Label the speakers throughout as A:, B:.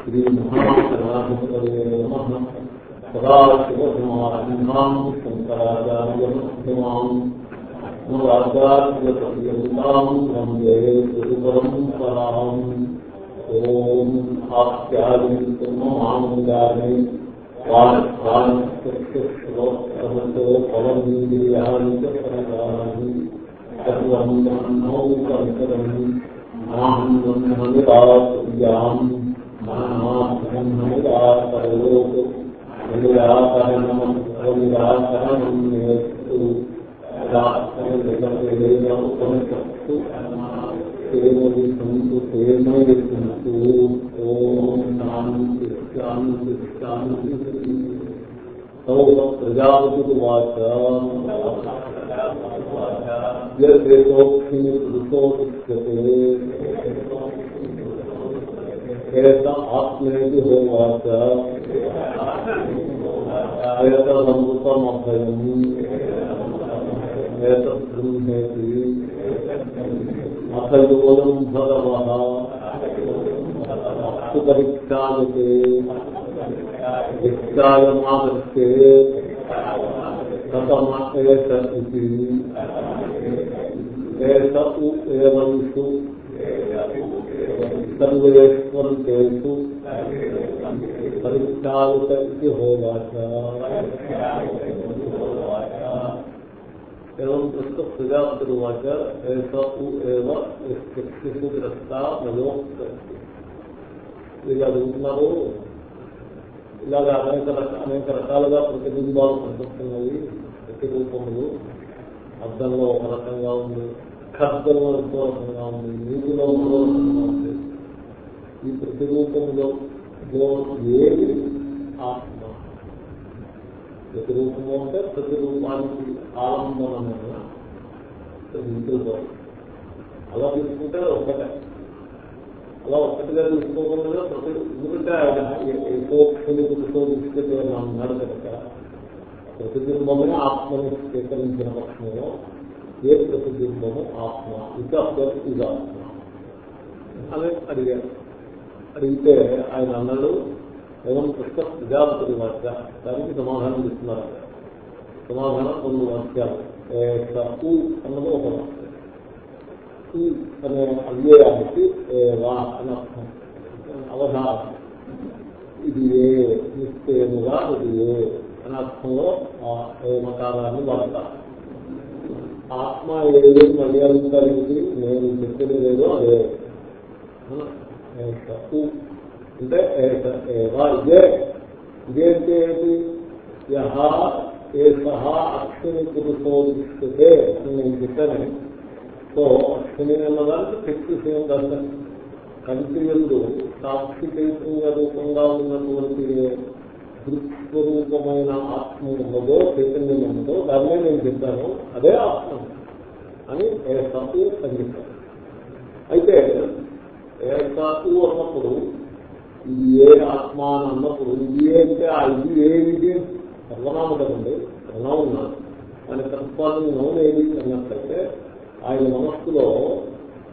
A: శ్రీ మహాశరాధిపతయే నమః శంకరాచార్యమాం రాజార్యపర్యంతాం వందే గురుపరంపరాం ఓం ఆప్యాయంతమానందాన్ని వాక్ప్రాణశ్రోత్రమతో పవనీయాని సర్వం ప్రజాపతి నేస్తు ఉపనిషత్తు తేనవి సంతు తేనవి సంతు ఓం శాంతి శాంతి శాంతి సౌర ప్రజాపతి వాచ యదేతోక్షిని పురుషోచ్యతే ఏత ఆత్మేతి హోవాచ ఏతదమృతమభయం ఏతద్బ్రహ్మేతి అథయోయం భగవః సుపరిక్షాయతే విక్షాయమాదస్తే కథమ ఇది సర్వేశ్వరుషు పరిక్షాయత ఇది హోవాచ एवं उसको प्रजापतिवाच ऐसा चक्षु ग्रस्ता నయోక్త ఇలా అడుగుతున్నారు ఇలాగ అనేక అనేక రకాలుగా ప్రతిబింబాలు కనిపిస్తున్నాయి ప్రతిరూపములు అర్థంలో ఒక రకంగా ఉంది ఖర్గంలో ఇంకో రకంగా ఉంది నీటిలో ఇంకో రకంగా ఉంది ఈ ప్రతిరూపములో ఏది ఆత్మ? ప్రతిరూపము అంటే ప్రతిరూపానికి ఆలంబనమైన ఇంటిపోయి అలా తీసుకుంటే ఒక్కటే. అలా ఒక్కటిగా తీసుకోకుండా ప్రతి ఎందుకంటే ఎకోక్షని పురుషోదిస్తే అన్నాడు కనుక ప్రతిబింబమే ఆత్మని స్వీకరించిన పక్షంలో ఏ ప్రతిబింబము ఆత్మ? ఇది ఇది ఆత్మ. అని అడిగారు. అడిగితే ఆయన అన్నాడు ఏమం పుస్తక ప్రజాపతి వాక్య దానికి సమాధానం ఇస్తున్నారు. సమాధానం కొన్ని వాక్యాలు. ఊ అన్నది ఒక వాక్యం ఈ అనే అవ్యయానికి వా అని అర్థం. అవధానం. ఇది ఏ నిశ్చయముగా ఇది ఏ అనే అర్థంలో ఆ మకారాన్ని వాడతారు. ఆత్మ ఏది మర్యాద నేను చెప్పేది లేదో అదే. అంటే ఇదే ఇదేంటి ఏంటి యహ ఏ అక్షిని పురుషోదిస్తే అని నేను చెప్పాను సో అక్షిని అన్నదానికి శక్తి సేమ్ దర్శనం కంటి ఎందు సాక్షి చైతన్య రూపంగా ఉన్నటువంటి దృక్స్వరూపమైన ఆత్మ ఉన్నదో చైతన్యం ఉన్నదో దాన్నే నేను చెప్పాను అదే ఆత్మ అని ఏసాపు అని చెప్పాను అయితే ఏసాపు అన్నప్పుడు ఇది ఏ ఆత్మ అని అన్నప్పుడు ఇది అంటే ఆ ఇది ఏది సర్వనామ కదండి ఎలా ఉన్నారు? దాని కరస్పాండింగ్ నౌన్ ఏది అన్నట్లయితే ఆయన మనస్సులో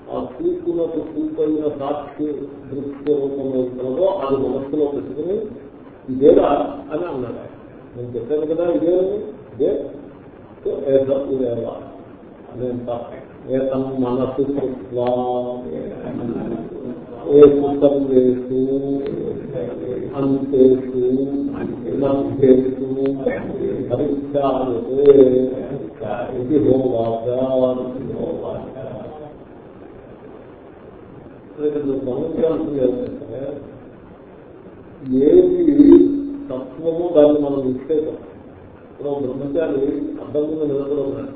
A: ఆ చూపునకు చూపైన సాక్షి దృష్టి రూపంలో అది మనస్సులో పెట్టుకుని ఇదేరా అని అన్నాడు నేను చెప్పాను కదా ఇదేమి ఇదే? ఇదేవా అదేంత తన మనసు కృత్వా ఏ అంతేషు మధ్యేషు పరీక్షాయతే ఇది హోవాచ గమనించాల్సింది ఏంటంటే ఏది తత్వము దాన్ని మనం నిశ్చేతం ఇప్పుడు బ్రహ్మచారి అర్థం మీద నిలబడి ఉన్నాడు.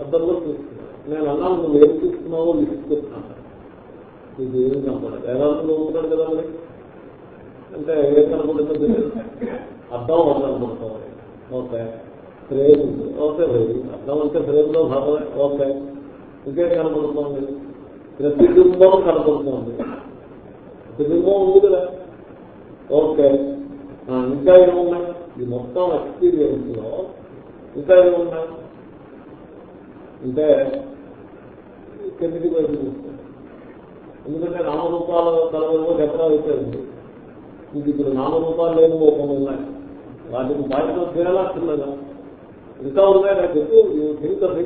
A: అర్థంలో చూస్తున్నాడు. నేను అన్నాను నువ్వు ఏం చూస్తున్నావో తీసుకొస్తున్నాను ఇది ఏం కనపడదు వేదాంతంలో ఉంటాడు కదా మరి? అంటే ఏం కనపడుతుంది అర్థం ఒక కనపడుతుంది ఓకే. ఫ్రేమ్ ఓకే అర్థం అంటే ప్రేమలో లో భాగమే. ఓకే. ఇంకేం కనపడుతుంది ప్రతిబింబం కనపడుతుంది ప్రతిబింబం ఉంది కదా. ఓకే. ఇంకా ఏమున్నాయి ఈ మొత్తం ఎక్స్పీరియన్స్లో ఇంకా ఏమున్నాయి అంటే కిందికి వైపు చూస్తుంది ఎందుకంటే నామరూపాల తలవలో ఎక్కడ వచ్చారు ఇది ఇప్పుడు నామరూపాలు లేని ఒక ఉన్నాయి. వాటిని బాధ్యత చేయాలనుకున్నదా ఇంకా ఉన్నాయి నాకు చెప్పు థింక్ ఆఫ్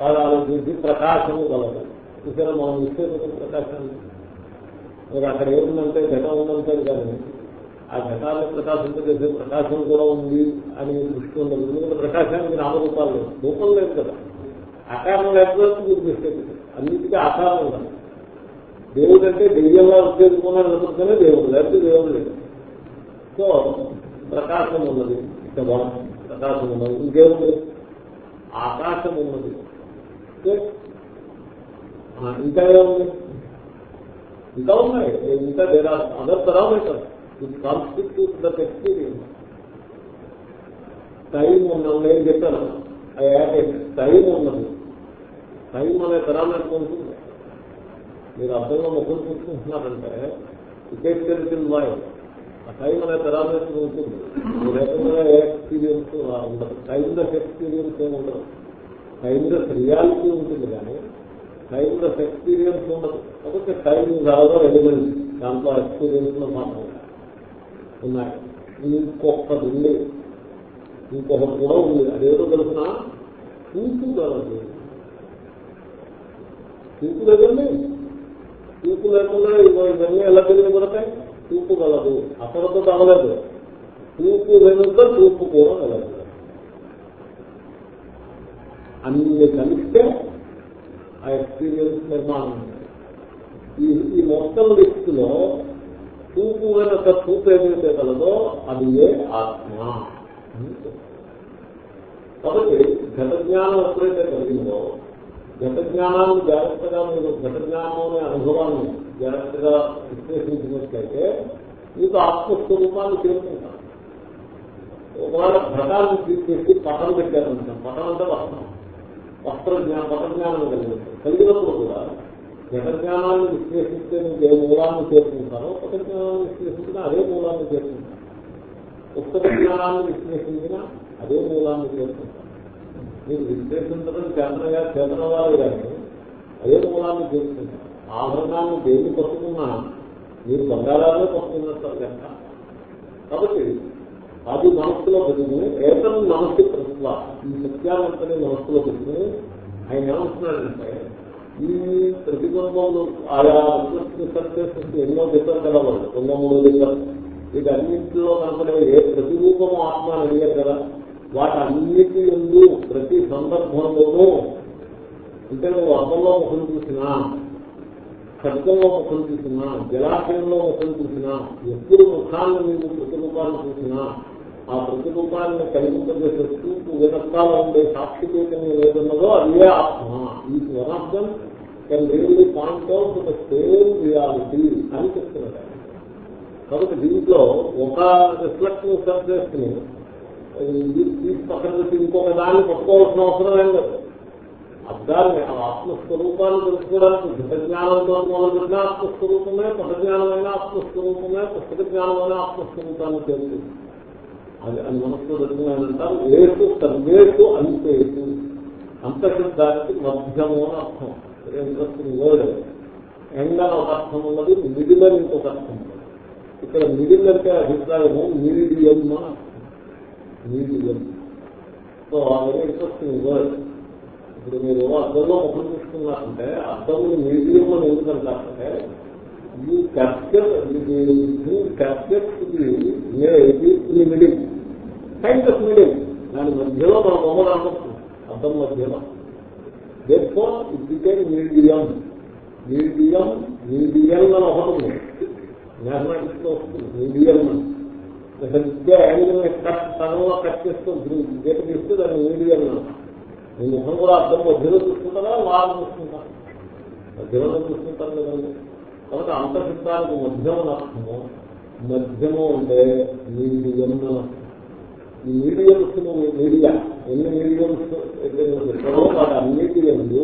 A: వాళ్ళు ఆలోచించి ప్రకాశము కలదు ఇక్కడ మనం విశ్లేషణ ప్రకాశాన్ని మీరు అక్కడ ఏముందంటే ఘటం ఉందంటారు కానీ ఆ ఘటాన్ని ప్రకాశింపజేసే ప్రకాశం కూడా ఉంది అని దృష్టి ఉండదు. ఎందుకంటే ప్రకాశానికి నామరూపాలు లేదు రూపం లేదు కదా. ఆకారం లేకపోతే మీరు మిస్టేక్ అన్నిటికీ ఆకారం ఉండాలి. దేవుడు అంటే దెయ్యంగా ఉత్తేజకున్నాను అనుకుంటేనే దేవుడు లేకపోతే దేవుడు లేదు. సో ప్రకాశం ఉన్నది. ఇక్కడ ప్రకాశం ఉన్నది. ఇంకేముంది? ఆకాశం ఉన్నది. ఇంకా ఏముంది? ఇంకా ఉన్నాయి. ఇంకా there other parameters it constitute that experience time ఉన్నాం నేను చెప్పాను. టైం ఉన్నది. టైం అనే పారామీటర్ ఉంటుంది. మీరు అర్థంలో ముగ్గురు చూసుకుంటున్నారంటే టికెట్ తెలిసిన వాయి. ఆ టైం అనే పెరామీటర్ ఉంటుంది. మీరు లేకుండా ఏ ఎక్స్పీరియన్స్ ఉండదు. టైం దస్ ఎక్స్పీరియన్స్ ఏమి ఉండదు. టైం దస్ రియాలిటీ ఉంటుంది కానీ టైం దస్ ఎక్స్పీరియన్స్ ఉండదు. కాబట్టి టైం చాలా ఎలిమెంట్ దాంట్లో ఎక్స్పీరియన్స్ మాత్రం ఉన్నాయి. ఇంకొకటి ఉంది. ఇంకొకటి కూడా ఉంది. అదేదో తెలిసిన? చూపు కలదు చూపు లేదండి చూపు లేకుండా ఇవన్నీ ఎలా తెలియబడతాయి చూపు కలదు. అసలతో తగలదు. చూపు వెనుక చూపు కూడా కలదు. అన్ని కలిస్తే ఆ ఎక్స్పీరియన్స్ నిర్మాణం ఈ ఈ మొత్తం లిస్ట్లో చూపు వెనక చూపు ఏదైతే కలదో అది ఏ ఆత్మ కాబట్టి ఘట జ్ఞానం ఎప్పుడైతే కలిగిందో ఘట జ్ఞానాన్ని జాగ్రత్తగా మీరు ఘట జ్ఞానం అనుభవాన్ని జాగ్రత్తగా విశ్లేషించినట్లయితే మీకు ఆత్మస్వరూపాన్ని చేరుకుంటారు. ఒకవేళ ఘటాన్ని తీసుకెళ్ళి పటం పెట్టారనుకుంటాం పటం అంటే వస్త్రం. వస్త్ర జ్ఞానం పట జ్ఞానం కలిగింది కలిగినప్పుడు కూడా ఘట జ్ఞానాన్ని విశ్లేషిస్తే మీకు ఏ మూలాన్ని చేరుకుంటారో పట జ్ఞానాన్ని విశ్లేషించినా అదే మూలాన్ని చేరుకుంటారు. పుస్తక జ్ఞానాన్ని విశ్లేషించినా అదే మూలాన్ని చేరుకుంటారు. మీరు విశ్లేషించడం చేతనగా చేతనవారు కానీ అదే మూలాన్ని చేస్తున్నారు ఆభరణాన్ని దేన్ని పట్టుకున్నా మీరు బంగారాలే పట్టుకున్నట్టు కనుక కాబట్టి అది మనస్సులో పెట్టుకుని ఏతం మనస్సు ప్రతిభ ఈ సత్యాలంతని మనస్సులో పెట్టుకుని ఆయన ఏమంటున్నాడంటే ఈ ప్రతిబింబంలో ఆయా సక్సెస్ ఎన్నో దిశలు కదా వాళ్ళు రెండు మూడు చెప్పారు వీటన్నింటిలో కనపడే ఏ ప్రతిరూపము ఆత్మ అడిగారు కదా వాటన్నిటి ఎందు ప్రతి సందర్భంలోనూ అంటే నువ్వు అర్థంలో ముఖం చూసినా ఖడ్గంలో ముఖం చూసినా జలాశయంలో ముఖం చూసినా ఎప్పుడు ముఖాన్ని నీవు ప్రతిరూపాన్ని చూసినా ఆ ప్రతిరూపాన్ని కలిగింపజేసే చూపు వెనకాల ఉండే సాక్షి చైతన్యం ఏదన్నదో అదే ఆత్మ. ఈ one of can really point out the same reality అని చెప్తున్నారు. కాబట్టి దీంట్లో ఒక రిఫ్లెక్షన్ సబ్జెక్ట్ని తీసి పక్కన పెట్టి ఇంకొక దాన్ని పట్టుకోవాల్సిన అవసరం ఏం లేదు అర్థాన్ని ఆ ఆత్మస్వరూపాన్ని తెలుసుకోవడానికి ఘట జ్ఞానంతో మొదలుపెట్టిన ఆత్మస్వరూపమే పటజ్ఞానమైన ఆత్మస్వరూపమే పుస్తక జ్ఞానమైన ఆత్మస్వరూపాన్ని తెలుసు అది అది మనసులో పెట్టుకున్నానంటారు ఏసు సర్వేసు అంతేసు అంతశబ్దానికి మధ్యము అని అర్థం ఇంట్రెస్టింగ్ వర్డ్ ఎండ్ అని ఒక అర్థం ఉన్నది మిడిల్ అని ఇంకొక అర్థం ఉన్నది ఇక్కడ మిడిల్ అంటే అభిప్రాయము మీడియం అని అర్థం medium so very interesting word ఇప్పుడు మీరు అర్థంలో ముఖం చూసుకున్నారంటే అర్థం మీడియం అని ఎందుకంటారంటే యూ క్యాప్చర్ యూ క్యాప్చర్ ఇది మిడిల్ కైండ్ ఆఫ్ మిడిల్ దాని మధ్యలో మన బొమ్మ కనపడుతుంది అర్థం మధ్యలో. దేశో ఇది మీడియం మీడియం మీడియం అని ఒకటి ఉంది మ్యాథమెటిక్స్లో వస్తుంది. మీడియం అని విద్య యాంగిల్ కట్ కట్ చేస్తూ గీత తీస్తే దాన్ని వీడియో అని మీ ముఖం కూడా అర్థం మధ్యలో చూసుకుంటారా వాళ్ళు చూసుకుంటారా మధ్యలో చూసుకుంటారు కదండి కాబట్టి అంతర్శబ్దానికి మధ్యం అర్థము మధ్యము అంటే మీడియం ఈ మీడియంస్ మీడియా. ఎన్ని మీడియంస్ ఎక్కడో వాటి అన్నిటి ఎందు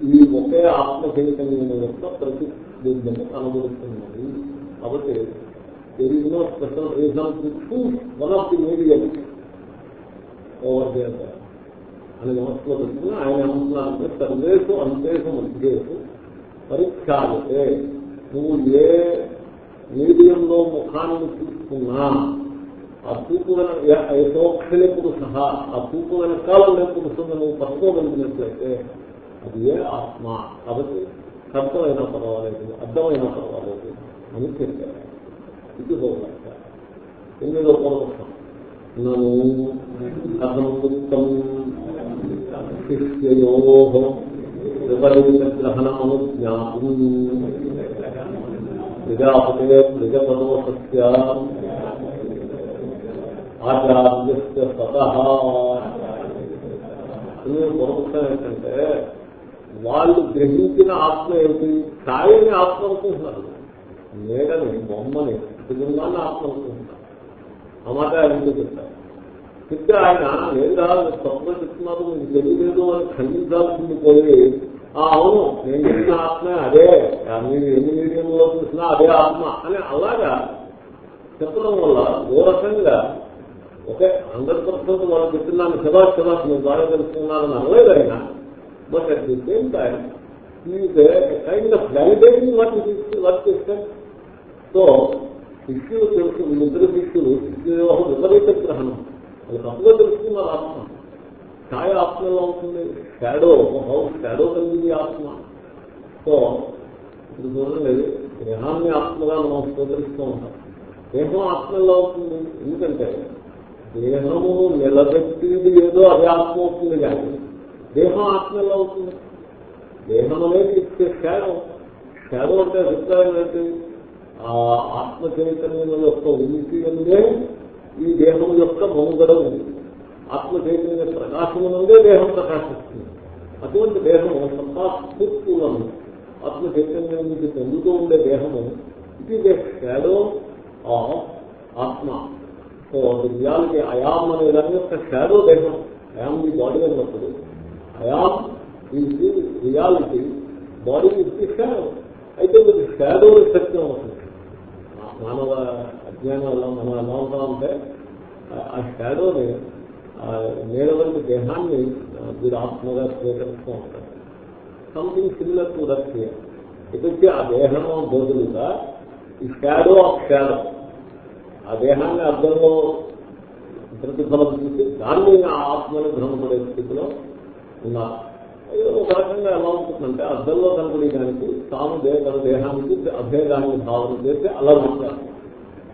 A: ఈ ఒకే ఆత్మ చైతన్యం యొక్క ప్రతిబింబము కనబడుతున్నది. కాబట్టి there is no special reason to choose one of the medium over there. అని మనసులో పెట్టుకుని ఆయన ఏమంటున్నారంటే సర్వేసు అంతేసు మధ్యేసు పరీక్షాలే నువ్వు ఏ మీడియంలో ముఖాన్ని చూసుకున్నా ఆ చూపు యథోక్షలేపుడు సహా ఆ చూపు వెనకాల ఉండే పురుషుని నువ్వు పట్టుకోగలిగినట్లయితే అది ఏ ఆత్మ కాబట్టి కర్తమైనా పర్వాలేదు అర్థమైనా పర్వాలేదు అని చెప్పారు ఇది హోమర్శ ఎనిమిదో పూర్వపక్షం నన్ను కథం దుఃఖం విపరీత గ్రహణమను జ్ఞాతం ప్రజాపతే ప్రజపదోషస్య ఆచార్యస్య సత పూర్వపక్షం ఏంటంటే వాళ్ళు గ్రహించిన ఆత్మ ఏమిటి? ఛాయని ఆత్మ అనుకుంటున్నారు. మేడని బొమ్మని ప్రతిబింబాన్ని ఆత్మ అనుకుంటున్నారు ఆ మాట ఆయనతో చెప్తారు? చెప్తే ఆయన లేదా తప్పుగా చెప్తున్నారు మీకు తెలియలేదు అని ఖండించాల్సింది పోయి అవును నేను చెప్పిన ఆత్మే అదే మీరు ఎన్ని మీడియంలో చూసినా అదే ఆత్మ అని అలాగా చెప్పడం వల్ల ఓ రకంగా ఓకే హండ్రెడ్ పర్సెంట్ వాళ్ళు చెప్తున్నాను శబాష్ శబాష్ మీరు బాగా తెలుసుకున్నారని అనలేదు ఆయన. But at the same time kind of validating what what so శిష్యులు తెలుసు ఇద్దరు శిష్యులు శిష్యులు విపరీత గ్రహణం. అది తప్పుగా తెలుసుకున్నారు ఆత్మ. ఛాయ ఆత్మలో ఉంటుంది షాడో హౌస్ షాడో కలిగింది ఆత్మ. సో ఇప్పుడు చూడండి దేహాన్ని ఆత్మగా మనం స్వీకరిస్తూ ఉంటాం. దేహం ఆత్మలో అవుతుంది ఎందుకంటే దేహము నిలబెట్టింది ఏదో అదే ఆత్మ అవుతుంది కానీ దేహం ఆత్మలో అవుతుంది దేహం అనేది ఇచ్చే షాడో షాడో అంటే అభిప్రాయం ఏంటి? ఆ ఆత్మ చైతన్యం యొక్క ఉనికి అందే ఈ దేహం యొక్క మనుగడ ఉంది. ఆత్మ చైతన్య ప్రకాశము నుండే దేహం ప్రకాశిస్తుంది. అటువంటి దేహము సత్తాస్ఫూర్తులను ఆత్మ చైతన్యం నుంచి పొందుతూ ఉండే దేహము it is a shadow of ఆత్మ. సో రియాలిటీ అయాం అనే దాని యొక్క షాడో దేహం. అయాం ది బాడీ అన్నప్పుడు I am is the reality body is the shadow అయితే మీరు షాడో సత్యం అవుతుంది మానవ అజ్ఞానం ఎలా మనం ఎలా ఉంటామంటే ఆ షాడోని నేల వంటి దేహాన్ని వీడు ఆత్మగా స్వీకరిస్తూ ఉంటారు సంథింగ్ సిమిలర్ టు దట్ ఇదొచ్చి ఆ దేహం బదులుగా ఈ షాడో ఆఫ్ షాడో ఆ దేహాన్ని అర్థంలో ప్రతిఫలం చూసి దాన్ని ఆత్మని భ్రమపడే స్థితిలో ఉన్నారు ఒక రకంగా ఎలా ఉంటుందంటే అద్దంలో అర్థంలో కనపడేదానికి తాను తన దేహానికి అభేదానికి భావన చేస్తే అలా ఉంటారు.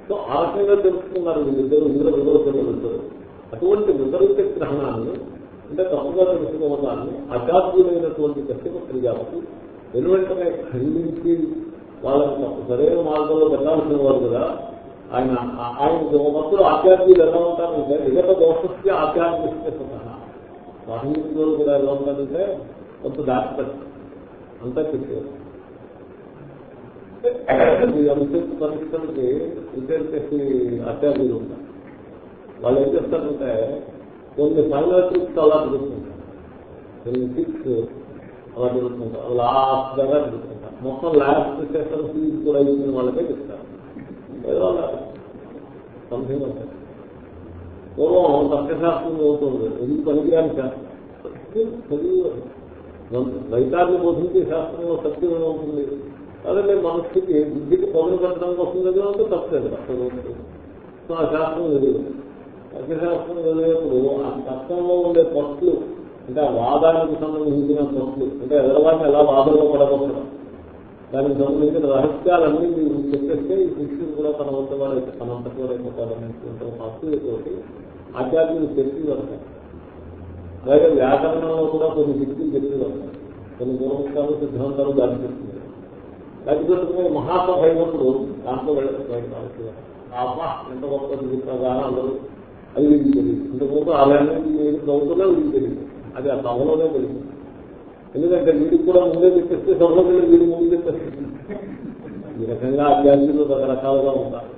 A: సో ఆ రకంగా తెలుసుకున్నారు వీళ్ళిద్దరు ఇందులో వివరిస్తున్నారు అటువంటి విపరీత గ్రహణాన్ని అంటే తప్పుగా తెలుసుకోవడాన్ని అజాత్యులైనటువంటి కశ్యప ప్రజాపతి వెనువెంటనే ఖండించి వాళ్ళని సరైన మార్గంలో పెట్టాల్సిన వారు కదా ఆయన ఆయన ఒకప్పుడు ఆచార్యులు ఎలా ఉంటారంటే విగత దోషస్య ఆచార్యస్య స్వాతంత్ర్యంలో కూడా ఎలా ఉంటారంటే కొంత దాచిపెట్టారు అంతా చెప్పారు అనుసరిత పరిస్థితులకి రిపేర్ చేసి ఆచార్యులు ఉంటారు వాళ్ళు ఏం చేస్తారంటే కొన్ని ట్రిప్స్ అలా జరుగుతుంటారు కొన్ని ట్రిప్స్ అలా జరుగుతుంటారు లాస్ట్ దగ్గర జరుగుతుంటారు మొత్తం లాస్ట్ చేస్తారు ఫీజు కూడా ఇచ్చిన వాళ్ళకే చెప్తారు. ఏదో సంథింగ్ ఉంటాయి పూర్వం తర్కశాస్త్రం అవుతుంది. ఎందుకు పనికిరాని శాస్త్రం చదివి రైతాన్ని బోధించే శాస్త్రంలో సత్యం ఏమవుతుంది? అదే మనస్సుకి బుద్ధికి పదులు పెట్టడం వస్తుంది అంటే తప్పలేదు అసలు సో ఆ శాస్త్రం చదివి తర్కశాస్త్రం చదివేప్పుడు ఆ తత్వంలో ఉండే పట్లు అంటే ఆ వాదానికి సంబంధించిన పట్లు అంటే ఎదరవాడిని ఎలా బాధలో పడగొట్టడం? దానికి సంబంధించిన రహస్యాలన్నీ మీరు చెప్పేస్తే ఈ శిష్యుడు కూడా తన వంత వాడు తనంత కూడా అయిపోతారనేటువంటి పట్టులతోటి ఆధ్యాత్మిక శక్తి వస్తాయి. అలాగే వ్యాకరణంలో కూడా కొన్ని శక్తులు శక్తి వస్తాయి. కొన్ని పూర్వకాలు సిద్ధాంతాలు దాని చేస్తుంది లేకపోతే మహాసభ అయినప్పుడు దాంట్లో వెళ్ళకపోయింది ఆహా ఎంత గొప్ప చెప్తాగా అందరూ అది వీడికి తెలియదు. ఇంతకుముందు ఆ అలానే చదువుతున్నా వీడికి తెలియదు. అది ఆ సభలోనే తెలియదు. ఎందుకంటే వీడికి కూడా ముందే చెప్పేస్తే సభలో వీడి ముందు చెప్పేస్తుంది ఈ రకంగా అభ్యర్థులు రకరకాలుగా ఉంటారు.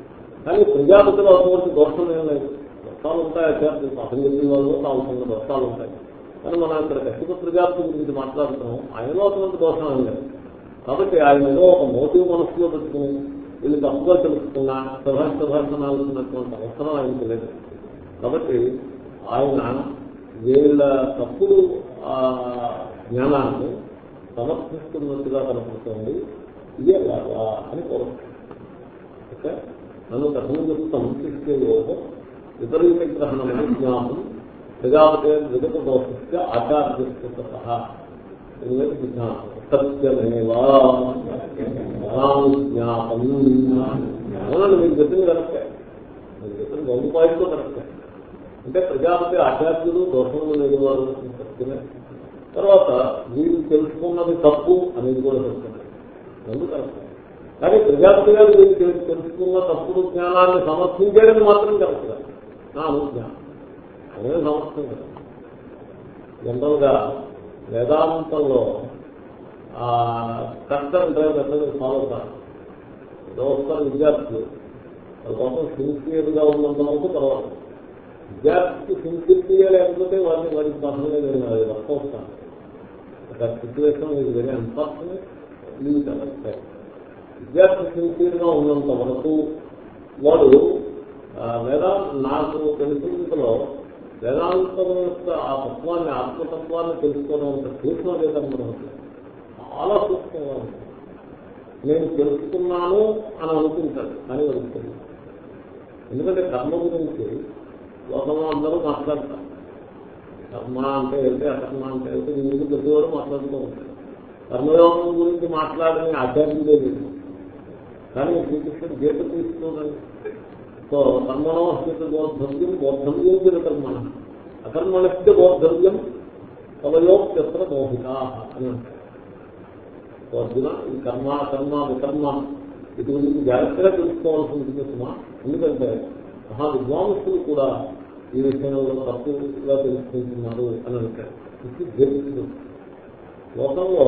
A: కానీ ప్రజాపతిలో అటువంటి దోషం ఏం లేదు దోషాలు ఉంటాయి? అభ్యర్థులు అసలు చెప్పిన వాళ్ళు కావాల్సిన దోషాలు ఉంటాయి. కానీ మనం ఇక్కడ కష్టప ప్రజాపతి గురించి మాట్లాడుతున్నాం. ఆయనలో అటువంటి దోషం ఏం లేదు. కాబట్టి ఆయన ఏదో ఒక మోటివ్ మనస్సులో పెట్టుకుని వీళ్ళు తప్పుగా తెలుసుకున్నా సభా సభాసనాలు ఉన్నటువంటి అవసరం ఆయనకు లేదు. కాబట్టి ఆయన వీళ్ళ తప్పుడు జ్ఞానాన్ని సమర్పిస్తున్నట్టుగా కనపడుతుంది. ఇదే లాగా అని కోరుతుంది కరెక్టే నన్ను కథనం చెప్తాం శిష్టే విపరీత గ్రహణం జ్ఞానం ప్రజాపతే జగత దోషస్య ఆచార్యస్య సహా. సిద్ధాంతం అవునండి మీకు చెప్పింది కరెక్టే. చెప్పింది కరెక్టే. అంటే ప్రజాపతి ఆచార్యులు దోషములు లేని వారు సత్యమే తర్వాత వీళ్ళు తెలుసుకున్నది తప్పు అనేది కూడా సత్యమే రెండు కానీ ప్రజాపతి గారు వీళ్ళు తెలు- తెలుసుకున్న తప్పుడు జ్ఞానాన్ని సమర్థించేది మాత్రం కరెక్ట్ కాదు. నా అనుజ్ఞానం అనేది సమర్థం కదా. జనరల్గా వేదాంతంలో ఆ కష్టం డ్రైవర్ ఫాలో కాదు ఏదో వస్తారు విద్యార్థులు. వాళ్ళ కోసం సిన్సియర్గా ఉన్నంత వరకు తర్వాత. విద్యార్థికి సిన్సియర్గా లేకపోతే వారిని వారికి పనులు నేను అది వస్తాను ఒక సిచ్యువేషన్ ఇది వెరీ అన్ఫార్చునేట్ లీవ్ కరెక్ట్ విద్యార్థి సిన్సియర్గా ఉన్నంత వరకు వాడు ఆ, వేదా నాకు తెలిసినంతలో వేదాంతం యొక్క ఆ తత్వాన్ని ఆత్మతత్వాన్ని తెలుసుకోవడం అంత సూక్ష్మ లేదన్నమాట చాలా సూక్ష్మంగా ఉంటుంది నేను తెలుసుకున్నాను అని అనుకుంటాడు కానీ వాడికి ఎందుకంటే కర్మ గురించి లోకంలో అందరూ మాట్లాడతారు కర్మ అంటే ఏంటి అకర్మ అంటే ఏంటి ముందు ప్రతివాడు మాట్లాడుతూ ఉంటాడు కర్మయోగం గురించి మాట్లాడని ఆచార్యులే లేదు. కానీ శ్రీకృష్ణుడు గీత తీసుకోదండి సో కర్మణో స్థిత బోద్ధవ్యం బోద్ధవ్యం చిర కర్మణ అకర్మణస్థిత బోద్ధవ్యం కవయోప్యత్ర మోహితా అని అంటారు. అర్జున ఈ కర్మ కర్మ వికర్మ వీటి గురించి జాగ్రత్తగా తెలుసుకోవాల్సి ఉంటుంది సుమా. ఎందుకంటే మహా విద్వాంసులు కూడా ఈ విషయంలో తప్పుగా తెలుసుకుంటున్నారు అని అంటారు. లోకంలో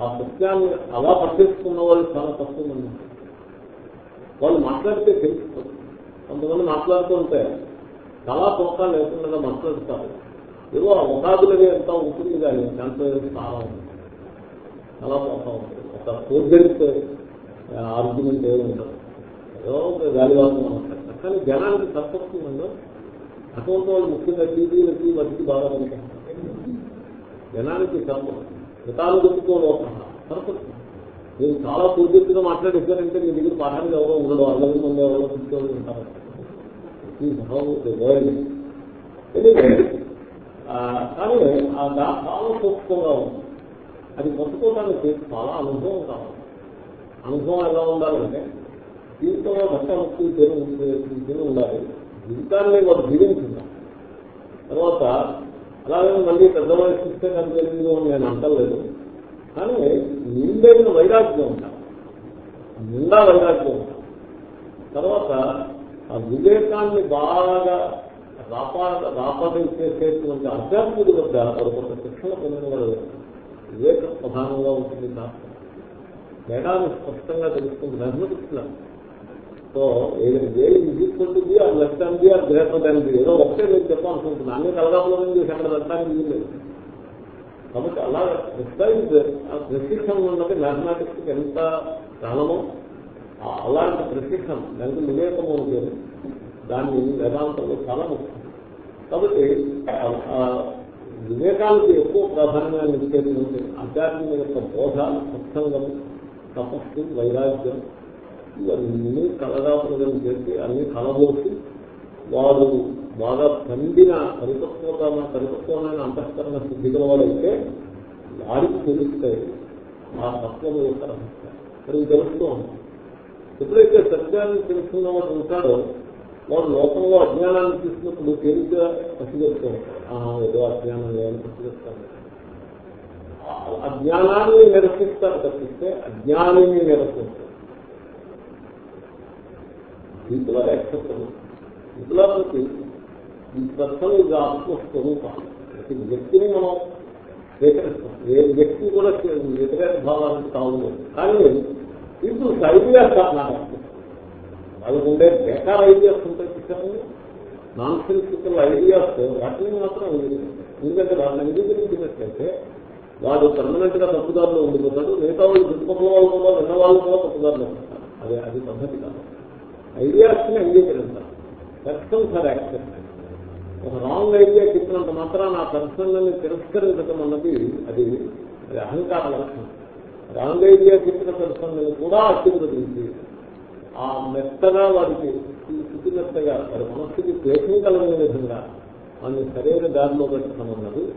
A: ఆ సత్యాన్ని అలా పట్టించుకున్న వాళ్ళు చాలా తక్కువ మంది వాళ్ళు మాట్లాడితే తెలుసుకోరు కొంతమంది మాట్లాడుతూ ఉంటే చాలా తోకా లేకుండా మాట్లాడుతారు. ఏదో ఆ ఒకాదులవి ఎంత ఉంటుంది కానీ దాంట్లో చాలా ఉంది. చాలా తోకా ఉంటుంది ఒక ప్రోజెక్ట్ ఆర్గ్యుమెంట్ ఏమి ఉండదు. ఏదో ఒక గాలివాసం మాట్లాడతారు. కానీ జనానికి తప్పకుండా అటువంటి వాళ్ళు ముఖ్యంగా టీవీలకి వాటికి బాగా పనిచేస్తారు జనానికి సరిపడుతుంది మితాలు చెప్పుకోవడం సరిపడుతుంది నేను చాలా పూర్తిగా మాట్లాడేశారంటే మీ దగ్గర పాఠానికి ఎవరో ఉండడం అరవై మంది ఎవరో కూర్చొని ఉంటారు. ఈ భావం కానీ ఆ చాలా సూక్ష్మంగా ఉంది. అది పట్టుకోవడానికి చాలా అనుభవం కావాలి. అనుభవం ఎలా ఉండాలంటే జీవితంలో భర్త ముక్తి తిని ఉండాలి. జీవితాన్ని వాడు జీవించుండాలి తర్వాత అలాగే మళ్ళీ పెద్ద వయసు ఇస్తే నాకు తెలియదు అని నేను అంటలేదు. కానీ నిండైన వైరాగ్యం ఉంటాను నిండా వైరాగ్యం ఉంటాను తర్వాత ఆ వివేకాన్ని బాగా రాపా రాపాదించేసేటువంటి అధ్యాత్మిక వద్ద వారు శిక్షణ పొందిన వాడు వివేక ప్రధానంగా ఉంటుంది. శాస్త్రం తేడాన్ని స్పష్టంగా తెలుసుకుంటుంది మ్యాథమెటిక్స్ సో ఏదైనా A equal A left hand B A greater ఏదో ఒకటే నేను చెప్పాలనుకుంటున్నాను అన్ని కలగాపులం చేసి అక్కడ పెట్టడానికి లేదు. కాబట్టి అలా ప్రిసైజ్ ఆ ప్రశిక్షణ ఉన్నది మ్యాథమెటిక్స్ ఎంత ప్రాణమో అలాంటి ప్రశిక్షణ దానికి వివేకము ఉంటుంది దాన్ని వేదాంతంలో చాలా ముఖ్యం. కాబట్టి వివేకానికి ఎక్కువ ప్రాధాన్యాన్ని ఇచ్చేది ఉంటుంది ఆధ్యాత్మిక యొక్క బోధ సత్సంగం తపస్సు వైరాగ్యం ఇవన్నీ ప్రజలు చేసి అన్ని కలబోసి వారు బాగా పండిన పరిపక్వత పరిపక్వమైన అంతఃకరణ సిద్ధి గలవాడైతే వారికి తెలుస్తాయి ఆ తత్వం యొక్క రహస్యం. మరి తెలుస్తూ ఉంటాం ఎప్పుడైతే సత్యాన్ని తెలుసుకున్న వాడు ఉంటాడో వాడు లోకంలో అజ్ఞానాన్ని తీసుకున్నప్పుడు తేలిగ్గా పసిగలుస్తూ ఉంటాడు. ఏదో అజ్ఞానం లేదని పసిగలుస్తాడు అజ్ఞానాన్ని నిరసిస్తారు తప్పిస్తే అజ్ఞానాన్ని నిరసిస్తారు. వీటిలో యాక్సెప్టబుల్. వీటిలోకి ఈ పర్సన్ ఇది ఆత్మస్వరూపం ప్రతి వ్యక్తిని మనం స్వీకరిస్తాం. ఏ వ్యక్తి కూడా వ్యతిరేక భావానికి కావు కానీ ఇప్పుడు ఐడియాస్ నాకు వాళ్ళకు ఉండే బెటర్ ఐడియాస్ ఉంటాయి చూసాము నాన్ సెన్సికల్ ఐడియాస్ వాటిని మాత్రం ఎందుకంటే వాళ్ళని అంగీకరించినట్లయితే వాడు పర్మనెంట్గా తప్పుదారులో ఉండిపోతాడు మిగతా వాళ్ళు చుట్టుపక్కల వాళ్ళు కూడా విన్న వాళ్ళు కూడా తప్పుదారులో ఉంటారు. అదే అది పద్ధతి కాదు. ఐడియాస్ని అంగీకరించాలి పర్సన్ ఫర్ యాక్సెప్ట్. ఒక రాంగ్ ఐడియా చెప్పినంత మాత్రాన ఆ పర్సనల్ని తిరస్కరించడం అన్నది అది అది అహంకార లక్షణం. రాంగ్ ఐడియా చెప్పిన పర్సన్ కూడా అత్యున్నతించి ఆ మెత్తగా వారికి స్థితి వారి మనస్సుకి క్లేశం కలిగిన విధంగా వారిని సరైన దారిలో పెట్టమన్నది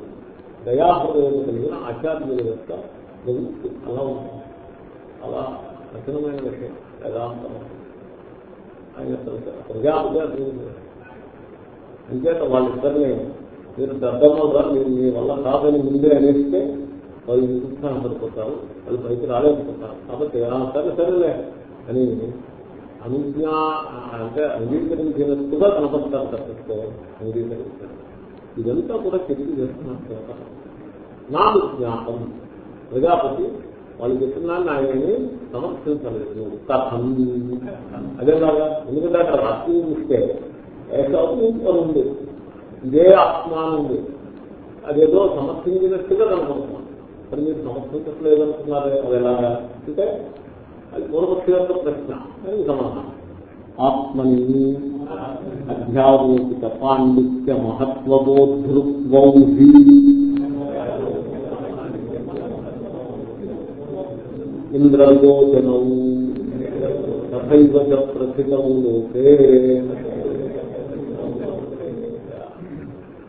A: దయాహృదయం కలిగిన ఆచార్యుల యొక్క అలా ఉంటుంది. అలా కఠినమైన విషయం. వేదాంతం ఆయన ప్రజాపతి అంచేత వాళ్ళిద్దరిని మీరు దద్దమ్మగా మీరు మీ వల్ల కాదని ముందే అనేస్తే వాళ్ళు నిరుత్సాహం పడిపోతారు వాళ్ళు పైకి రాలేకపోతారు. కాబట్టి ఆ సరే సరేలే అని అనుజ్ఞా అంటే అంగీకరించినట్టుగా కనపడతారు తప్పిస్తే అంగీకరించారు. ఇదంతా కూడా చెప్పి చేస్తున్నారు. నాకు జ్ఞాపం ప్రజాపతి వాళ్ళు చెప్తున్నాను ఆయనని సమర్థించలేదు. కథం. అదేలాగా ఎందుకంటే అక్కడ రాత్రి ఇస్తే ఏకౌపం ఉంది ఇదే ఆత్మానం ఉంది. అదేదో సమర్థించినట్టుగా అనుకుంటున్నాను మరి మీరు సమర్థించట్లేదంటున్నారే అది ఎలాగా? అంటే అది పూర్వపక్షి యొక్క ప్రశ్న. అది సమాధానం. ఆత్మని అధ్యారోపిత పాండిత్య మహత్వబోధృత్వౌహి. ఇంద్రగోచనం తథైవ చ లోకే.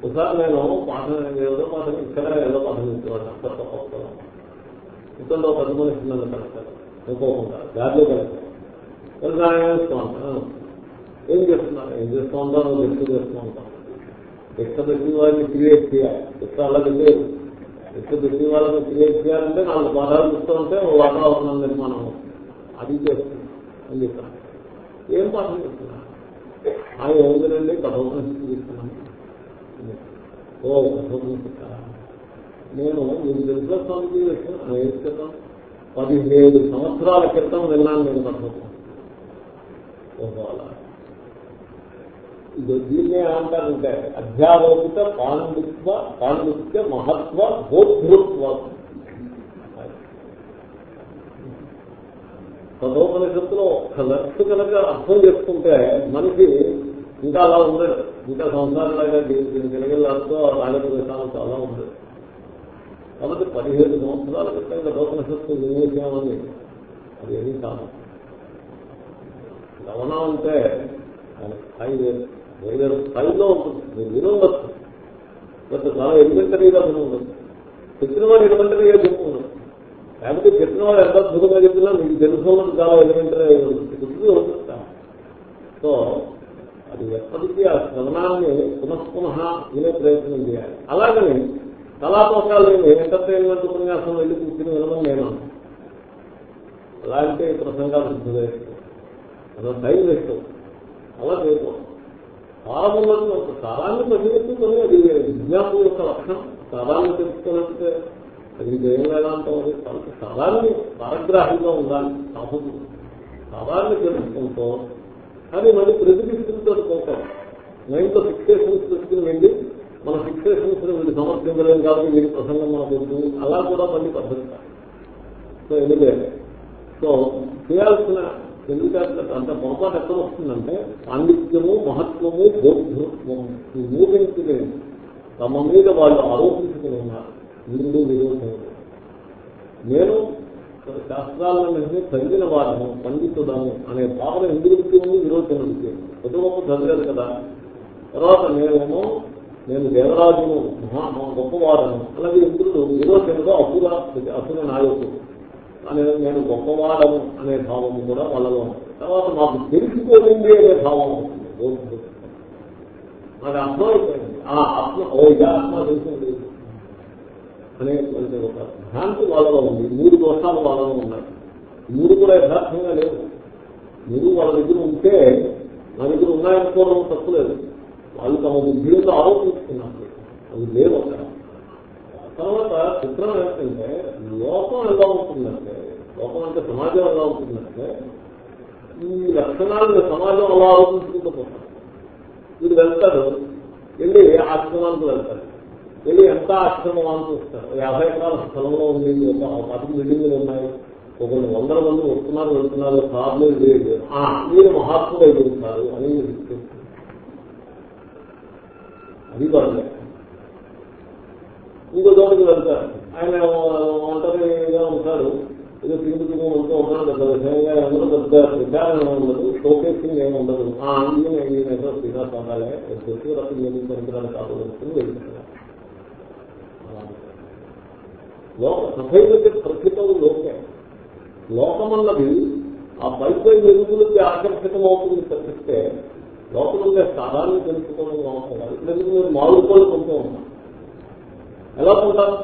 A: ఒకసారి నేను పాఠం ఏదో పాఠం ఇక్కడ ఏదో పాఠం ఇచ్చేవాడు కొత్త కొత్త ఇక్కడ పది మనిషి నన్ను కలుస్తారు. అనుకోకుండా దారిలో కలుస్తారు. కలిసి ఆయన చేస్తూ ఉంటాను ఏం చేస్తున్నాను ఏం చేస్తూ ఉంటాను వ్యక్తి చేస్తూ ఉంటాను వ్యక్తి పెట్టి వారిని క్రియేట్ చేయాలి. వ్యక్తి అలా తెలియదు వ్యక్తి పెట్టి వాళ్ళకి క్రియేట్ చేయాలంటే నాలుగు పాదాలు చూస్తూ ఉంటే వాతావరణం నిర్మాణం అది చేస్తుంది. అని చెప్తాను ఏం పాఠం చెప్తున్నా ఆ ఏమిటండి కథోపనిషత్తు చెప్తున్నాను. ఓ కథోపనిషత్త నేను మీకు తెలుసా స్వామికి ఏం చెప్తాను పదిహేడు సంవత్సరాల క్రితం విన్నాను నేను కథోపనిషత్తు ఓహో అలా దీన్నే అంటారంటే అధ్యారోపిత పాండిత్వ పాండిత్య మహత్వ బోధృత్వ తదోపనిషత్తులో ఒక్క లక్ష కనుక అర్థం చేసుకుంటే మనిషి ఇంకా అలా ఉండదు ఇంకా సంసారంలాగా దీనికి గిలగిల్లాడుతూ రాజప్రదేశాలు చాలా ఉండదు. కాబట్టి పదిహేడు సంవత్సరాల క్రితం తదోపనిషత్తు వినియోగించామని అది ఏమీ కాదు. గమనం అంటే ఐదు నేను వేరు స్థాయిలో ఉంటుంది మీరు వినుండొచ్చు బట్ చాలా ఎలిమెంటరీగా వినుండొచ్చు చెప్పిన వాడు ఎలిమెంటరీగా చెప్పుకుండదు లేకపోతే చెప్పిన వాడు ఎంత అద్భుతంగా చెప్పినా మీకు తెలుసుకోవడం చాలా ఎలిమెంటరీ ఉంటుంది సో అది ఎప్పటికీ ఆ శ్రవణాన్ని పునఃపునః వినే ప్రయత్నం చేయాలి. అలాగని కళాపోకాలు నేను ఎంటర్టైన్మెంట్ ఉపన్యాసం వెళ్ళి కూర్చుని వినమని నేను. అలాంటి ప్రసంగాలు సిద్ధ అదో టైం వేస్తాం అలా చేయకూడదు. కాలములను కాలాన్ని పరిగెత్తుకొని అది విజ్ఞాపం యొక్క లక్షణం. కాలాన్ని తెలుసుకోవాలంటే అది జయం వేదాంతం అది. కాబట్టి కాలాన్ని పారగ్రాహిగా ఉండాలి. సాహసం కాలాన్ని తెలుసుకుంటూ. కానీ మళ్ళీ ప్రతినిధితో పోతాం మైండ్లో ఫిక్సేషన్స్ పెట్టుకుని వెళ్ళి మన ఫిక్సేషన్స్ వీళ్ళు సమర్థించలేం కాబట్టి వీడి ప్రసంగం మనకు ఉంటుంది అలా కూడా మళ్ళీ పద్ధతి సో ఎందుకంటే సో చేయాల్సిన ఎందుకంటే అంత పొరపాటు ఎక్కడ వస్తుందంటే పాండిత్యము మహత్వము బోధృత్వము ఈ మూడింటిని తమ మీద వాళ్ళు ఆరోపించుకుని ఉన్నారు. ఇంద్రుడు విరోధముడు నేను శాస్త్రాలన్నింటినీ చదివిన వారము పండితుడము అనే భావన ఎందుకు ఉంది విరోచనుడికి కొద్ది గొప్ప చదివారు కదా. తర్వాత నేనేమో నేను దేవరాజును మహా గొప్పవాడను. అలాగే ఇంద్రుడు విరోచనుడు అసుర అసుర నాయకుడు. అనే నేను గొప్పవాడము అనే భావము కూడా వాళ్ళలో ఉంటుంది. తర్వాత మాకు తెలిసిపోతుంది అనే భావం ఉంటుంది. నాకు అయిపోయింది ఆ ఆత్మ ఓ ఇది ఆత్మ తెలిసింది. అనేటువంటి ఒక భ్రాంతి వాళ్ళలో ఉంది. మూడు దోషాలు వాళ్ళలో ఉన్నాయి. మూడు కూడా యథార్థంగా లేవు. మీరు వాళ్ళ దగ్గర ఉంటే నా దగ్గర ఉన్నాయనుకోవడం తప్పులేదు వాళ్ళు తమ బుద్ధిలో ఆరోపించుకున్నారు. అవి లేవు అక్కడ. తర్వాత చిత్రం ఏంటంటే లోకం ఎలా ఉంటుందంటే లోకం అంటే సమాజం ఎలా ఉంటుందంటే ఈ లక్షణాలను సమాజం అలా ఆలోచించుకుంటూ పోతారు వీళ్ళు వెళ్తారు వెళ్ళి ఆశ్రమానికి వెళ్తారు. వెళ్ళి ఎంత ఆశ్రమం అని చూస్తారు. యాభై ఎకరాల స్థలంలో ఉంది ఒక పది బిల్డింగ్లు ఉన్నాయి ఒక వందల మంది వస్తున్నారు వెళ్తున్నారు కార్లు లేదు మీరు మహాత్ములు ఎదుగుతున్నారు అని అది కాదు ఇంకో చోటుకి వెళ్తారు. ఆయన ఒంటరిగా ఉంటాడు ఏదో తిరుగుతూ ఉంటూ ఉన్నాను పెద్ద విషయంగా అందరూ పెద్ద ప్రచారం ఉండదు. షోకేసింగ్ ఏమి ఉండదు. ఆ ఏదో పొందాలి తెలుసు రకం ఏమి పనికిరాని కావాలని లోక ప్రకృతం లోకే. ఆ పైపై వెలుగులకి ఆకర్షితం అవుతుంది తప్పిస్తే లోపల స్థానాన్ని తెలుసుకోవడం అవసరం కాదు ఇప్పుడు ఎందుకు మీరు మామిడి పళ్ళు కొంటూ ఎలా కొంటారు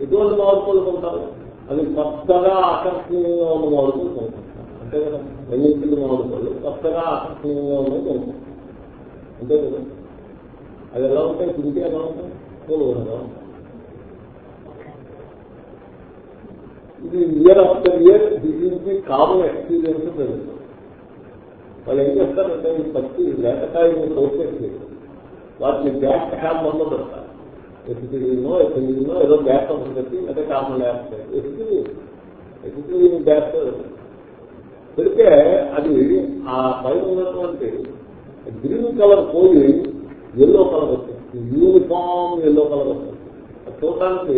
A: ఎటువంటి మార్పులు పళ్ళు కొంటారు అది కొత్తగా ఆకర్షణీయంగా ఉన్న మార్పులు పళ్ళు అంతే కదా? రెండింటి మార్పులు కొత్తగా ఆకర్షణీయంగా ఉన్నది కొనుక్కుంటారు అంతే కదా? అది ఎలా ఉంటాయి? తింటే ఎలా ఉంటాయి? పూలు ఇది year after year this is the common experience జరుగుతుంది వాళ్ళు ఏం చేస్తారంటే ఈ పచ్చి లేకకాయని తోసేసి వాటిని బ్యాక్ హ్యామ్ వల్ల పెడతారు. ఎసిటినో ఎసిటినో ఏదో గ్యాస్ ఒకటి పెట్టి అదే కామన్ గ్యాస్ ఎసిటి ఎసిటిని గ్యాస్ పెడితే అది ఆ పైన ఉన్నటువంటి గ్రీన్ కలర్ పోయి ఎల్లో కలర్ వస్తుంది. యూనిఫామ్ ఎల్లో కలర్ వస్తుంది. అది చూడటానికి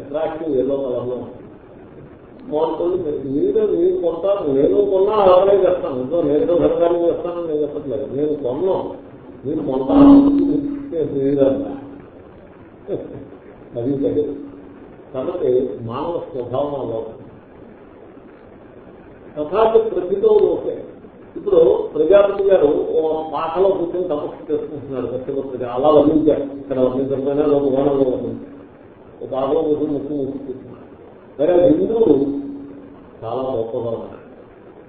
A: అట్రాక్టివ్ ఎల్లో కలర్లో ఉంటుంది. మీరు మీరు కొంటారు నేను కొన్నా అలాగే చేస్తాను. ఇంట్లో నేను సరకారం చేస్తాను నేను చెప్పట్లేదు. నేను కొన్నాం. మీరు కొంటాను అది తెలియదు కాబట్టి మానవ స్వభావం అలా తథాపి ప్రతితో లోకే ఇప్పుడు ప్రజాపతి గారు మాటలో కూర్చొని తపస్సు చేసుకుంటున్నారు కష్టప ప్రజ అలా వర్ణించారు ఇక్కడ వర్ణించకపోయినా ఒక గోణంలో వర్ణించారు ఒక పాటలో కూర్చొని ముక్కు ముక్కుంటున్నాడు వేరే హిందువులు చాలా గొప్పగా ఉన్నారు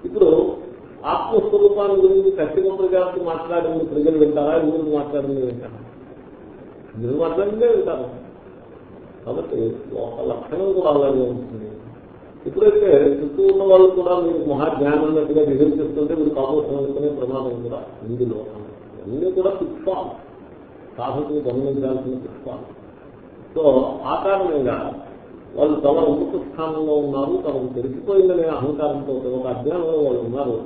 A: ఇప్పుడు ఆత్మస్వరూపాన్ని గురించి కష్టమ ప్రజాపతి మాట్లాడింది ప్రజలు వింటారా? హిందువులు మాట్లాడింది వింటారా? మీరు అర్థంగా వింటారు కాబట్టి ఒక లక్షణం కూడా అలాగే ఉంటుంది. ఇప్పుడైతే చుట్టూ ఉన్న వాళ్ళు కూడా మీరు మహాజ్ఞానం అన్నట్టుగా నిరూపిస్తుంటే మీరు కాపోసం అనుకునే ప్రమాదం కూడా ఇందులో అన్నీ కూడా పుష్పాలు సాధకులు గమనించాల్సిన పుష్పాలు సో ఆ కారణంగా వాళ్ళు తమ ఉన్నత స్థానంలో ఉన్నారు తమకు తెలిసిపోయిందనే అహంకారంతో ఒక అజ్ఞానంలో వాళ్ళు ఉన్నారు.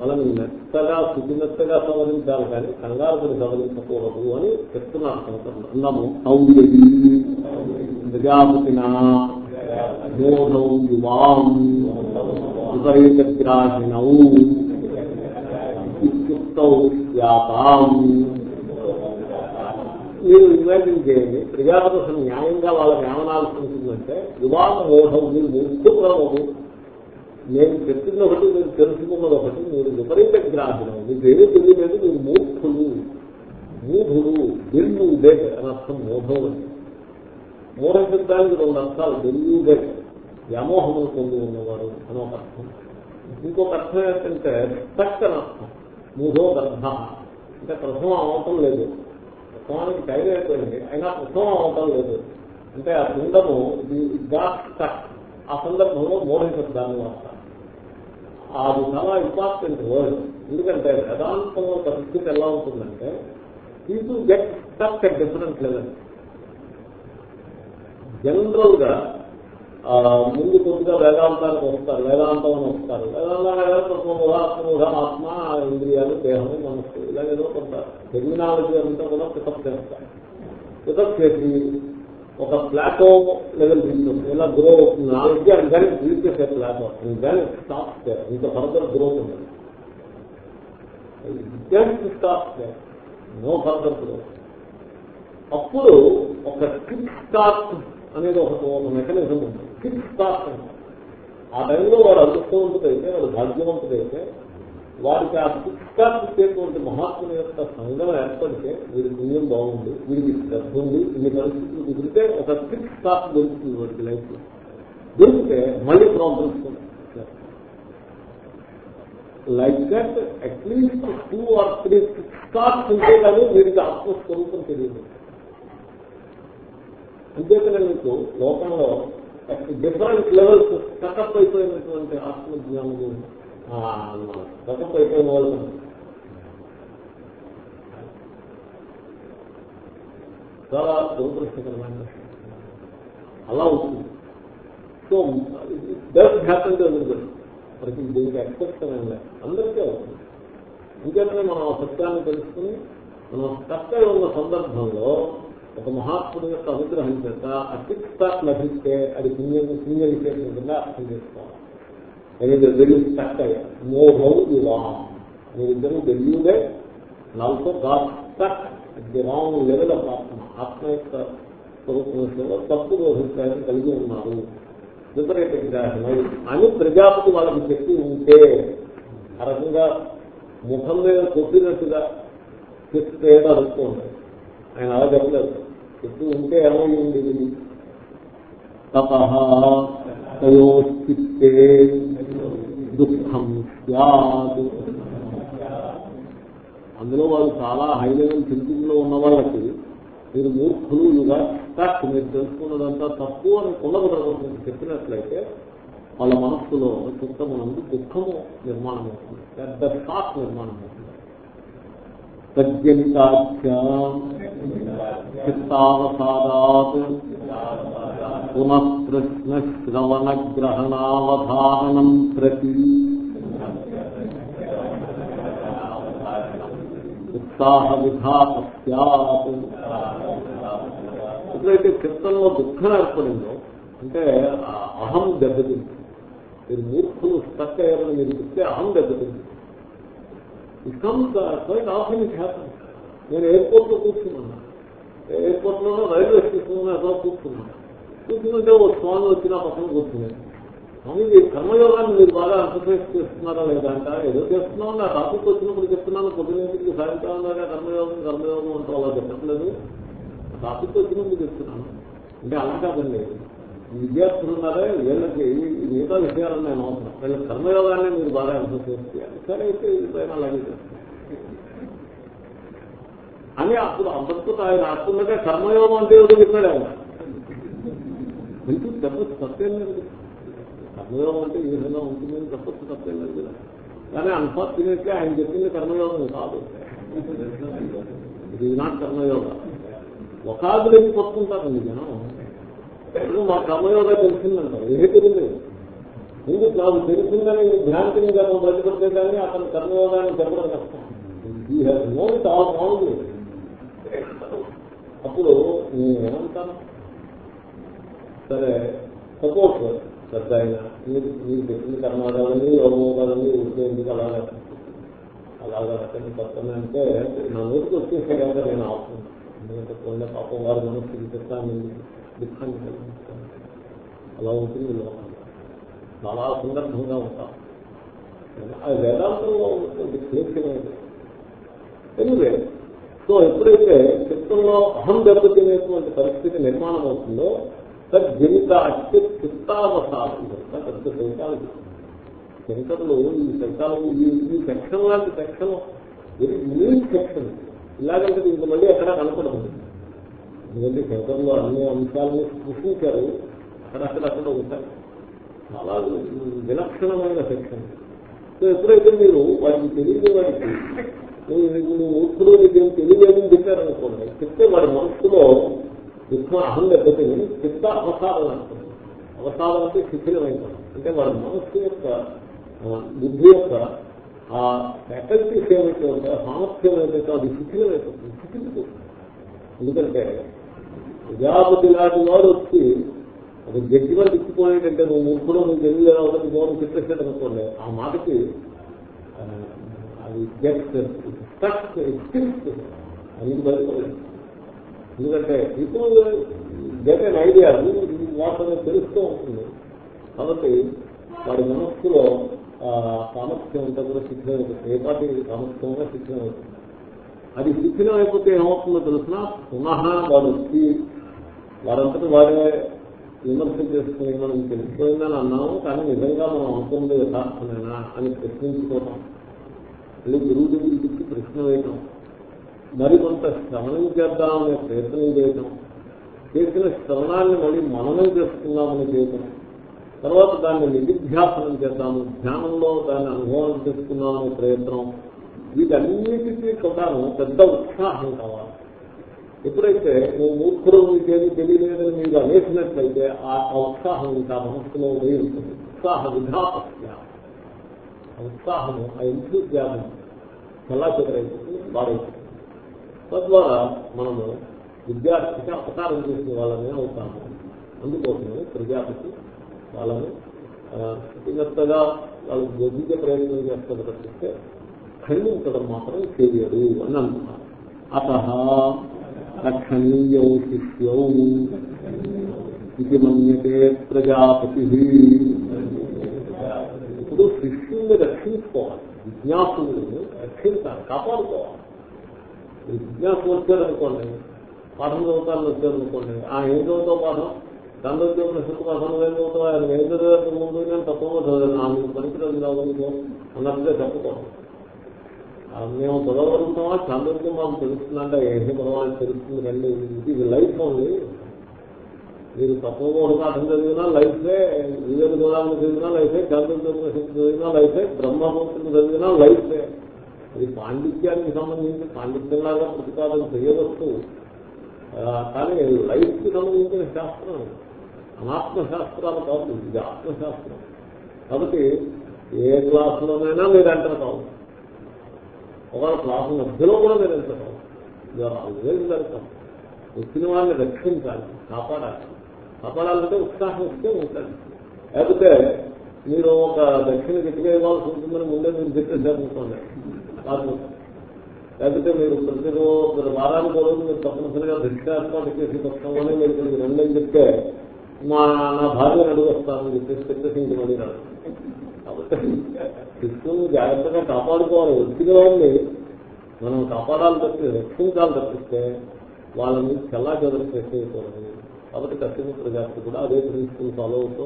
A: మనం మెత్తగా శుచిమెత్తగా సవరించాలి కానీ కంగారు పడి సవరించకూడదు అని చెప్తున్నారు సంవత్సరం అన్నము ప్రజాపతిన మోహం యువాం విపరీతగ్రాహిణౌ మీరు ఇమాజిన్ చేయండి ప్రజాపతి న్యాయంగా వాళ్ళకి ఏమనాల్సి ఉంటుందంటే వివాహ మోహం మీరు ముఖ్యప్రమము నేను చెప్పింది ఒకటి మీరు తెలుసుకున్నది ఒకటి మీరు విపరీత గ్రాహకం మీకు ఏమీ తెలియలేదు మీరు మూర్ఖులు మూఢుడు దిల్యూడెడ్ అని అర్థం మోహం అని మూఢ శబ్దానికి రెండు అర్థాలు. దిల్యూడెడ్ వ్యామోహము పొంది ఉన్నవారు అని ఒక అర్థం. ఇంకొక అర్థం ఏంటంటే స్టక్ అని అర్థం. మూఢో గర్భ. అంటే ప్రథమం అవటం లేదు. ప్రథమానికి టైం అయిపోయింది. అయినా ప్రథమం అవటం లేదు. అంటే ఆ పిండము గా స్టక్ ఆ సందర్భంలో మూఢ శబ్దాన్ని వాడతారు. ఆ చాలా ఇంపార్టెంట్ వర్డ్ ఎందుకంటే వేదాంతంలో పరిస్థితి ఎలా ఉంటుందంటే people get stuck at different level జనరల్గా ముందు కొద్దిగా వేదాంతానికి వస్తారు వేదాంతం అని వస్తారు. వేదాంతం ఆత్మ ఆత్మ ఇంద్రియాలు దేహము మనస్సు ఇలాగేదో కొంత. టెర్మినాలజీ అంతా కూడా పికప్ చేస్తారు. పికప్ చేసి ఒక ప్లాటో లెవెల్ తీసుకుంటుంది ఎలా గ్రో అవుతుంది. ఆ విద్య కానీ రీచ్ చేసే ప్లాటో కానీ స్టాప్ ఇంకా ఫర్దర్ గ్రోత్ ఉంటుంది just stop no further growth అప్పుడు ఒక కిక్ స్టార్ట్ అనేది ఒక మెకానిజం ఉంది. కిక్ స్టార్ట్ ఆ టైంలో వాడు అదృష్టవంతుడైతే వాడు భాగ్యవంతుడైతే వారికి ఆ కిక్ పుట్టేటువంటి మహాత్ముని యొక్క సంఘం ఏర్పడితే వీడి పుణ్యం బాగుంది వీడికి శ్రద్ధ ఉంది ఇన్ని పరిస్థితులు కుదిరితే ఒక సిక్స్ స్టాప్ దొరుకుతుంది వాడికి లైఫ్లో దొరికితే మళ్ళీ problems like that at least two or three six stops ఉంటే కానీ వీడికి ఆత్మస్వరూపం తెలియదు. అంతేకానే మీకు లోకంలో డిఫరెంట్ లెవెల్స్ కటప్ అయిపోయినటువంటి ఆత్మజ్ఞానులు స్టకప్ అయిపోయిన వాళ్ళు చాలా దురదృష్టకరమైన అలా ఉంటుంది. సో డస్ హ్యాపన్ టు ప్రతి దీనికి ఎక్సెప్ట్ లేదు. అందరికీ అవుతుంది ఇంకేంటంటే మనం ఆ సత్యాన్ని తెలుసుకుని మనం స్టక్ ఉన్న సందర్భంలో ఒక మహాత్ముడు యొక్క అనుగ్రహం చేత ఆ లభిస్తే అది పుణ్యం పుణ్య విశేషం కింద అర్థం చేసుకోవాలి. నేను వెరీ స్టక్ అయ్యా మోహం వివాహం మీరిద్దరూ తెలియదే నాలుగో got stuck the wrong level of ఆత్మ. ఆత్మ యొక్క స్వరూపంలో తప్పుడు అభిప్రాయం కలిగి ఉన్నారు. విపరీత విపరీతగ్రాహమై అని ప్రజాపతి వాళ్ళకి చెప్పి ఉంటే ఆ రకంగా ముఖం మీద కొట్టినట్టుగా చెప్తే అడుగుతుంది ఆయన అలా చెప్పలేదు. చెప్తూ ఉంటే ఏమైంది? తయోచిత్తే దుఃఖం సద్ అందులో వాళ్ళు చాలా హై లెవెల్ థింకింగ్లో ఉన్న వాళ్ళకి మీరు మూర్ఖులు యుగా మీరు తెలుసుకున్నదంతా తప్పు అని కుండబుద్ధి చెప్పినట్లయితే వాళ్ళ మనస్సులో చిత్తమునందు దుఃఖము నిర్మాణం అవుతుంది పెద్ద షాక్ నిర్మాణం అవుతుంది చిత్తావసాదాత్. పునఃకృష్ణ శ్రవణ గ్రహణావధానం ప్రతి ఉత్సాహ విఘాత ఎప్పుడైతే చిత్తంలో దుఃఖం ఏర్పడిందో అంటే అహం దెబ్బతింది మీరు మూర్ఖులు స్టక్ అయ్యారని మీరు చెప్తే అహం దెబ్బతింది it comes quite often it happen నేను ఎయిర్పోర్ట్లో కూర్చున్నాను. ఎయిర్పోర్ట్ లోనో రైల్వే స్టేషన్లో ఎక్కడో కూర్చున్నాను కూర్చుంటే ఓ స్వామి వచ్చిన పక్కన కూర్చున్నాను స్వామి కర్మయోగాన్ని మీరు బాగా అర్థఫేస్ చేస్తున్నారా లేదా అంట ఏదో చేస్తున్నాం నా టాపిక్ వచ్చినప్పుడు చెప్తున్నాను కొద్దిగా సాయంకాలం దాకా కర్మయోగం కర్మయోగం అంటూ అలా చెప్పట్లేదు టాపిక్ వచ్చినప్పుడు చెప్తున్నాను అంటే అలా కాదండి విద్యార్థులు ఉన్నారే వీళ్ళకి మిగతా విషయాలు నేను అవసరం వీళ్ళ కర్మయోగాన్ని మీరు బాగా అర్థఫేస్ చేయాలి సరే అయితే వీళ్ళపైన అలాగే చేస్తాను అని అప్పుడు అంతకు ఆయన రాస్తుండగా కర్మయోగం అంటే ఏదో చెప్పాడు ఆయన. ఎందుకు చెప్పచ్చు తప్పేం లేదు? కర్మయోగం అంటే ఈ విధంగా ఉంటుందని చెప్పచ్చు తప్పేం లేదు కదా. కానీ అన్ఫార్చునేట్లీ ఆయన చెప్పింది కర్మయోగం కాదు. ఇది నాట్ కర్మయోగం. ఒక ఆదులకి పట్టుకుంటారండి జనం. ఇప్పుడు మా కర్మయోగా తెలిసిందంటారు. ఏ తెలియదు. ఎందుకు నాకు తెలిసిందని భ్రాంతిని కానీ బయటపడితే కానీ అతను కర్మయోగాన్ని చెప్పడం కష్టం. ఈ హ్యాస్ నోన్ ఇట్ ఆల్ అప్పుడు నేను సరే సపోజ్ పెద్ద ఆయన మీరు మీరు చెప్పింది కర్మాగాలని యోగోగాలని ఉంటే ఎందుకు అలాగా అలాగా అతన్ని కొత్తనే అంటే నా నోటికి వచ్చేసే కదా నేను ఆపుతున్నాను ఎందుకంటే కొండ పాపం వారి మనస్సుకి చెప్తాను దుఃఖాన్ని కలిగిస్తాను అలా ఉంటుంది లోకం. చాలా సందర్భంగా ఉంటాం. అది వేదాంతంలో ఉంటుంది క్లేశమైనది ఎనివే సో ఎప్పుడైతే చిత్తంలో అహం దెబ్బతినేటువంటి పరిస్థితి నిర్మాణం అవుతుందో తద్జనిత అత్య చిత్తావసాలు పెద్ద సైకాలజీ శంకరులు ఈ సైకాలజీ ఈ సెక్షన్ లాంటి సెక్షన్ వెరీ యూనిక్ సెక్షన్. ఇలాగంటే ఇంక మళ్ళీ ఎక్కడా కనపడదు. ఎందుకంటే శంకరులు అన్ని అంశాలను సృష్టించారు. అక్కడక్కడక్కడ ఉంటారు చాలా విలక్షణమైన సెక్షన్. సో ఎప్పుడైతే మీరు వాటికి తెలియని వాటికి నువ్వు మూర్ఖుడు నీకేం తెలియలేదని చెప్పారనుకోండి చెప్తే వాడి మనస్సులో దుఃఖం అహం దెబ్బతిని చిత్త అవసారం అంటుంది. అవసాదం అంటే శిథిలమైన అంటే వాడి మనస్సు యొక్క బుద్ధి యొక్క ఆ ఫ్యాకల్టీస్ ఏమైతే ఉంటాయో సామర్థ్యం ఏదైతే అది శిథిలమైపోతుంది శిథిలిపోతుంది. ఎందుకంటే ప్రజాపతి లాంటి వాడు వచ్చి అది జడ్జిమెంట్ ఇచ్చిపోయేటంటే నువ్వు మూర్ఖుడు నువ్వు తెలియదు అవుతుంది గౌరవం చెప్పేసాడు అనుకోండి ఆ మాటకి అది గెట్ స్టక్ ఎక్స్పీరియన్స్ అందుకు బయటపడలేదు ఎందుకంటే పీపుల్ గెట్ అన్ ఐడియా వాటిని తెలుస్తూ ఉంటుంది. కాబట్టి వాడి మనస్సులో సామర్థ్యం అంతా కూడా శిక్షణ ఏ పాటి సామర్థ్యంగా శిక్షణ అవుతుంది అది శిక్షణ అయిపోతే ఏమవుతుందో తెలిసిన? పునః వాడు వచ్చి వారంతటి వారే విమర్శ చేసుకుని మనం తెలిసిపోయిందని అన్నాము కానీ నిజంగా మనం అనుకుంది యథార్థమేనా అని ప్రశ్నించుకోవటం మళ్ళీ గురువు దగ్గరికి ఇచ్చి ప్రశ్న వేయటం మరికొంత శ్రవణం చేద్దామనే ప్రయత్నం చేయటం చేసిన శ్రవణాన్ని మళ్ళీ మననం చేసుకుందామని చేయటం తర్వాత దాన్ని నిధిధ్యాసనం చేద్దాము ధ్యానంలో దాన్ని అనుభవం చేసుకుందామనే ప్రయత్నం వీటన్నిటికీ కూడాను పెద్ద ఉత్సాహం కావాలి. ఎప్పుడైతే నువ్వు మూర్ఖుడు నీకేది తెలియలేదని మీరు అనేసినట్లయితే ఆ ఉత్సాహం ఇంకా మనస్సులో వేయి ఉంటుంది. ఉత్సాహ విఘాపస్య ఉత్సాహము ఆ ఎంతూజ్యానం చల్లా చెదరైపోతుంది బాడైపోతుంది తద్వారా మనము విద్యార్థికి అపకారం చేసే వాళ్ళనే అవుతాము. అందుకోసమే ప్రజాపతి వాళ్ళని కృతజ్ఞతగా వాళ్ళు బోధించే ప్రయోజనం చేస్తారు తప్పిస్తే ఖండించడం మాత్రం చేయడు అని అంటున్నారు అత రక్షణీయౌ శిష్యౌ ఇది మన్యతే ప్రజాపతి. ఇప్పుడు శిష్యుల్ని రక్షించుకోవాలి. విజ్ఞాసుల్ని రక్షించాలి కాపాడుకోవాలి. విజ్ఞాసం వచ్చారనుకోండి పాఠం చదువుతాను వచ్చారనుకోండి ఆ ఏం చదువుతావు పాఠం? దాంట్లో ప్రశ్న పాఠం ఏం చదువుతావు? ఆయన ఏం చదివే ముందు నేను తప్పకుండా చదివాను. ఆమె పనికిరాదు రావడానికి అన్నట్టుగా చెప్పకూడదు. మేము చదవగలుగుతామా? చంద్రుడికి మాకు తెలుస్తుందంటే ఏంటి పర్వాలేదు తెలుస్తుంది? రండి ఇది లైఫ్ ఉంది మీరు తక్కువగా పాఠం చదివినా లైఫే వివేక దూరాలను చదివినా లైఫే చంద్రుడు చదివినా లైఫే బ్రహ్మమూర్తిని చదివినా లైఫే. అది పాండిత్యానికి సంబంధించి పాండిత్యంలాగా ప్రతిపాదన చేయవచ్చు. కానీ లైఫ్కి సంబంధించిన శాస్త్రం అనాత్మ శాస్త్రాలు కాదు ఇది ఆత్మశాస్త్రం. కాబట్టి ఏ క్లాసులోనైనా మీరు ఎంటర్ కావచ్చు ఒకవేళ క్లాసు మధ్యలో కూడా మీరు ఎంటర్ కావచ్చు వెళ్తాం వచ్చిన వాళ్ళని రక్షించాలి కాపాడాలి. కాపాడాలంటే ఉత్సాహం వస్తే ఉంటుంది లేకపోతే మీరు ఒక దక్షిణ గట్టిగా ఇవ్వాల్సి ఉంటుందని ముందే మీరు చెప్పేసారు అనుకోండి లేకపోతే మీరు ప్రతిరోజు వారానికి రోజు మీరు తప్పనిసరిగా దక్షిణ ఏర్పాటు చేసి వస్తామని మీరు ఇక్కడికి రెండని చెప్తే మా నా భార్యను అడుగు వస్తానని చెప్పేసి చెప్పేసి ఇంక మళ్ళీ రాదు జాగ్రత్తగా కాపాడుకోవాలి. వచ్చిన ఉంది. మనం కాపాడాలి తప్పితే రక్షించాలి తప్పిస్తే వాళ్ళని చల్లా చెదరు చేసేయకూడదు కాబట్టి కశ్యప గారికి కూడా అదే ప్రిన్సిపల్ ఫాలో అవుతూ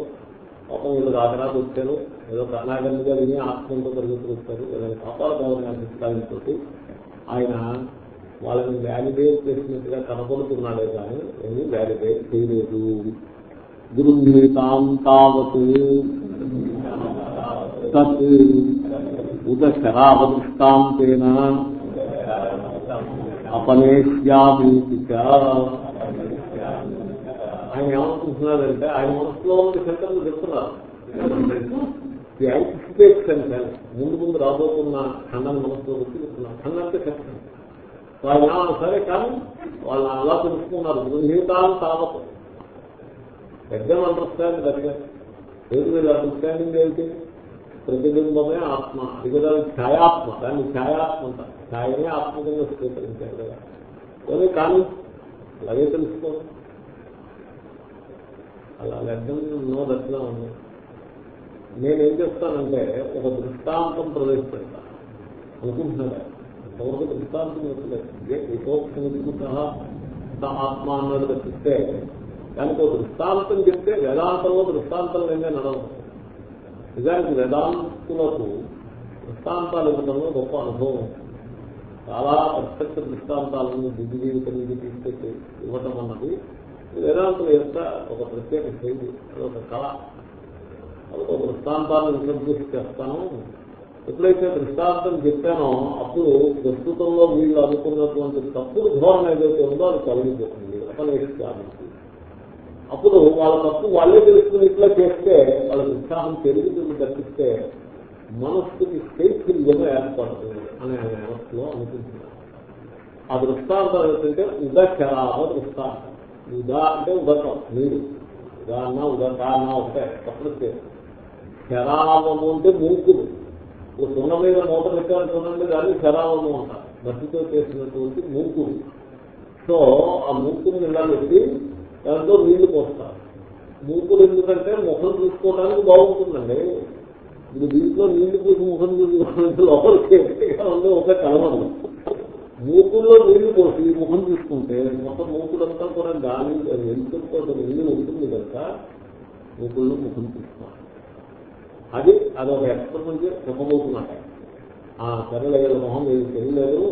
A: పాపం వీళ్ళు రాకరాకు వచ్చారు. ఏదో ప్రాణాగంగా విని ఆత్మంతో పరిగెత్తుకు వచ్చారు. ఏదైనా భావన అభిప్రాయంతో ఆయన వాళ్ళని వ్యాలిడేట్ చేసినట్టుగా కనపడుతున్నాడే కానీ ఏమీ వ్యాలిడేట్ చేయలేదు. గృహీతాం తావత్ తత్ ఉద శరావదృష్టాంతేన అపనేష్యామీతి ఆయన ఏమనుకుంటున్నారంటే ఆయన మనసులో ఉన్న సెంటర్లు చెప్తున్నారు. యాంటిసిపేట్ సెంటర్ ముందు ముందు రాబోతున్న ఖండాన్ని మనసులో వచ్చి చెప్తున్నారు. ఖండం అంటే వాళ్ళు ఏమన్నా సరే కానీ వాళ్ళు అలా తెలుసుకున్నారు. గృహీతాన్ని తావత్. పెద్ద అండర్స్టాండ్ దగ్గర ఏది మీద అండర్స్టాండింగ్ ఏంటి ప్రతిబింబమే ఆత్మ. అది కదా ఛాయాత్మ. దాన్ని ఛాయాత్మ అంట ఛాయనే ఆత్మకంగా స్వీకరించారు కదా. కానీ అలాగే తెలుసుకోండి అలా లెక్కనో దర్శనం ఉంది? నేనేం చేస్తానంటే ఒక దృష్టాంతం ప్రవేశపెడతాను అనుకుంటున్నాను ఎంతవరకు దృష్టాంతం యథోక్తి సహా ఆత్మ అన్నది తప్పిస్తే దానికి ఒక దృష్టాంతం చెప్తే వేదాంతంలో దృష్టాంతం లేదే నడవదు. నిజానికి వేదాంతులకు దృష్టాంతాలు ఇవ్వడంలో గొప్ప అనుభవం చాలా ప్రత్యక్ష దృష్టాంతాలను బుద్ధి జీవితం నుంచి తీసుకొచ్చి ఇవ్వటం అన్నది వేదాంతుల యొక్క ఒక ప్రత్యేక శైలి అదొక కళ. అదొక వృత్తాంతాన్ని ఇంట్రడ్యూస్ చేస్తాను ఎప్పుడైతే దృష్టాంతం చెప్పానో అప్పుడు ప్రస్తుతంలో వీళ్ళు అనుకున్నటువంటి తప్పుడు ధోరణ ఏదైతే ఉందో అది కలిగిపోతుంది అపనేషిస్తానికి అప్పుడు వాళ్ళ తప్పు వాళ్ళే తెలుసుకుని ఇట్లా చేస్తే వాళ్ళ ఉత్సాహం పెరుగుతుంది తప్పిస్తే మనస్సుకి శైథిల్యం ఏర్పడుతుంది అనే మనస్సులో అనుకుంటున్నారు ఆ దృష్టాంతం ఏంటంటే ఉదశరాభ దృష్టాంతం. ఉదా అంటే ఉదకం నీరు. ఉదా అన్న ఉదక అన్న ఒకటే ప్రకృతి శరావము అంటే మూకులు ఒక సున్న మీద మూట పెట్టాలి చూడండి దాన్ని శరావము అంటారు. మట్టితో చేసినటువంటి మూకులు సో ఆ మూకుని ఇలా పెట్టి దాంట్లో నీళ్ళు పోస్తారు. మూకులు ఎందుకంటే ముఖం చూసుకోవడానికి బాగుంటుందండి. ఇది దీంట్లో నీళ్ళు పోసి ముఖం చూసుకోవడానికి లోపలికి ఉంది ఒక కలవడం మూకుల్లో నీళ్ళు పోసి ముఖం చూసుకుంటే మొత్తం మూకుడంతా కూడా గాలి ఎంతో నీళ్ళు ఉంటుంది కనుక మూకుల్లో ముఖం చూసుకోవాలి. అది అదొక ఎక్స్పెరిమెంట్ చెప్పబోతున్నట్ట. ఆ సరేలేదు మొహం వీళ్ళు తెలియలేదు.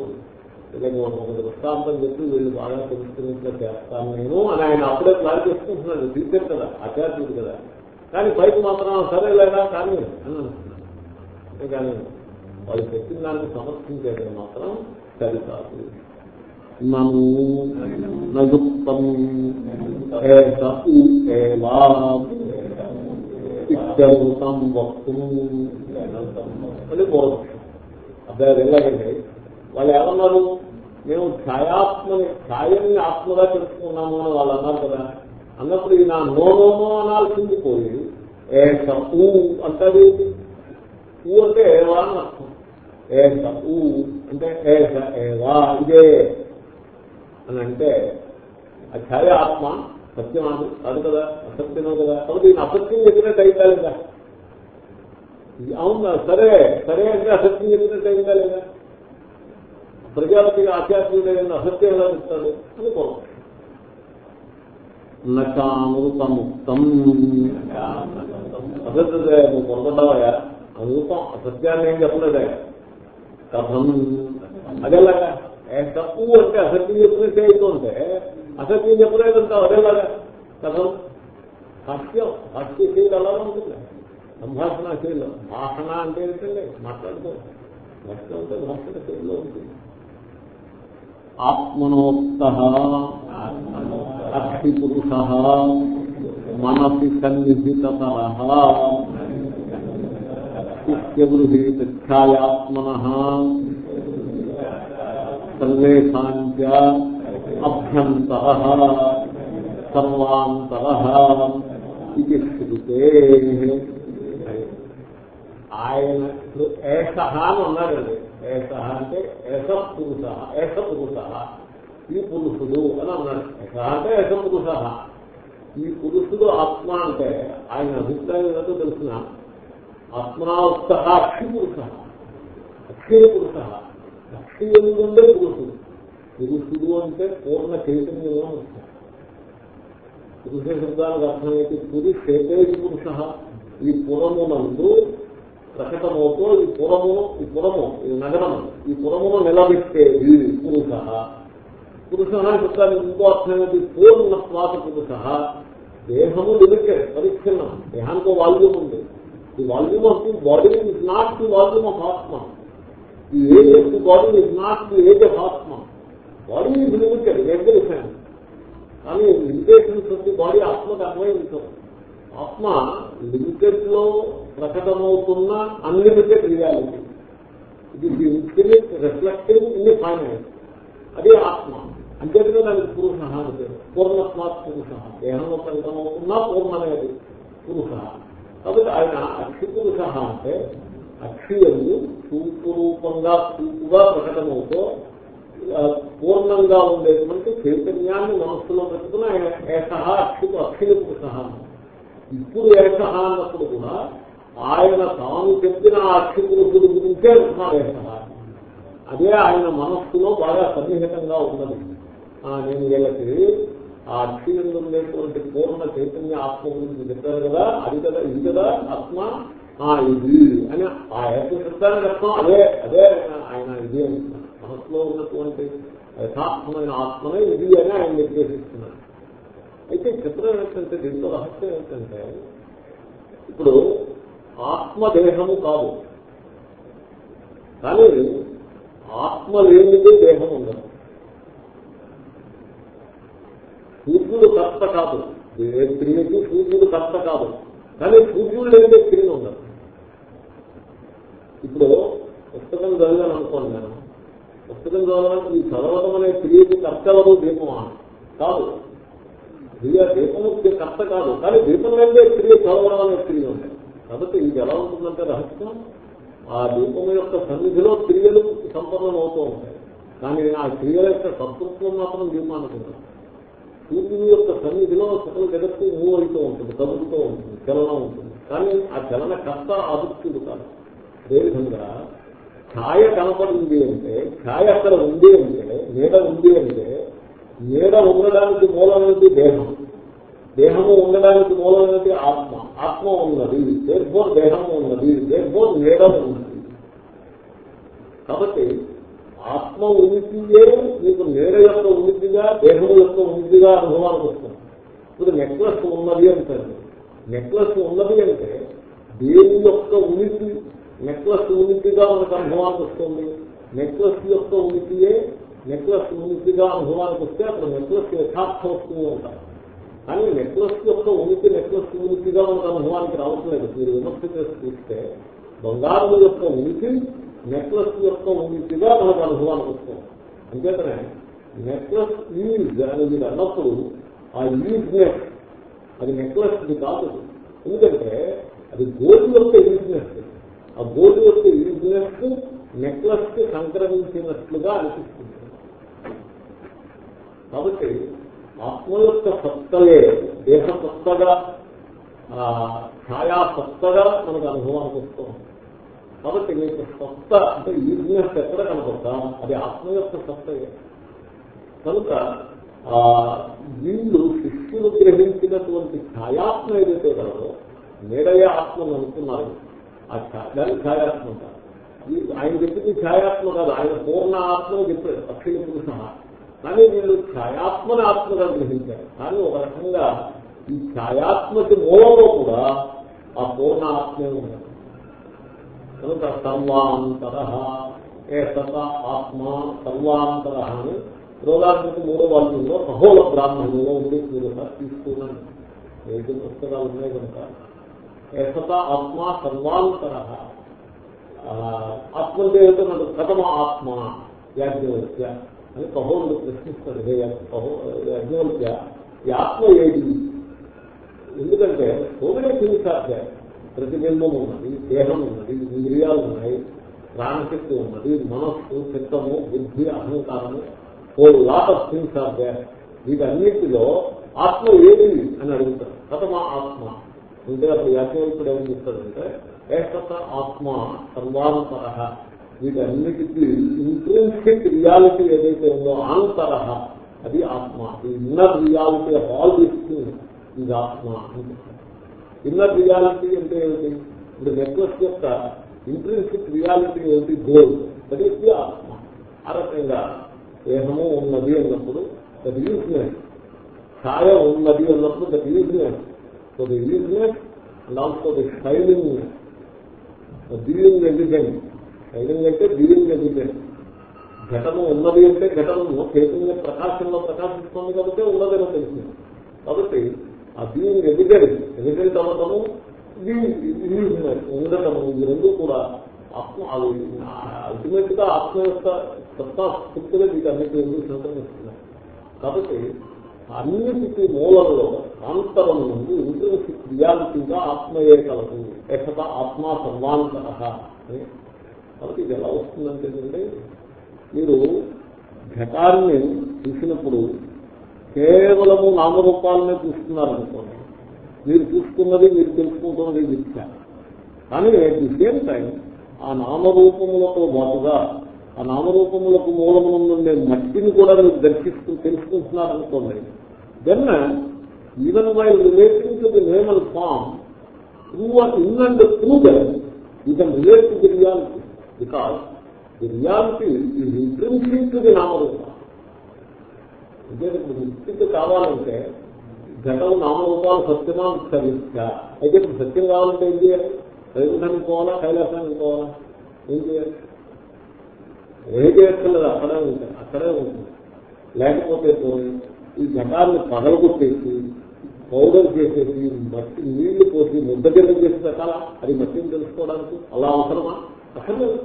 A: ఇలాగ ఒక దృష్టాంతం చెప్పి వీళ్ళు బాగా తెలుసుకునేట్లు చేస్తాను నేను అని ఆయన అప్పుడే ప్లాన్ చేసుకుంటున్నాడు. టీచర్ కదా ఆచార్యుడు కదా. కానీ పైకి మాత్రం సరేలేదా కానీ అని కానీ వాళ్ళు చెప్పిన దాన్ని సమర్థించేది మాత్రం సరికాదు నను నగుప్తం ఇత్యవృతం వక్తు. అని బోధం. అబ్బాయి ఎలాగంటే వాళ్ళు ఏమన్నారు? మేము ఛాయాత్మని ఛాయల్ని ఆత్మగా తెలుసుకున్నాము అని వాళ్ళు అన్నారు కదా. అన్నప్పుడు ఇది నా నోనోనో అనాల్సింది పోయి ఏష ఊ అంటది ఊ అంటే ఏవా అని అర్థం? ఏష ఊ అంటే ఏష ఏవా ఇదే అని అంటే ఆ ఛాయ ఆత్మ సత్యం అది కాదు కదా అసత్యమే కదా. కాబట్టి ఈయన అసత్యం చెప్పినట్టు అయితే లేదా? అవునా? సరే సరే అంటే అసత్యం చెప్పినట్టు అయిందా లేదా? ప్రజాపతిగా ఆధ్యాత్మిక అసత్యం ఎలా చెప్తాడు? అని అనుకోవడం నకామృతముక్తం అసత్యతే నువ్వు కొనపడ్డావా అసత్యాన్ని ఏం చెప్పలేదయ్యా కథం అదేలాగా తప్పు అంటే అసత్యం చెప్పినట్టే అవుతుంటే అసత్యం చెప్పలేదంటావు అదేలాగా. కథం హాస్యం హాస్య శైలి అలా ఉంటుంది. సంభాషణ శైలి భాషణ అంటే ఏంటండి? మాట్లాడుకో భాష అంటే భాషణ శైలిలో ఉంటుంది. ఆత్మనోక్త పురుష మనసి సన్నిహితర ఛాయాత్మన సర్వేషాంచ అభ్యంతర సర్వాంతర ఇది శృతే ఆయన ఏష అని ఉన్నారండి ఏష అంటే ఏష పురుష ఏష పురుష ఈ పురుషుడు అని అన్నాడు. ఏష అంటే ఏష పురుష. ఈ పురుషుడు ఆత్మ అంటే ఆయన అభిప్రాయం ఏదో తెలిసిన? ఆత్మనావస్థ అక్షి పురుష అక్షయ పురుష అక్షి ఎందుకంటే పురుషుడు పురుషుడు అంటే పూర్ణ చైతన్యంలో ఉంటాడు పురుష శబ్దానికి అర్థమైతే పురి శేతేజి పురుష. ఈ పురమునందు ప్రకటమవుతో ఈ పురమును ఈ పురము ఇది నగరము ఈ పురమును నిలబెట్టేది పురుష. పురుష చెప్తాను ఇంకో అర్థం పూర్ణ శ్వాస పురుష. దేహము లిమిటెడ్ పరిచ్ఛిన్నం. దేహానికి వాల్యూమ్ ఉంది the volume of the body is not the volume of ఆత్మ the age of the body is not the age of ఆత్మ బాడీ ఈజ్ లిమిటెడ్ ఎవరి ఫ్యాన్ కానీ లిమిటేషన్స్ ఆఫ్ ది బాడీ ఆత్మకు అన్వయించదు ఆత్మ లిమిటెడ్లో ప్రకటమవుతున్న అన్లిమిటెడ్ రియాలిటీ ఇది the infinite reflective in the final అదే ఆత్మ అంతేకాదు దానికి పురుష అని పేరు పూర్ణస్మాత్ పురుష దేహంలో ప్రకటమవుతున్నా పూర్ణమేది పురుష కాబట్టి ఆయన అక్షి పురుష అంటే అక్షియందు చూపు రూపంగా చూపుగా ప్రకటమవుతూ పూర్ణంగా ఉండేటువంటి చైతన్యాన్ని మనస్సులో పెట్టుకుని ఆయన ఏష అక్షి అక్షిని పురుష ఇప్పుడు ఏష అన్నప్పుడు కూడా ఆయన తాను చెప్పిన ఆ అక్షి పురుషుడి గురించే అంటున్నారు ఏష అదే ఆయన మనస్సులో బాగా సన్నిహితంగా ఉన్నది. నేను వీళ్ళకి ఆ అక్షి ఉండేటువంటి పూర్ణ చైతన్య ఆత్మ గురించి చెప్పారు కదా అది కదా ఇది కదా ఆత్మ ఇది అని ఆ ఏక అర్థం అదే అదే ఆయన ఇది అంటున్నారు మనసులో ఉన్నటువంటి యథాత్మైన ఆత్మనే ఇది అని ఆయన నిర్దేశిస్తున్నారు. అయితే చిత్రం ఏంటంటే దీంతో రహస్యం ఏంటంటే ఇప్పుడు ఆత్మదేహము కాదు. కానీ ఆత్మ లేనిదే దేహం ఉండదు. సూర్యుడు కర్త కాదు. ఏ స్త్రీకి సూర్యుడు కర్త కాదు. కానీ సూర్యుడు లేనిదే స్త్రీ ఉండదు ఇప్పుడు పుస్తకం చదివాను అనుకోండి నేను. పుస్తకం చదవడానికి ఈ చదవడం అనే క్రియకి కర్తవదు దీపమా? కాదు. క్రియ దీపము కర్త కాదు. కానీ దీపం లేదే క్రియ చదవడం అనే క్రియ ఉంది కాబట్టి ఇది ఎలా ఉంటుందంటే రహస్యం. ఆ దీపం యొక్క సన్నిధిలో క్రియలు సంపన్నం అవుతూ ఉంటాయి. కానీ ఆ క్రియల యొక్క సంతృత్వం మాత్రం దీపానికి ఉంటుంది సూర్యుని యొక్క సన్నిధిలో సకల జగత్తు మూవ్ అవుతూ ఉంటుంది కదులుతూ ఉంటుంది చలనం ఉంటుంది. కానీ ఆ చలన కర్త ఆదుర్తుడు కాదు. అదేవిధంగా ఛాయ కనపడింది అంటే ఛాయ అక్కడ ఉంది అంటే నీడ ఉంది అంటే నీడ ఉండడానికి మూలమైనది దేహం. దేహము ఉండడానికి మూలమైనది ఆత్మ. ఆత్మ ఉన్నది దేర్ఫోర్ దేహము ఉన్నది దేర్ఫోర్ నీడ ఉన్నది. కాబట్టి ఆత్మ ఉనికియే మీకు నీడ యొక్క ఉనికిగా దేహం యొక్క ఉనికిగా అనుభవానికి వస్తుంది. ఇప్పుడు నెక్లెస్ ఉన్నది అంటారు. నెక్లెస్ ఉన్నది అంటే దేని యొక్క ఉనికి నెక్లెస్ ఉనికిగా మనకు అనుభవానికి వస్తుంది. నెక్లెస్ యొక్క ఉనికియే నెక్లెస్ ఉనికిగా అనుభవానికి వస్తే అప్పుడు నెక్లెస్ యథార్థ వస్తువు ఉంటారు కానీ నెక్లెస్ యొక్క ఉనికి నెక్లెస్ ఉనికిగా మనకు అనుభవానికి రావట్లేదు. మీరు విమర్శ చేసి చూస్తే బంగారం యొక్క ఉనికి నెక్లెస్ యొక్క ఉనికిగా మనకు అనుభవానికి వస్తుంది. అంచేతనే నెక్లెస్ ఈజ్ అని మీరు అన్నప్పుడు ఆ ఈజ్నెస్ అది నెక్లెస్ కాదు. ఎందుకంటే అది గోల్డ్ యొక్క ఈజ్నెస్ ఆ గోల్డ్ యొక్క ఈజ్నెస్ నెక్లెస్కి సంక్రమించినట్లుగా అనిపిస్తుంది. కాబట్టి ఆత్మ యొక్క సత్తయే దేహ సత్తగా ఛాయా సత్తగా మనకు అనుభవానికి వస్తుంది కాబట్టి మీకు సత్త అంటే ఈజినెస్ ఎక్కడ కనపడతాం? అది ఆత్మ యొక్క సత్తయే కనుక వీళ్ళు శిష్యులు గ్రహించినటువంటి ఛాయాత్మ ఏదైతే కలదో మేడయ ఆత్మను అనుకున్నారు. ఆ దాన్ని ఛాయాత్మ అంటారు. ఆయన చెప్పింది ఛాయాత్మ కాదు ఆయన పూర్ణ ఆత్మని చెప్పాడు అక్షయ పురుష కానీ వీళ్ళు ఛాయాత్మని ఆత్మగా గ్రహించారు. కానీ ఒక రకంగా ఈ ఛాయాత్మకి మూలంలో కూడా ఆ పూర్ణ ఆత్మే ఉన్నారు కనుక సర్వాంతర ఏ సత ఆత్మ సర్వాంతర అని రోగాత్మక మూడో వాళ్ళలో సహోల బ్రాహ్మణంలో ఉండి మీరు తీసుకున్నాను ఏది పుస్తకాలు ఉన్నాయి కనుక. ఏసత ఆత్మ సర్వాంతర. ఆత్మ అంటే ఏంటన్నాడు కథమ ఆత్మ యాజ్ఞవల్క్య అని కహోళ్ళు ప్రశ్నిస్తాడు. హే యాజ్ఞవల్క్య ఈ ఆత్మ ఏది? ఎందుకంటే సోదరే హింసాధ్య ప్రతిబింబం ఉన్నది దేహం ఉన్నది ఇంద్రియాలు ఉన్నాయి ప్రాణశక్తి ఉన్నది మనస్సు చిత్తము బుద్ధి అహంకారము ఓ lot of things are they వీటన్నిటిలో ఆత్మ ఏది అని అడుగుతారు. కథమా ఆత్మ. అంటే అప్పుడు యాజ్ఞవల్కుడు ఏమని చెప్తాడంటే ఏకత ఆత్మ సర్వాంతర. వీటన్నిటికీ ఇంట్రెన్సిక్ రియాలిటీ ఏదైతే ఉందో ఆంతర అది ఆత్మ. Inner reality of all this thing ఇది ఆత్మ ఇన్నర్ రియాలిటీ అంటే ఏమిటి? ఇప్పుడు నెట్వర్క్ యొక్క ఇంట్రెన్సిక్ రియాలిటీ ఏమిటి? గోల్. అది ఆత్మ. ఆ రకంగా దేహము ఉన్నది అన్నప్పుడు దట్ యూజ్నెస్ ఛాయ ఉన్నది అన్నప్పుడు దట్ యూజ్నెస్ so the యూజ్నెస్ and also the styling dealing evident styling అంటే డీలింగ్ ఎవిడెంట్ ఘటము ఉన్నది అంటే ఘటము. చైతన్య ప్రకాశంలో ప్రకాశిస్తుంది కాబట్టి ఉన్నదని తెలిసింది. కాబట్టి ఆ బీయింగ్ ఎవిడెంట్ ఎవిడెంట్ అవ్వటము ఉండటము ఈ రెండు కూడా ఆత్మ అల్టిమేట్గా ఆత్మ యొక్క సత్తాస్ఫూర్తిగా స్థితిగా వీటన్నిటి ఎందుకు సంక్రమిస్తున్నాయి కాబట్టి అన్నిటికీ మూలంలో అంతరం నుండి ఇంట్రెన్సిక్ రియాలిటీగా ఆత్మయే కలదు. ఏకత ఆత్మ సర్వాంతర. అని కాబట్టి ఇది ఎలా వస్తుందంటే మీరు ఘటాన్ని చూసినప్పుడు కేవలము నామరూపాలనే చూస్తున్నారనుకోండి. మీరు చూసుకున్నది మీరు తెలుసుకుంటున్నది మిథ్య. కానీ ది సేమ్ టైం ఆ నామరూపములతో బాటుగా ఆ నామరూపములకు మూలమునుండే మట్టిని కూడా మీరు దర్శిస్తూ తెలుసుకుంటున్నారనుకోండి then even why relating to the nominal form through in and through then can relate to the reality because the reality is intrinsic to the నామరూపం అంటే ముక్తికి కావాలంటే ఘటం నామరూపాలు సత్యమా సరిగ్గా. అయితే ఇప్పుడు సత్యం కావాలంటే ఏం చేయాలి? వైకుంఠానికి పోవాలా? కైలాసానికి పోవాలా? ఏం చేయాలి? ఏం చేయక్కర్లేదు అక్కడే ఉంటుంది అక్కడే ఉంటుంది. లేకపోతే ఈ ఘటాన్ని పగలగొట్టేసి పౌడర్ చేసేసి మట్టి నీళ్ళు పోసి ముద్ద కింద చేసి పెట్టాలా? అది మట్టిని తెలుసుకోవడానికి అలా అవసరమా? అక్కర్లేదు.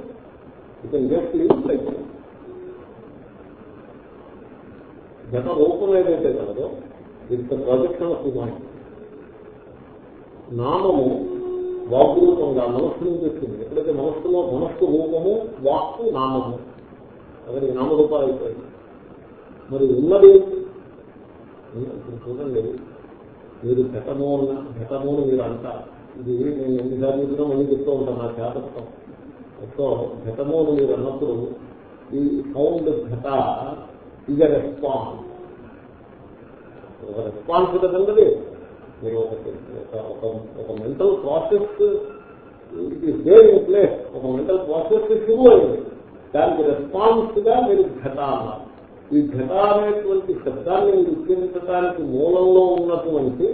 A: ఇక జస్ట్ ఘట రూపం ఏదైతే కలదో ఇంత ప్రొజెక్షన్ ఆఫ్ మైండ్ నామము వాగ్రూపంగా మనస్సు నుంచి వచ్చింది ఎప్పుడైతే మనస్సులో మనస్సు రూపము వాక్కు నామము అక్కడికి నామరూపాలు అయిపోయింది మరి ఉన్నది ఇప్పుడు చూడండి మీరు ఘటము ఉన్న ఘటము మీరు అంటారు. ఇది నేను ఎన్నిసార్లు చెప్పినా మళ్ళీ చెప్తూ ఉంటాను నా చేతత్వం సో ఘటము మీరు అన్నప్పుడు ఈ సౌండ్ ఘట ఇది రెస్పాన్స్ ఒక రెస్పాన్స్ కదండి మీరు ఒక mental process it is there in place ఒక మెంటల్ ప్రాసెస్ షురు అయింది దానికి రెస్పాన్స్గా మీరు ఘట అన్నారు ఈ ఘట అనేటువంటి శబ్దాన్ని మీరు ఉచ్చరించడానికి మూలంలో ఉన్నటువంటి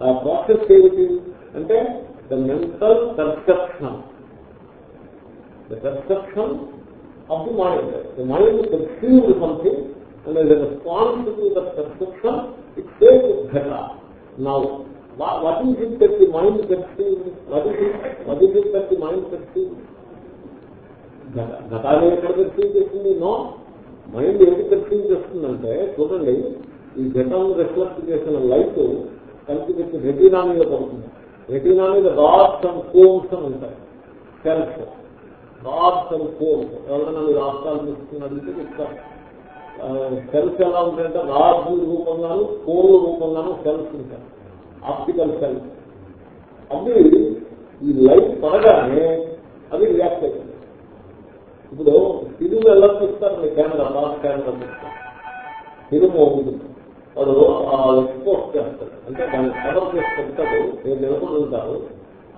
A: ఆ ప్రాసెస్ ఏమిటి? అంటే the mental perception the perception of the mind the mind perceived something and as a response to the perception, it says ghata. Now, what, what is it that the mind perceives? What is it? What is it that the mind perceives? ఘటాన్ని ఎక్కడ perceive చేస్తుంది no mind ఏది perceive చేస్తుందంటే చూడండి ఈ ఘటం reflect చేసిన light కలిసి పెట్టి రెటీనా మీద పడుతుంది రెటీనా మీద డాట్స్ అండ్ కోమ్స్ అని ఉంటాయి సెల్స్ డాట్స్ అండ్ కోమ్స్ ఎవరైనా మీరు రాష్ట్రాలు తీసుకున్నట్లయితే చెప్తారు సెల్స్ ఎలా ఉంటాయంటే రాజు రూపంగాను కోర్ల రూపంగాను సెల్స్ ఉంటాయి ఆప్టికల్ సెల్స్ అవి ఈ లైట్ పడగానే అది రియాక్ట్ అవుతుంది ఇప్పుడు ఫిలిం ఎలా చూస్తారు? కెమెరా బాగా కెమెరా చూస్తారు. ఫిలిం ఉంటుంది. వాడు ఎక్స్పోర్ట్ చేస్తాడు. అంటే దాన్ని కవర్ చేసి పెడతాడు నేను నిలబడి ఉంటారు.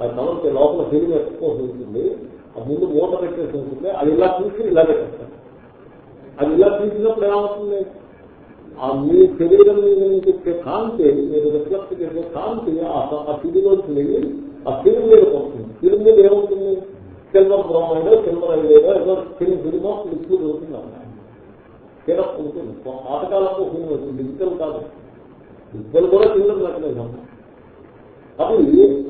A: ఆ కవర్ లోపల ఫిలిం ఎక్స్పోర్ట్ ఉంటుంది. ఆ ముందు మూట పెట్టేసి ఉంటుంది. అది ఇలా చూసి ఇలా పెట్టేస్తాడు అది ఇలా తీసినప్పుడు ఏమవుతుంది ఆ మీ శరీరం మీద నుంచి వచ్చే కాంతి మీరు రిఫ్లెక్ట్ చేసే కాంతి ఆ ఫిలింలోకి వెళ్ళి ఆ ఫిలిం మీద వస్తుంది. ఫిలిం మీద ఏమవుతుంది? సిల్వర్ బ్రహ్మైడో సిల్వర్ ఐడేదో ఏదో ఫిలిం ఫిలిం ఆఫ్ లిక్విడ్ అవుతుంది అన్నమాట సిరప్ ఉంటుంది పాతకాలంలో ఫిలిం అవుతుంది డిజిటల్ కాదు. డిజిటల్ కూడా సిల్వర్ మెకానిజం అది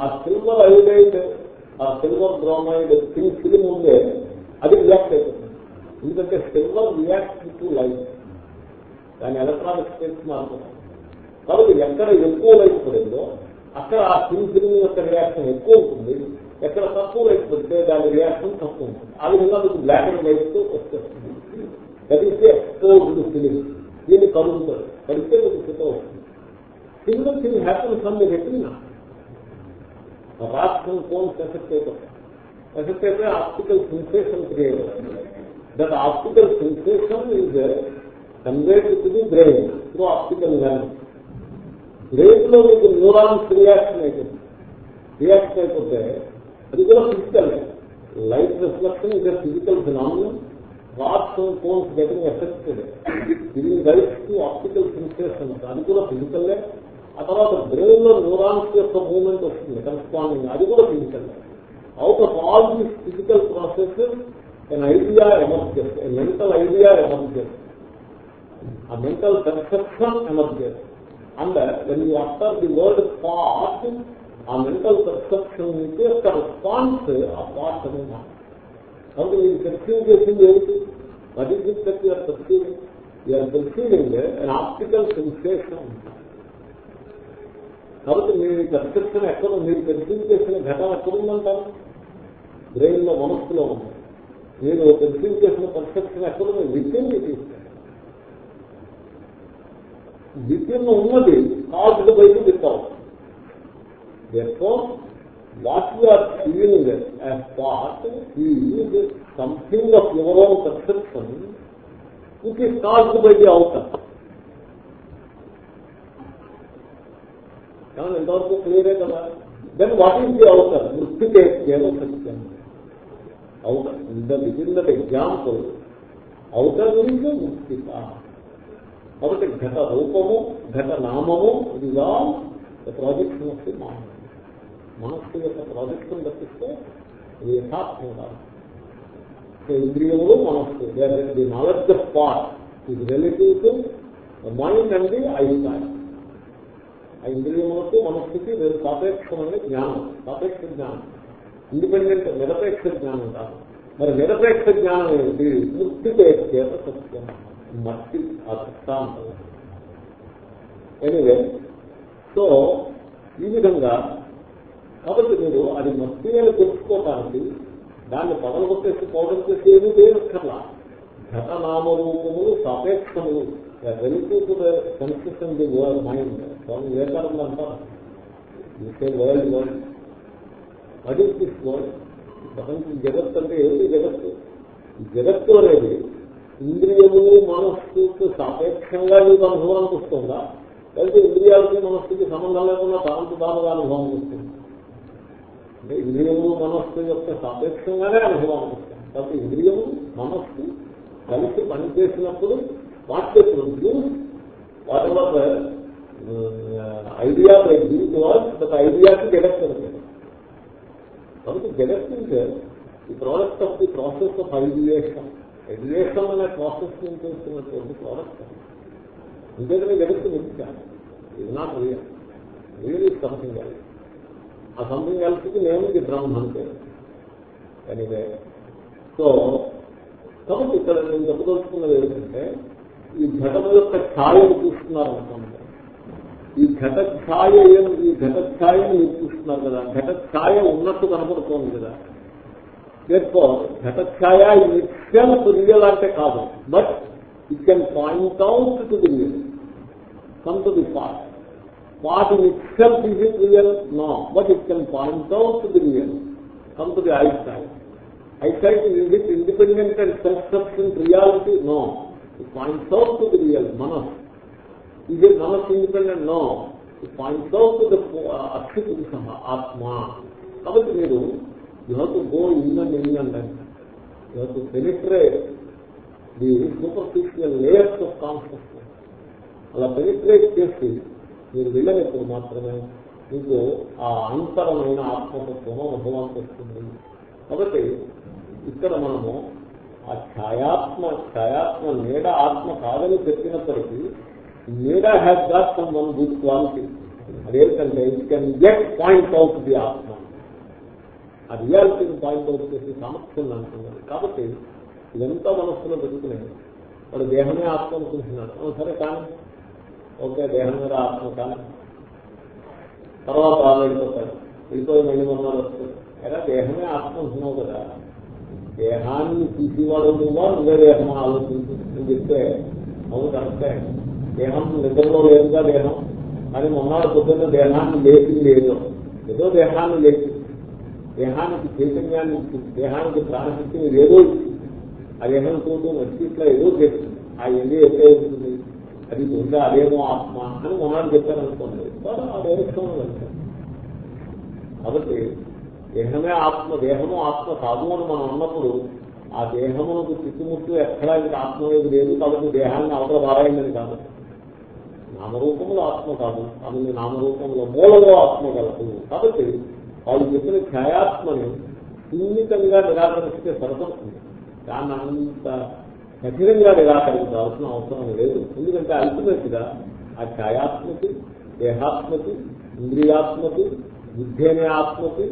A: ఆ సిల్వర్ ఐడైడ్ ఆ సిల్వర్ బ్రోమైడ్ ఫిలిం ఫిలిం ఉందే అది రియాక్ట్ అవుతుంది ఎందుకంటే సిల్వర్ రియాక్ట్ టు లైట్ దాని ఎలక్ట్రానిక్ స్టేట్స్ మారుతుంది కాబట్టి ఎక్కడ ఎక్కువ లైట్ పడిందో అక్కడ ఆ ఫిల్మ్ యొక్క రియాక్షన్ ఎక్కువ ఉంటుంది. ఎక్కడ తక్కువ లైట్ పడితే దాని రియాక్షన్ తక్కువ ఉంటుంది. ఆ విధంగా మీకు బ్లాక్ అండ్ వైట్ వచ్చేస్తుంది. దట్ ఈస్ ఎక్స్పోజ్డ్ ఫిలిం దీన్ని కలుగుతారు కడితే మీకు స్థిత వస్తుంది సింగిల్ థింగ్ హ్యాపీ సమ్మె పెట్టినా రాష్ట్రం ఫోన్ ఎఫెక్ట్ అయిపోతాయి ఎఫెక్ట్ అయితే ఆప్టికల్ సెన్సేషన్ క్రియేట్ అవుతుంది that optical sensation is conveyed to the brain through optical lens బ్రెయిన్లో మీకు న్యూరాన్స్ రియాక్షన్ అయిపోతుంది రియాక్షన్ అయిపోతే అది కూడా physical light reflection is physical phenomenal rods cones getting affected ఇది రైట్స్ టు ఆప్టికల్ సెన్సేషన్ అది కూడా ఫిజికల్లే ఆ తర్వాత బ్రెయిన్లో న్యూరాన్స్ యొక్క మూవ్మెంట్ వస్తుంది కరెస్పాండింగ్ అది కూడా physical out of all these physical processes an idea emerges mental idea emerges a mental perception emerges. And uh, when you utter the word thought, ఆ మెంటల్ పర్సెప్షన్ నుంచి ఒక రెస్పాన్స్ ఆ thought అనే మాట కాబట్టి మీరు పెర్సీవ్ చేసింది ఏమిటి what is it that you're perceiving you're perceiving an optical sensation కాబట్టి మీ పర్సెప్షన్ ఎక్కడ మీరు పెర్సీవ్ చేసిన ఘటన ఎక్కడ ఉందంటారు? బ్రెయిన్లో మనస్సులో ఉంది. మీరు పెర్సీవ్ చేసిన పర్సెప్షన్ ఎక్కడుంది విత్ఇన్ ఇట్ ఈస్ విత్ఇన్ ఉన్నది caused by the without Therefore, what you are feeling as thought is something of your own perception which is caused by the outer. కానీ ఎంతవరకు క్లియరే కదా then what is the outer మృతికేత్యేవ Satyam outer in the within that example outer means ముక్తిక కాబట్టి ఘట రూపము ఘట నామము ఇది ప్రాజెక్ట్ ఆఫ్ ది మైండ్ మనస్సు యొక్క ప్రాజెక్టును దర్శిస్తే అది యథార్థం కాదు ఇంద్రియములు మనస్సు ది నాలెడ్జ్ ఆఫ్ పార్ట్ ఇది relative to mind and the icon ఆ ఇంద్రియములకు మనస్సుకి వేరు సాపేక్షమైన జ్ఞానం సాపేక్ష జ్ఞానం ఇండిపెండెంట్ నిరపేక్ష జ్ఞానం కాదు. మరి నిరపేక్ష జ్ఞానం ఏమిటి? ముక్తిపేక్షేత సత్యం. మట్టి ఆ ఎనివే సో ఈ విధంగా కాబట్టి మీరు అది మట్టి అని తెలుసుకోవటానికి దాన్ని పగలగొట్టేసి పౌడర్ చేసి ఏమీ చేయక్కర్లా. ఘటనామరూపములు సాపేక్షములు relative to mind Swami Vivekananda అంటారు. World world what is this world ప్రపంచం అంటే ఏమిటి జగత్తు? జగత్తు అనేది ఇంద్రియములు మనస్సుకు సాపేక్షంగా నీకు అనుభవానికి వస్తుందా లేకపోతే ఇంద్రియాలకి మనస్సుకి సంబంధం లేకుండా తాను తానుగా అనుభవానికి వస్తుంది అంటే ఇంద్రియములు మనస్సు యొక్క సాపేక్షంగానే అనుభవానికి వస్తుంది కాబట్టి ఇంద్రియము మనస్సు కలిసి పనిచేసినప్పుడు వాటి produce whatever idea by దీనికి వాజ్ ఐడియాకి జగత్ అనుకుంటుంది కాబట్టి జగత్ అంటే ఈ product of the process of ideation ideation అనే ప్రాసెస్ నుంచి చేస్తున్నటువంటి ప్రోడక్ట్ అంతేకాని జగత్తు మిథ్యాలి ఇది not real real is something else ఆ సంథింగ్ ఎల్స్కి నేను ఇది బ్రహ్మ అంటే ఎనివే సో కాబట్టి ఇక్కడ నేను చెప్పదలుచుకున్నది ఏంటంటే ఈ ఘటన యొక్క ఛాయను చూస్తున్నారు అనుకుంటే ఈ ఘటఛాయ ఈ ఘటఛాయను మీరు చూస్తున్నారు కదా. ఘటఛాయ ఉన్నట్టు కనపడుతోంది కదా. దేర్ఫో ఘటఛాయ నిత్యం రియల్ అంటే కాదు. But it can point out to the real come to the part part in itself is it real no but it can point out to the real come to the I side I side is it independent and self sufficient reality no it points out to the real మనస్ ఇది మనస్ independent no. Point points out the సహ ఆత్మ. కాబట్టి మీరు యువత go ఇందని and in penetrate the superficial layers of consciousness అలా penetrate చేసి మీరు వెళ్ళినప్పుడు మాత్రమే మీకు ఆ అంతరమైన ఆత్మతత్వం అనుభవానికి వస్తుంది. కాబట్టి ఇక్కడ మనము ఆ ఛాయాత్మ ఛాయాత్మ నీడ ఆత్మ కాదని చెప్పినప్పటికీ నీడ has got some one good quality అదేంటంటే it can get point out the ఆత్మ ఆ రియాలిటీని పాయింట్ అవుట్ చేసి సామర్థ్యం అనుకున్నది కాబట్టి ఇదంతా మనస్సులో పెరుగుతున్నాయి వాడు దేహమే ఆత్మ అనుకుంటున్నాడు అవును, సరే కానీ ఓకే దేహం మీద ఆత్మ కానీ తర్వాత వాళ్ళు వెళ్ళిపోతాడు వెళ్ళిపోయి మళ్ళీ మొన్నాడు వస్తాడు ఎలా దేహమే ఆత్మ అంటున్నావు కదా దేహాన్ని తీసేవాడు నువ్వా నువ్వే దేహం ఆలోచించు అని చెప్తే అవును కరెక్టే దేహం నిద్రలో లేదుగా దేహం. కానీ మొన్నాడు పొద్దున్న దేహాన్ని లేచి లేదు. ఏదో దేహాన్ని లేచి దేహానికి చైతన్యాన్ని ఇచ్చింది దేహానికి ప్రాణశక్తిని ఏదో ఆ దేహం చూడటం వచ్చి ఇట్లా ఏదో చేస్తుంది. ఆ ఎండి ఎక్కడ ఉంటుంది? అది ఉందా? అదేమో ఆత్మ అని మొన్నాడు చెప్పాను అనుకోండి ఆ డైరెక్షన్లో వెళ్తారు కాబట్టి దేహమే ఆత్మ దేహము ఆత్మ కాదు అని మనం అన్నప్పుడు ఆ దేహమునకు చుట్టుముట్టు ఎక్కడా ఇంకా ఆత్మ లేదు. లేదు కాబట్టి దేహాన్ని అవతల పారాయండి కాదు. నామరూపంలో ఆత్మ కాదు. కాబట్టి నామరూపంలో మూలలో ఆత్మ కలదు కాబట్టి వాళ్ళు చెప్పిన ఛాయాత్మని సున్నితంగా నిరాకరిస్తే సరిపడుతుంది దాన్ని అంత కఠినంగా నిరాకరించాల్సిన అవసరం లేదు. ఎందుకంటే అల్టిమేట్గా ఆ ఛాయాత్మకి దేహాత్మకి ఇంద్రియాత్మకి బుద్ధి అనే ఆత్మకి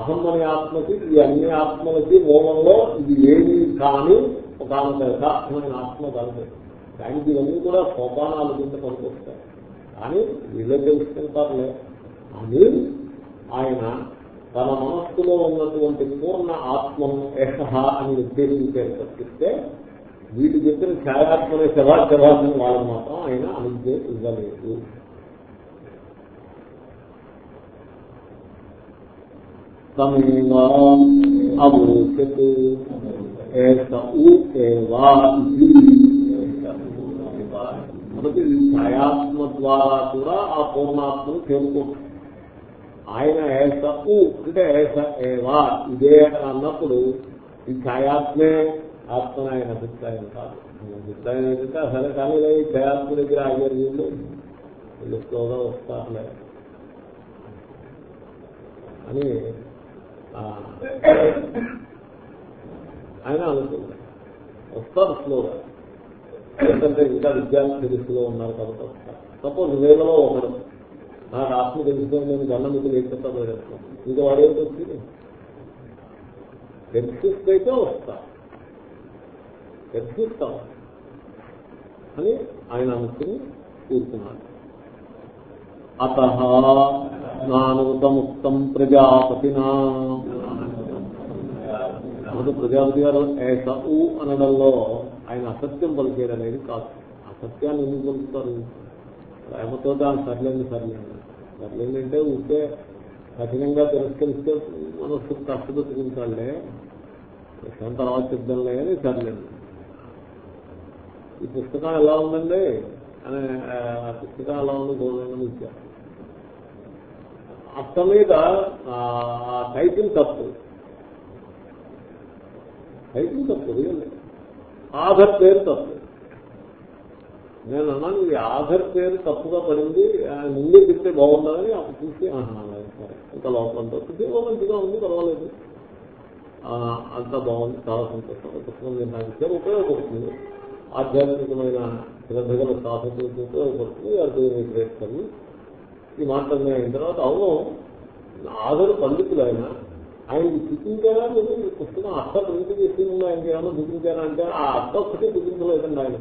A: అహం అనే ఆత్మకి ఈ అన్ని ఆత్మలకి మూలంలో ఇది ఏది కానీ ఒక యథార్థమైన ఆత్మ కాదు. దానికి ఇవన్నీ కూడా సోపానాలు కింద పనికొస్తాయి. కానీ వీళ్ళే తెలుసుకుంటారులే. అని ఆయన తన మనస్సులో ఉన్నటువంటి పూర్ణ ఆత్మను ఏష అని నిర్దేశించే తప్పిస్తే వీటి చెప్పిన ఛాయాత్మనే శవా శవాన్ని వాళ్ళు మాత్రం ఆయన అనుజ్ఞ ఇవ్వలేదు. తమేవా అవోచత్ ఏష ఊ ఏవా ఇది కాబట్టి ఛాయాత్మ ద్వారా కూడా ఆ పూర్ణాత్మను చేరుకోవచ్చు ఆయన ఏస ఉ అంటే ఏస ఏవా ఇదే అన్నప్పుడు ఈ ఛాయాత్మే ఆత్మ ఆయన అభిప్రాయం కాదు. అభిప్రాయం ఏంటంటే సరే కానీ ఈ ఛాయాత్మ దగ్గర ఆగారు వీళ్ళు వీళ్ళు స్లోగా వస్తారులే. అని ఆయన అనుకుంది వస్తారు స్లోగా. ఎందుకంటే ఇంకా విద్యార్థి దృష్టిలో ఉన్నారు కాబట్టి సపోజ్ వేలలో ఒకడు నాకు ఆత్మ తెలుసుకొని నేను గన్న మీకు లేకపోతే చేస్తాను ఇంకా వాడేంటి వచ్చింది ఎగ్జిస్ట్ అయితే వస్తా. ఎగ్జిస్ట్ అని ఆయన అనుకుని కూర్చున్నాడు. అత నానుతముక్తం ప్రజాపతినా. ప్రజాపతి గారు ఏస అనడంలో ఆయన అసత్యం పలికేరు అనేది కాదు అసత్యాన్ని ఎందుకు పలుకుతారు? ప్రేమతో దాని సర్లేండి సర్లేండి. సర్లేండి అంటే ఉంటే కఠినంగా తిరస్కరిస్తే మనస్సు కష్టపెట్టుకుంటాడే విషయం తర్వాత చెప్దాంలే అని సర్లేండి. ఈ పుస్తకం ఎలా ఉందండి? అని ఆ పుస్తకం ఎలా ఉంది గోధుమని ఇచ్చారు అత్త మీద టైటిల్ తప్పు. టైటిల్ తప్పు రియల్లీ ఆధార్ పేరు తప్పు. నేను అన్నాను ఈ ఆధార్ పేరు తప్పుగా పడింది ముందే చెప్తే బాగుందని అప్పుడు చూసి ఆహా, అలాగే ఇంకా లోపలంతా చూసి మంచిగా ఉంది పర్వాలేదు. అంతా బాగుంది చాలా సంతోషం. పుస్తకం మీరు నాకు ఇచ్చారు ఉపయోగపడుతుంది. ఆధ్యాత్మికమైన శ్రద్ధగల సాధకులకు ఉపయోగపడుతుంది అర్థమైన గ్రేట్ ఈ మాటలన్నీ అయిన తర్వాత అవును ఆధార్ పండితులు ఆయన ఆయనకి చూపించారా మీరు పుస్తకం అర్థం ప్రింట్ చేసి ఉంది ఆయనకి? ఏమన్నా చూపించారా అంటే ఆ అర్థం ఒక్కటే చూపించలేదండి ఆయన.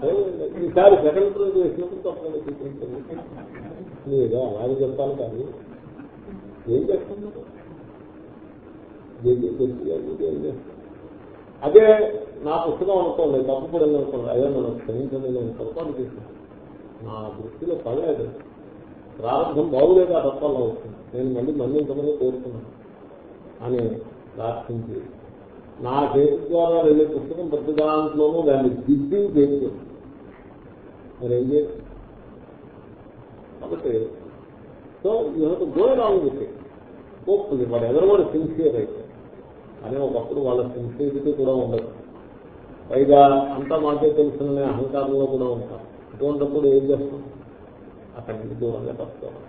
A: ఈసారి సెకండ్ ప్రింట్ చేసినప్పుడు తప్పకుండా చూపించండి. లేదా అలాగే చెప్తాను కానీ ఏం చేస్తున్నారు? అదే నా పుస్తకం అనుకోండి తప్పుపడింది అనుకోండి అదే మనం పొరపాటు చేశాను. నా దృష్టిలో పడలేదు. ప్రారంభం బాగులేదు ఆ తత్వంలో వస్తుంది. నేను మళ్ళీ మన్నించమని కోరుతున్నాను. అని ప్రార్థించి నా చేతి ద్వారా వెళ్ళే పుస్తకం ప్రతి దాంట్లోనూ దాన్ని దిద్ది చేసి మరి ఏం చేయాలి? కాబట్టి so you have to go wrong with it hopefully వాడు ఎవరు కూడా సిన్సియర్ అయితే. అనే ఒకప్పుడు వాళ్ళ సిన్సియరిటీ కూడా ఉండదు. పైగా అంతా మాకే తెలుసుకునే అహంకారంలో కూడా ఉంటాం. అటువంటిప్పుడు ఏం చేస్తాం? అక్కడికి దూరంగా తప్పుకోవాలి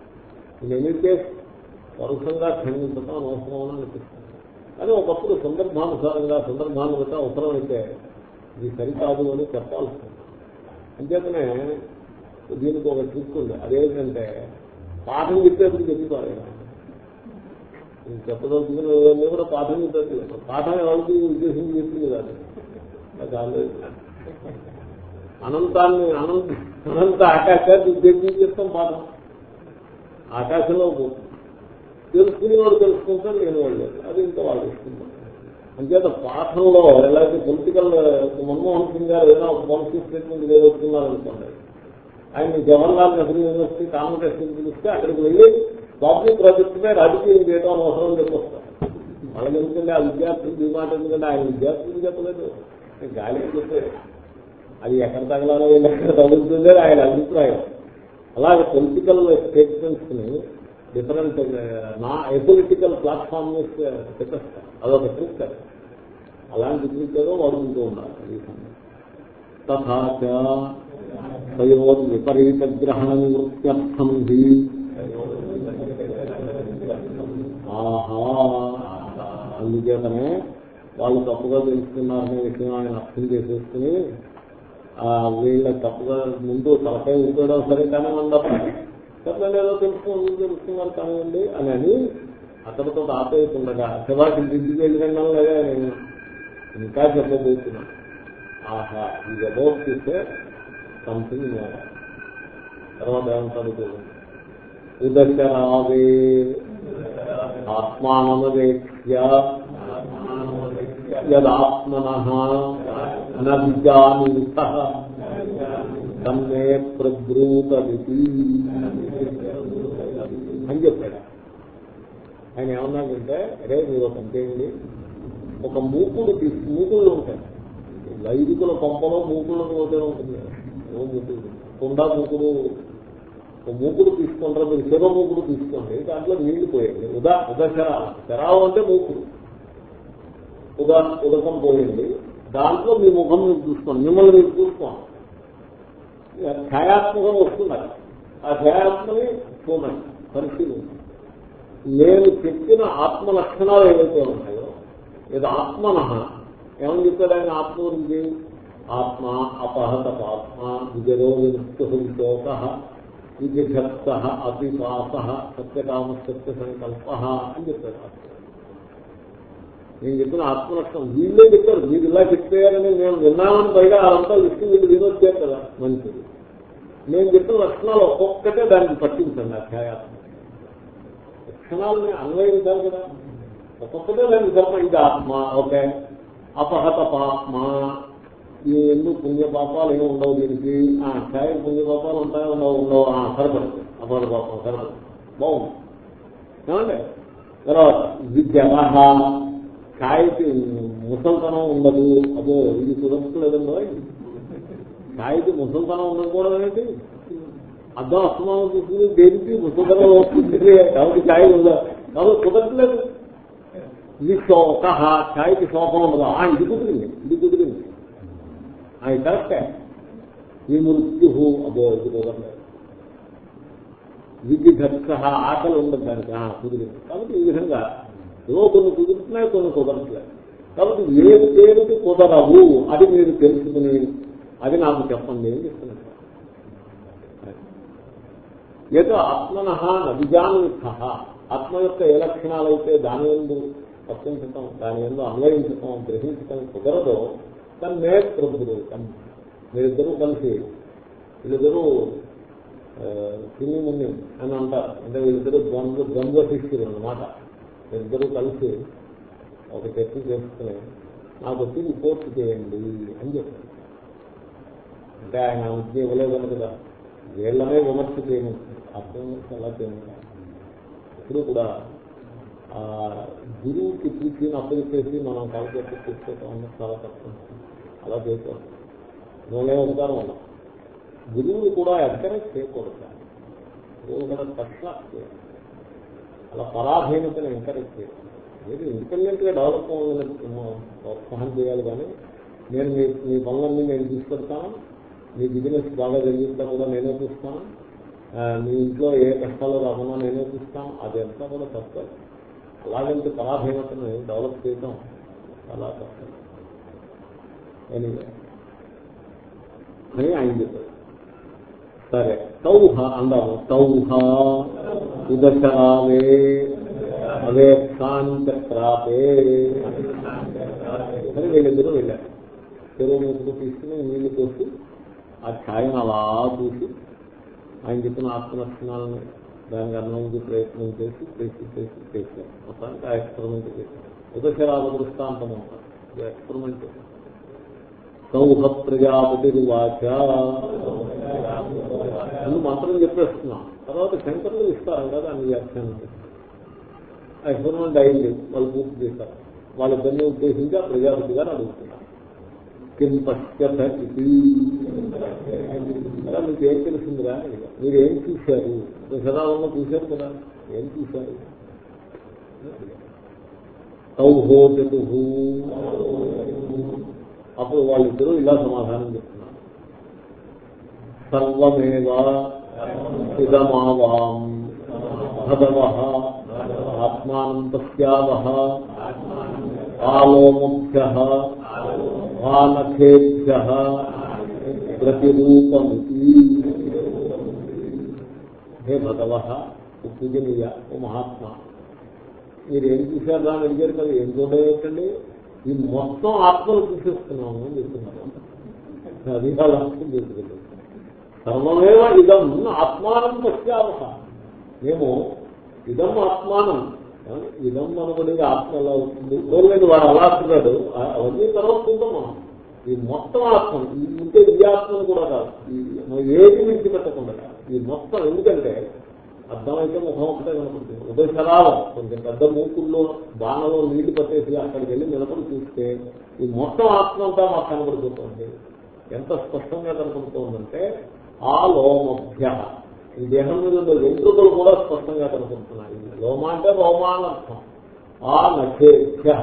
A: ఇన్ ఎనీ వరుసంగా ఖండించడం అనవసరం అని అనిపిస్తుంది. కానీ ఒకప్పుడు సందర్భానుసారంగా సందర్భాన్ని బట్టి అవసరమైతే ఇది సరికాదు అని చెప్పాల్సి ఉంది అంచేతనే దీనికి ఒక ట్రిక్ ఉంది. అదేంటంటే పాఠం చెప్పేప్పుడు చెప్పి పారేయాలి. చెప్పదలుచుకుని కూడా పాఠం చెప్పలేదు పాఠం ఎవరికి ఉద్దేశించి చెప్పింది కాదు. నాకు ఆల్రెడీ అనంతాన్ని అనంత అనంత ఆకాశాన్ని ఉద్దేశం చేస్తాం పాఠం ఆకాశంలో పోతుంది తెలుసుకునేవాడు తెలుసుకుంటాను నేను వాళ్ళు అది ఇంకా వాళ్ళు ఇస్తున్నారు అంచేత పాఠంలో ఎలాంటి పొలిటికల్ మన్మోహన్ సింగ్ గారు ఏదైనా ఒక పాలసీ స్టేట్మెంట్ ఏదవుతున్నారనుకోండి ఆయన జవహర్లాల్ నెహ్రూ యూనివర్సిటీ కాంగ్రెస్ పిలిస్తే అక్కడికి వెళ్ళి బాబు ప్రాజెక్టుపై రాజకీయం చేయడం అవసరం చెప్పొస్తారు. వాళ్ళకి ఎందుకంటే ఆ విద్యార్థులు ఈ మాట ఎందుకంటే ఆయన విద్యార్థులు చెప్పలేదు. గాలికి చెప్పలేదు. అది ఎక్కడ తగలాలో ఎక్కడ తగులుతుందో ఆయన అభిప్రాయం. అలాగే పొలిటికల్ స్టేట్మెంట్స్ని డిఫరెంట్ uh, నా ఎపొలిటికల్ ప్లాట్ఫామ్ చెప్పేస్తారు అదొక ట్రిక్ అలాంటి ట్రిక్ ఏదో వాడుకుంటూ ఉండాలి తయోర్ విపరీత గ్రహణ నివృత్త్యర్థం హి. ఆహా అందుచేతనే వాళ్ళు తప్పుగా తెలుసుకున్నారనే విషయం ఆయన అర్థం చేసేసుకుని వీళ్ళ తప్పుగా ముందు తలకాయ ఉంచడం సరే కానీ కానివ్వండి చెప్పలేదు ఏదో తెలుసుకుని తెలుసుకున్నారు కానివ్వండి అని అని అతనితో ఆపేయకుండగా శివాకి దిద్దుకు వెళ్ళిన లేదా నేను ఇంకా చెప్పబోతున్నాను ఆహా ఇది అబౌట్ చూస్తే సంథింగ్ తర్వాత ఏమంటారు చూడండి ఉదశరావే. ఆత్మానమవేక్ష్య. యదాత్మన నజానీత తన్నే అని చెప్పాడు. ఆయన ఏమన్నాడంటే అరే మీరు ఒక చేయండి. ఒక మూకుడు తీసి మూకుళ్ళు ఉంటాయి వైదికుల కొంపలో మూకుళ్ళకు పోతే ఉంటుంది కుండా మూకుడు కుండ మూకుడు ఒక మూకుడు మీరు శివ మూకుడు తీసుకోండి. దాంట్లో నీళ్ళు పోయండి. ఉదా ఉదశరావు శరావు అంటే మూకుడు. ఉదా ఉదకం పోయింది. దాంట్లో మీ ముఖం మీరు చూసుకోండి. మిమ్మల్ని మీరు చూసుకోండి. ఛాయాత్మకం వస్తున్నారు ఆ ఛాయాత్మని చూడండి. పరిశీలించండి. నేను చెప్పిన ఆత్మ లక్షణాలు ఏవైతే ఉన్నాయో ఇది ఆత్మన ఏమని చెప్పాడు ఆయన ఆత్మ గురించి? ఆత్మ అపహత పాత్మ విజయో విముక్తోక విధిఘత్త అతిపాస సత్యకామ సత్య సంకల్ప అని చెప్పాడు. ఆత్మ నేను చెప్పిన ఆత్మలక్షణం వీళ్ళే చెప్పారు మీరు ఇలా చెప్పారని నేను విన్నామని పైగా అదంతా విష్ణు వీళ్ళు వినొచ్చారు కదా మంచిది. నేను చెప్పిన లక్షణాలు ఒక్కొక్కటే దానికి పట్టించండి అధ్యాయాత్మ లక్షణాలని అన్వయించాలి కదా. ఒక్కొక్కటే దానికి ధర్మ ఇది ఆత్మ ఓకే. అపహత పాత్మ ఈ ఎందుకు పుణ్యపాపాలు ఏమి ఉండవు దీనికి. ఆ ఛాయ పుణ్యపాపాలు ఉంటాయో ఉండవు? ఉండవు. సరిపడదు. అపహత పాపం సరిపడదు. బాగుంది. ఏమండి? తర్వాత విద్య కాయకి ముసల్తనం ఉండదు. అదో ఇది కుదరట్లేదండో. కాయకి ముసల్తనం ఉండకూడదు ఏంటి? అర్థం అస్తమానం చూస్తుంది. దేనికి ముసల్తనం వస్తుంది? కాబట్టి ఛాయ్ ఉందా? కాబట్టి కుదరట్లేదు. ఇది శోక ఛాయకి శోకం ఉండదు. ఆ ఇది కుదిరింది. ఇది కుదిరింది. ఇది కరెక్టే. ఈ మృత్యు అదో ఇది కుదరలేదు విధి ఘర్ష ఆకలి ఉండదు దానికి. కుదిరింది. కాబట్టి ఈ విధంగా ఏవో కొన్ని కుదురుతున్నాయి కొన్ని కుదరట్లేదు. కాబట్టి ఏది పేరుకి కుదరవు అది మీరు తెలుసుకుని అది నాకు చెప్పండి అని చెప్తున్నాను. ఏదో ఆత్మన నవిజానుఖ ఆత్మ యొక్క ఏ లక్షణాలు అయితే దాని ఎందు వర్తించటం దాని ఎందు అన్వయించటం గ్రహించటం కుదరదో దాన్ని నేత్రభూతం మీరిద్దరూ కలిసి వీళ్ళిద్దరూ తిని ముని అని అంటారు. అంటే వీళ్ళిద్దరూ ద్వంద్వ ద్వంద్వ శిష్యులు అన్నమాట. ఇద్దరు కలిసి ఒక చర్చ చేసుకుని నాకు వచ్చి రిపోర్ట్ చేయండి అని చెప్పారు. అంటే ఆయన ఉద్యోగం ఇవ్వలేదని కదా. వీళ్ళనే విమర్శ చేయమని అర్థం అలా చేయమని ఎప్పుడు కూడా ఆ గురువుకి పూర్తిని చేసి మనం కాలచేసి తీసుకోవటం అన్నది చాలా కష్టం. అలా చేయకూడదు నువ్వే ఉంటాను వల్ల గురువుని కూడా ఎంకరేజ్ చేయకూడదు. గురువు కూడా తక్కువ చేయాలి. అలా పరాధీనతను ఎంకరేజ్ చేయాలి మీరు ఇండిపెండెంట్గా డెవలప్ అవ్వాలని ప్రోత్సాహం చేయాలి కానీ నేను మీ మీ పనులన్నీ నేను తీసుకెళ్తాను మీ బిజినెస్ బాగా జరిగిస్తాను కూడా నేనే చూస్తాను మీ ఇంట్లో ఏ కష్టాలు రాకుండా నేనే చూస్తాను అదంతా కూడా తప్ప. అలాగంటే పరాధీనతను డెవలప్ చేయడం చాలా తప్ప ఎనీవే అని ఆయన చెప్పారు. సరే. తౌహ అందాము. తౌహ. ఉదశావే అవే కాంత ప్రాపే. అని వీళ్ళిద్దరూ వెళ్ళారు. చెరువు మూసుకు తీసుకుని నీళ్ళు పోసి ఆ ఛాయను అలా చూసి ఆయన చెప్పిన ఆత్మలక్షణాలను దానికి అన్నందుకు ప్రయత్నం చేసి చేసి చేసి చేశారు మొత్తానికి ఆ ఎక్స్పెరిమెంట్ చేశారు. ఉదశరాల దృష్టాంతం అంటారు ఎక్స్పెరిమెంట్ సౌహ ప్రజాపతిరువాచ అని మంత్రం చెప్పేస్తున్నాం. తర్వాత శంకర్లు ఇస్తారు కదా అని వ్యాఖ్యానం. ఆ ఎక్స్పెరిమెంట్ అయింది వాళ్ళు పూర్తి చేస్తారు. వాళ్ళిద్దరిని ఉద్దేశించి ఆ ప్రజాపతి గారు అడుగుతున్నారు. కిం పశ్యత ఇది. మీకు ఏం తెలిసిందిరా? మీరు ఏం చూశారు దశరాలను చూశారు కదా? ఏం చూశారు? సౌహో చతు. అప్పుడు వాళ్ళిద్దరూ ఇలా సమాధానం చెప్తున్నారు. సర్వమేవ ఇదమావాం భగవ ఆత్మానం ఆలోముభ్య ఆనఖేభ్య ప్రతిరూపమితి. హే భగవ పూజనీయ ఓ మహాత్మా. మీరు ఏం చూశారు? అని అడిగారు కదా ఏం చూడలేటండి ఈ మొత్తం ఆత్మను చూసేస్తున్నాము అని చెప్తున్నారు. అది వాళ్ళ అర్థం చేసుకుంటుంది సర్వమేవ ఇదం ఆత్మానం పశ్చావహ మేము ఇదం ఆత్మానం. ఇదం మనబడి ఆత్మ ఎలా అవుతుంది గవర్నమెంట్ వాడు అలా అంటున్నాడు అవన్నీ తర్వాత చూద్దాం మనం. ఈ మొత్తం ఆత్మ ఇంకే ఈ ఆత్మను కూడా కాదు. ఈ ఏది విడిచిపెట్టకుండా ఈ మొత్తం ఎందుకంటే అర్థమైతే ముఖం ఒకటే కనపడుతుంది. ఉదయశరాలం కొంచెం పెద్ద మూకుల్లో బాణలో నీళ్ళు పట్టేసి అక్కడికి వెళ్ళి నిలబడి చూస్తే ఈ మొత్తం ఆత్మ అంతా మాకు కనబడుతుంది ఎంత స్పష్టంగా కనపడుతోందంటే ఆ లోమభ్య. ఈ దేహం మీద వెంట్రుకలు కూడా స్పష్టంగా కనపడుతున్నాయి. లోమ అంటే రోమానర్థం. ఆ నఖేభ్య.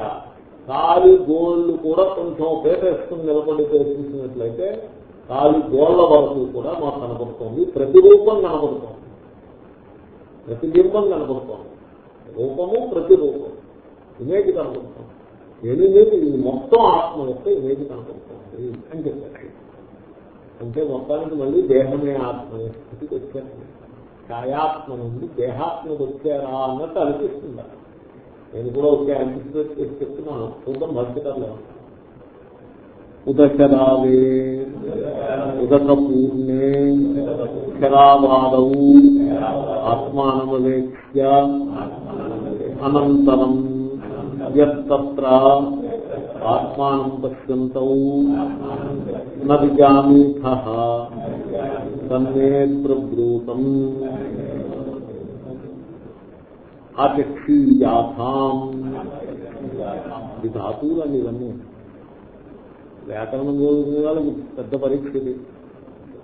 A: కాలి గోళ్ళు కూడా కొంచెం పేటేసుకుని నిలబడితే చూసినట్లయితే కాలి గోళ్ళ వరకు కూడా మాకు కనపడుతుంది. ప్రతిరూపం కనపడుతోంది. ప్రతిబింబం కనపడుతోంది రూపము ప్రతిరూపం. ఇమేజ్ కనపడుతుంది ఇమేజ్ ఇది మొత్తం ఆత్మ యొక్క ఇమేజ్ కనపడుతుంది అని చెప్పారు. అంటే మొత్తానికి మళ్ళీ దేహమే ఆత్మ స్థితికి వచ్చారు. కాయాత్మ నుండి దేహాత్మకు వచ్చారా అన్నట్టు అనిపిస్తుంది. నేను కూడా ఒకే అనిపిస్తుంది చెప్తున్నాను చూద్దాం భక్తికర్లో ఉదశరాలే ఉదక పూర్ణే క్షరావాదవు ఆత్మానమవేక్ష్య అనంతరం యత్ర ఆత్మానం పశ్యంతౌ నవిజామీథ తన్మే ప్రబ్రూతం. ఆచక్షీయాథాం. ఈ ధాతువులు ఇవన్నీ వ్యాకరణం చదువుకునే వాళ్ళకి పెద్ద పరీక్ష ఇది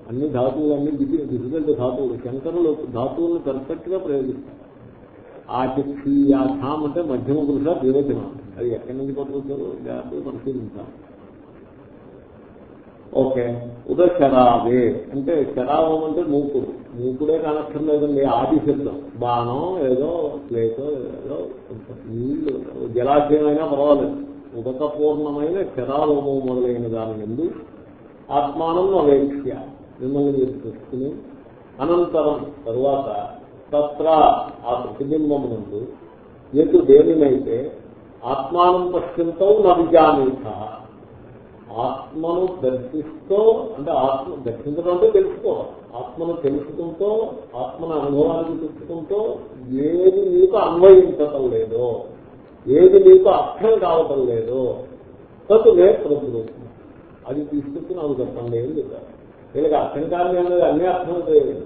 A: అన్ని ధాతువులు అన్ని డిఫికల్ట్ ధాతువులు శంకరులు ధాతువులను పర్ఫెక్ట్గా ప్రయోగిస్తారు ఆచక్షీయాథాం అంటే మధ్యమ పురుష ద్వివచనం అది ఎక్కడి నుంచి పట్టుకొచ్చారో జాగ్రత్తగా పరిశీలించాలి. ఓకే. ఉదశరావే అంటే శరావం అంటే మూకుడు. మూకుడే కానక్కర్ లేదండి ఆది శబ్దం. బాణం ఏదో ప్లేటో ఏదో నీళ్ళు జలాశయం అయినా పర్వాలేదు. ఉదకపూర్ణమైన శరావము మొదలైన దాని ముందు ఆత్మానం అవేక్ష్య. మిమ్మల్ని మీరు చూసుకుని అనంతరం తరువాత తత్ర ఆ ప్రతిబింబం ముందు ఎటు దేనినైతే ఆత్మానం పశ్యంతో నవిజానీత ఆత్మను దర్శిస్తూ అంటే ఆత్మ దర్శించడం అంటే తెలుసుకోవాలి ఆత్మను తెలుసుకుంటూ ఆత్మను అనుభవానికి తెచ్చుకుంటూ ఏది మీకు అన్వయించటం లేదో ఏది నీకు అర్థం కావటం లేదు. తత్ వే ప్రతిరూపం అది తీసుకొచ్చి నాకు చెప్పండి ఏం చెప్పారు. వీళ్ళకి అర్థం కాని అనేది అన్ని అర్థం అవుతాయి.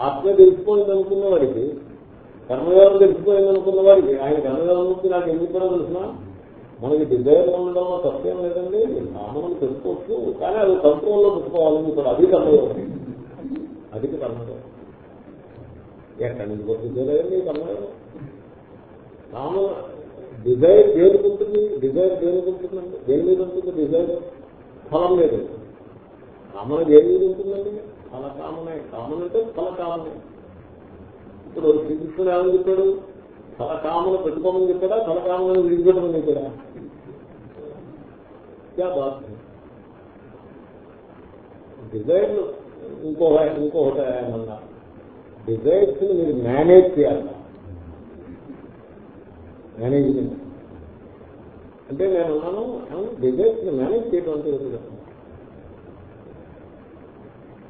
A: ఆత్మ తెలిసిపోయింది అనుకున్న వాడికి కర్మయోగం తెలిసిపోయింది అనుకున్న వాడికి ఆయన కర్మయోగం గురించి నాకు ఎందుకు కూడా తెలిసిన? మనకి డిజైర్ ఉండడంలో తప్పేం లేదండి. కామనం తెలుసుకోవచ్చు కానీ అది కంట్రోల్లో పెట్టుకోవాలని ఇప్పుడు అది కర్మయోగం. అది కర్మయోగం. ఎక్కడి నుంచి పట్టుకోలేదండి కర్మయోగం? కామన్ డిజైర్ దేనికి ఉంటుంది? డిజైర్ దేనికి ఉంటుందండి? దేని మీద ఉంటుంది డిజైర్? ఫలం లేదు కామన దేని మీద ఉంటుందండి? ఫల కామనే కామన్ అంటే ఫల కామనే ఇప్పుడు శ్రీకృష్ణుడు ఏమని చెప్పాడు? ఫల కామను పెట్టుకోమని చెప్పాడా? ఫల కామను విడిపెట్టమని చెప్పాడా క్యా డిజైర్ ఇంకో ఇంకొకటి ఏమన్నా? డిజైర్స్ మీరు మేనేజ్ చేయాలి. మేనేజ్మెంట్ అంటే నేను అన్నాను డిజైర్స్ మేనేజ్ చేయడం అంటే ఏంటి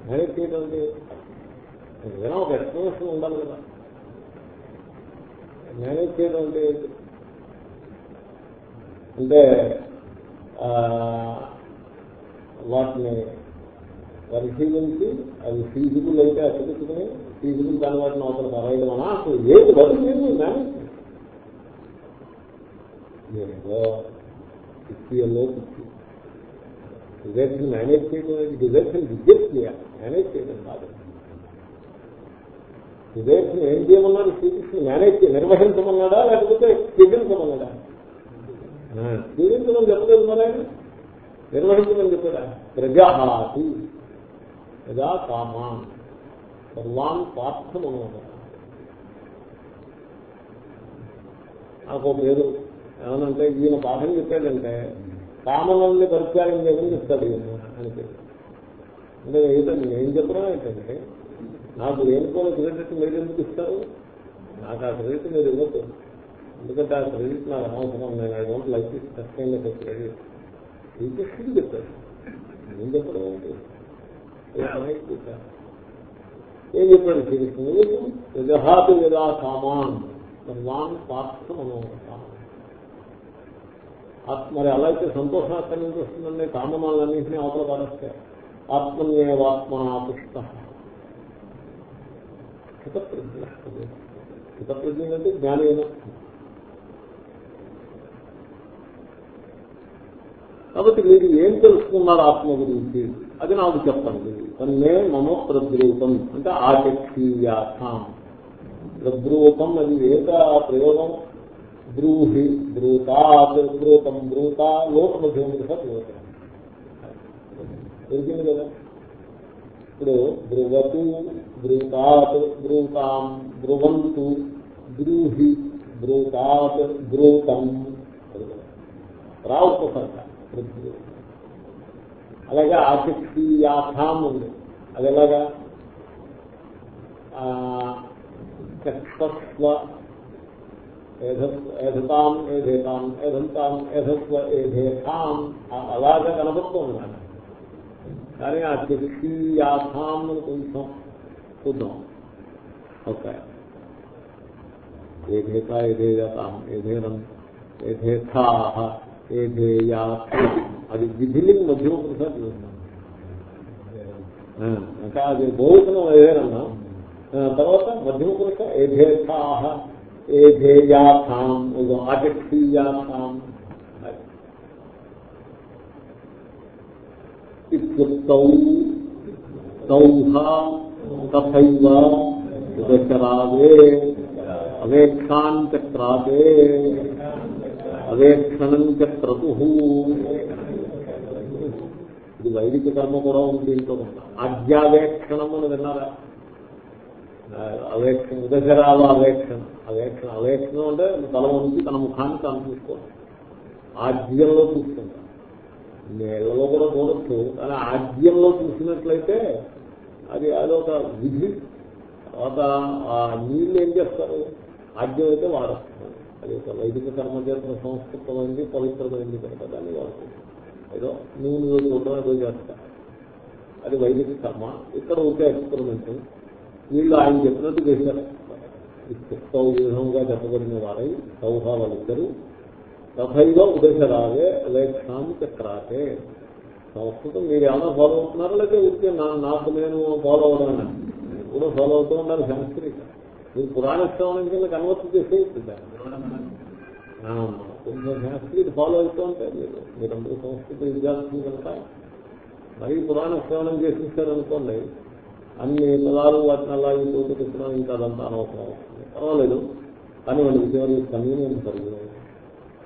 A: మేనేజ్ చేయడం అంటే ఏదైనా ఒక ఎక్స్ప్లెనేషన్ ఉండాలి కదా. మేనేజ్ చేయడం అంటే అంటే వాటిని పరిశీలించి అది ఫీజుబుల్ అయితే అసలుకుని ఫీజుబుల్ దాని వాటిని అవతల పరాయడమనా అసలు ఏది బదులు మీరు మేనేజ్ ఏదో పిచ్చిలో పిచ్చి డిజైర్స్ మేనేజ్ చేయడం డిజైర్స్ రిజెక్ట్ చేయాలి. మేనేజ్ చేయడం కాదు. డిజైర్స్ ఏం చేయమన్నాడు? శ్రీకృష్ణుడు మేనేజ్ చేయ నిర్వహించమన్నాడా? లేకపోతే స్వీకరించమన్నాడా? స్వీకరించమని చెప్పలేదు మరి ఆయన. నిర్వహించమని చెప్పాడా? ప్రజాహాతి. ప్రజా కామాన్ సర్వాన్ పార్థమనోహర. నాకు ఒక పేరు ఏమనంటే ఈయన పాఠం చెప్పాడంటే కామనల్ని పరిత్యాగం చేయమని చెప్తాడు ఈయన అని పేరు అంటే ఏంటంటే నేను చెప్పడం ఏంటంటే నాకు లేనిపోయిన క్రెడిట్ మీరు ఎందుకు ఇస్తారు? నాకు ఆ క్రెడిట్ మీరు ఇవ్వద్దు. ఎందుకంటే ఆ క్రెడిట్ నాకు అనవసరం నేను ఐ డోంట్ లైక్ ఇట్ కష్టంగా క్రెడిట్. శ్రీకృష్ణుడు చెప్పాడు? నేను చెప్పడం ఏంటి? ఏం చెప్పాడు? శ్రీకృష్ణుడు? యజహాతు యదా కామాన్. సర్వాన్ పార్థ మనోహర ఆత్మ మరి అలా అయితే సంతోషం అక్కడి నుంచి వస్తుందండి? కామనాలన్నింటినీ అవతల పారేస్తే ఆత్మన్యేవాత్మనాపుష్ట హితప్రజ్ఞ. హితప్రజ్ఞ అంటే జ్ఞాని కాబట్టి మీరు ఏం తెలుసుకున్నారు ఆత్మ గురించి? అది నాకు చెప్పండి. తన్నే మమ ప్రద్రూపం అంటే ఆచక్షీయాథాం ప్రద్రూపం అది ఏక ప్రయోగం. బ్రూహి బ్రూతాత్ బ్రూతం బ్రూత లోక మధ్యం బ్రూతం దొరికింది కదా. ఇప్పుడు బ్రువతు బ్రూతాత్ బ్రూతాం బ్రువంతు బ్రూహి బ్రూతాత్ బ్రూతం. రావు ఉపసర్గ అలాగే ఆసక్తి ఆసక్తియాథాం ఉంది. అది ఎలాగా? చక్షస్వ ఏధతాం ఏధేతాం ఏధంతాం ఏధత్వ ఏధేతాం. అలాగే కనబడుతుంది నాకు కానీ ఆ చక్షీయాథాం అని కొంచెం చూద్దాం. ఓకే. ఏధేత ఏధేయతాం ఏధేనం ఏధేథా ఏధేయా అది విధిని మధ్యమ పురుష ఇంకా అది బహువచనం ఏదేనన్నా తర్వాత మధ్యమ పురుష ఏధేథా ఏధేయాథాం ఆచక్షీయాథాం ఇత్యుక్తౌ తౌహ తథైవ దశరావే అవేక్షాంచక్రాదే అవేక్షణం చక్రతు ఇది వైదిక కర్మ కూడా ఉంది దీంట్లో కొంత ఆజ్ఞావేక్షణం అని విన్నారా? అవేక్షణ ఉదశరావ అవేక్షణ అవేక్షణ అవేక్షణం అంటే తల నుంచి తన ముఖాన్ని తాను చూసుకోవాలి. ఆద్యంలో చూసుకుంటాం. నేలలో కూడా చూడొచ్చు కానీ ఆద్యంలో చూసినట్లయితే అది అదొక విధి. తర్వాత ఆ నీళ్ళు ఏం చేస్తారు? ఆద్యం అయితే వాడేస్తున్నారు అది ఒక వైదిక కర్మచేత సంస్కృతమైంది పవిత్రమైంది కనుక దాన్ని వాడుతుంది ఏదో నూనె చూడడం ఏదో చేస్తారు. అది వైదిక కర్మ. ఇక్కడ ఒకే ఎక్స్పెరిమెంట్ వీళ్ళు ఆయన చెప్పినట్టు చేశారు. సౌ విధంగా చెప్పబడిన వారై సౌహ వాళ్ళిద్దరూ తథైవ ఉదశరాగే లేక్షాం చక్రాకే. సంస్కృతం మీరు ఏమైనా ఫాలో అవుతున్నారా? లేకపోతే ఊరికే నా నాకు నేను ఫాలో అవుతాను కూడా ఫాలో అవుతూ ఉండాలి సంస్కృతి. మీరు పురాణ శ్రవణం కింద కన్వర్ట్ చేసేయచ్చు కొంచెం సంస్కృతి ఫాలో అవుతూ ఉంటే మీరు మీరందరూ సంస్కృతి విద్యార్థులు కనుక. మరీ పురాణ శ్రవణం చేసేసారనుకోండి అన్ని పదాలు వాటిని అలాగే తోటి చెప్పడం ఇంకా అదంతా అనవసరం అవుతుంది. పర్వాలేదు. కానీ వాళ్ళకి విజయవాడ కన్వీనియంట్ కలిగింది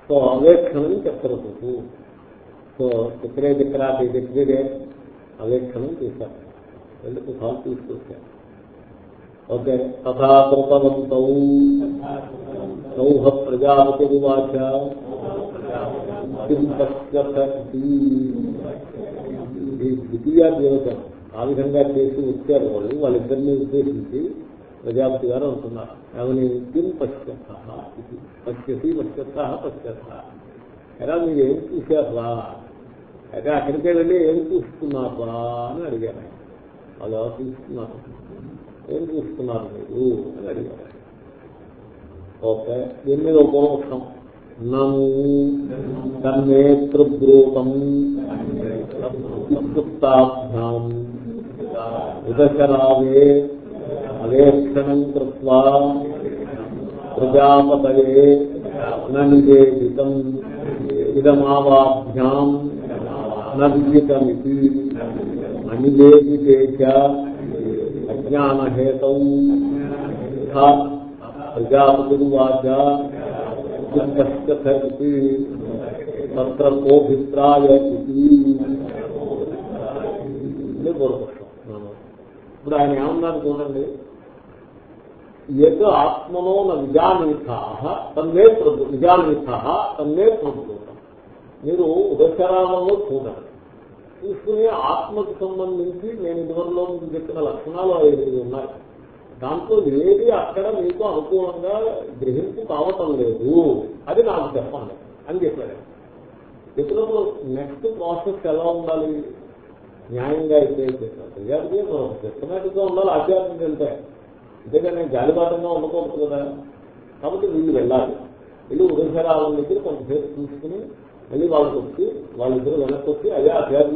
A: సో అవేక్షణం చక్రపు సో చక్రే చక్రాటి దగ్గరే అవేక్షణం చేశారు. ఎందుకు? సాల్వ్ తీసుకొచ్చారు. ఓకే. తథా కృతవంతౌ సౌహ ప్రజాపతి వాచ ద్వితీయ దేవత ఆ విధంగా చేసి వచ్చారు వాళ్ళు వాళ్ళిద్దరిని ఉద్దేశించి ప్రజాపతి గారు అంటున్నారు. ఏమని కిం పశ్చత్త పశ్యసి పశ్చత్త పశ్చత్త ఎలా మీరు ఏం చూశారా? అయితే అక్కడికే వెళ్ళి ఏం చూస్తున్నారా అని అడిగారు అలా చూస్తున్నారు. ఏం చూస్తున్నారు మీరు అని అడిగారు ఓకే దీని మీద ఒక పూర్వపక్షం నను తన్నేతృబ్రూపం ఉత్సుప్తాభ్యాం ఉదశరావే అవేక్షణం కృత్వా ప్రజాపతయే నివేదితం ఇదమావాభ్యాం నవిదితమితి అనివేదితే చ అజ్ఞానహేతౌ ప్రజాపతిర్వాచ తత్ర కోభిప్రాయ పూర్వపక్షం ఇప్పుడు ఆయన ఏమన్నారు చూడండి? యత్ ఆత్మనో న తన్నే ప్రభు విజానీథ తన్నే ప్రభు మీరు ఉదశరామంలో చూడండి. చూసుకుని ఆత్మకు సంబంధించి నేను ఇదివరలో మీకు చెప్పిన లక్షణాలు ఐదు ఉన్నాయి. దాంట్లో ఏది అక్కడ మీకు అనుకూలంగా గ్రహింపు కావటం లేదు. అది నాకు చెప్పండి అని చెప్పాడు. చెప్పినప్పుడు నెక్స్ట్ ప్రాసెస్ ఎలా ఉండాలి? న్యాయంగా అయితే చెప్పాను మనం సిస్టమేటిక్ ఉండాలి ఆధ్యాత్మిక అంటే. అంతేగాని గాలిపాటంగా ఉండకూడదు కదా. కాబట్టి వీళ్ళు వెళ్ళాలి. వీళ్ళు ఉదయరాలం దగ్గర కొంతసేపు చూసుకుని మళ్ళీ వాళ్ళకి వచ్చి వాళ్ళిద్దరు వెనక్కి వచ్చి అదే అధ్యాత్మ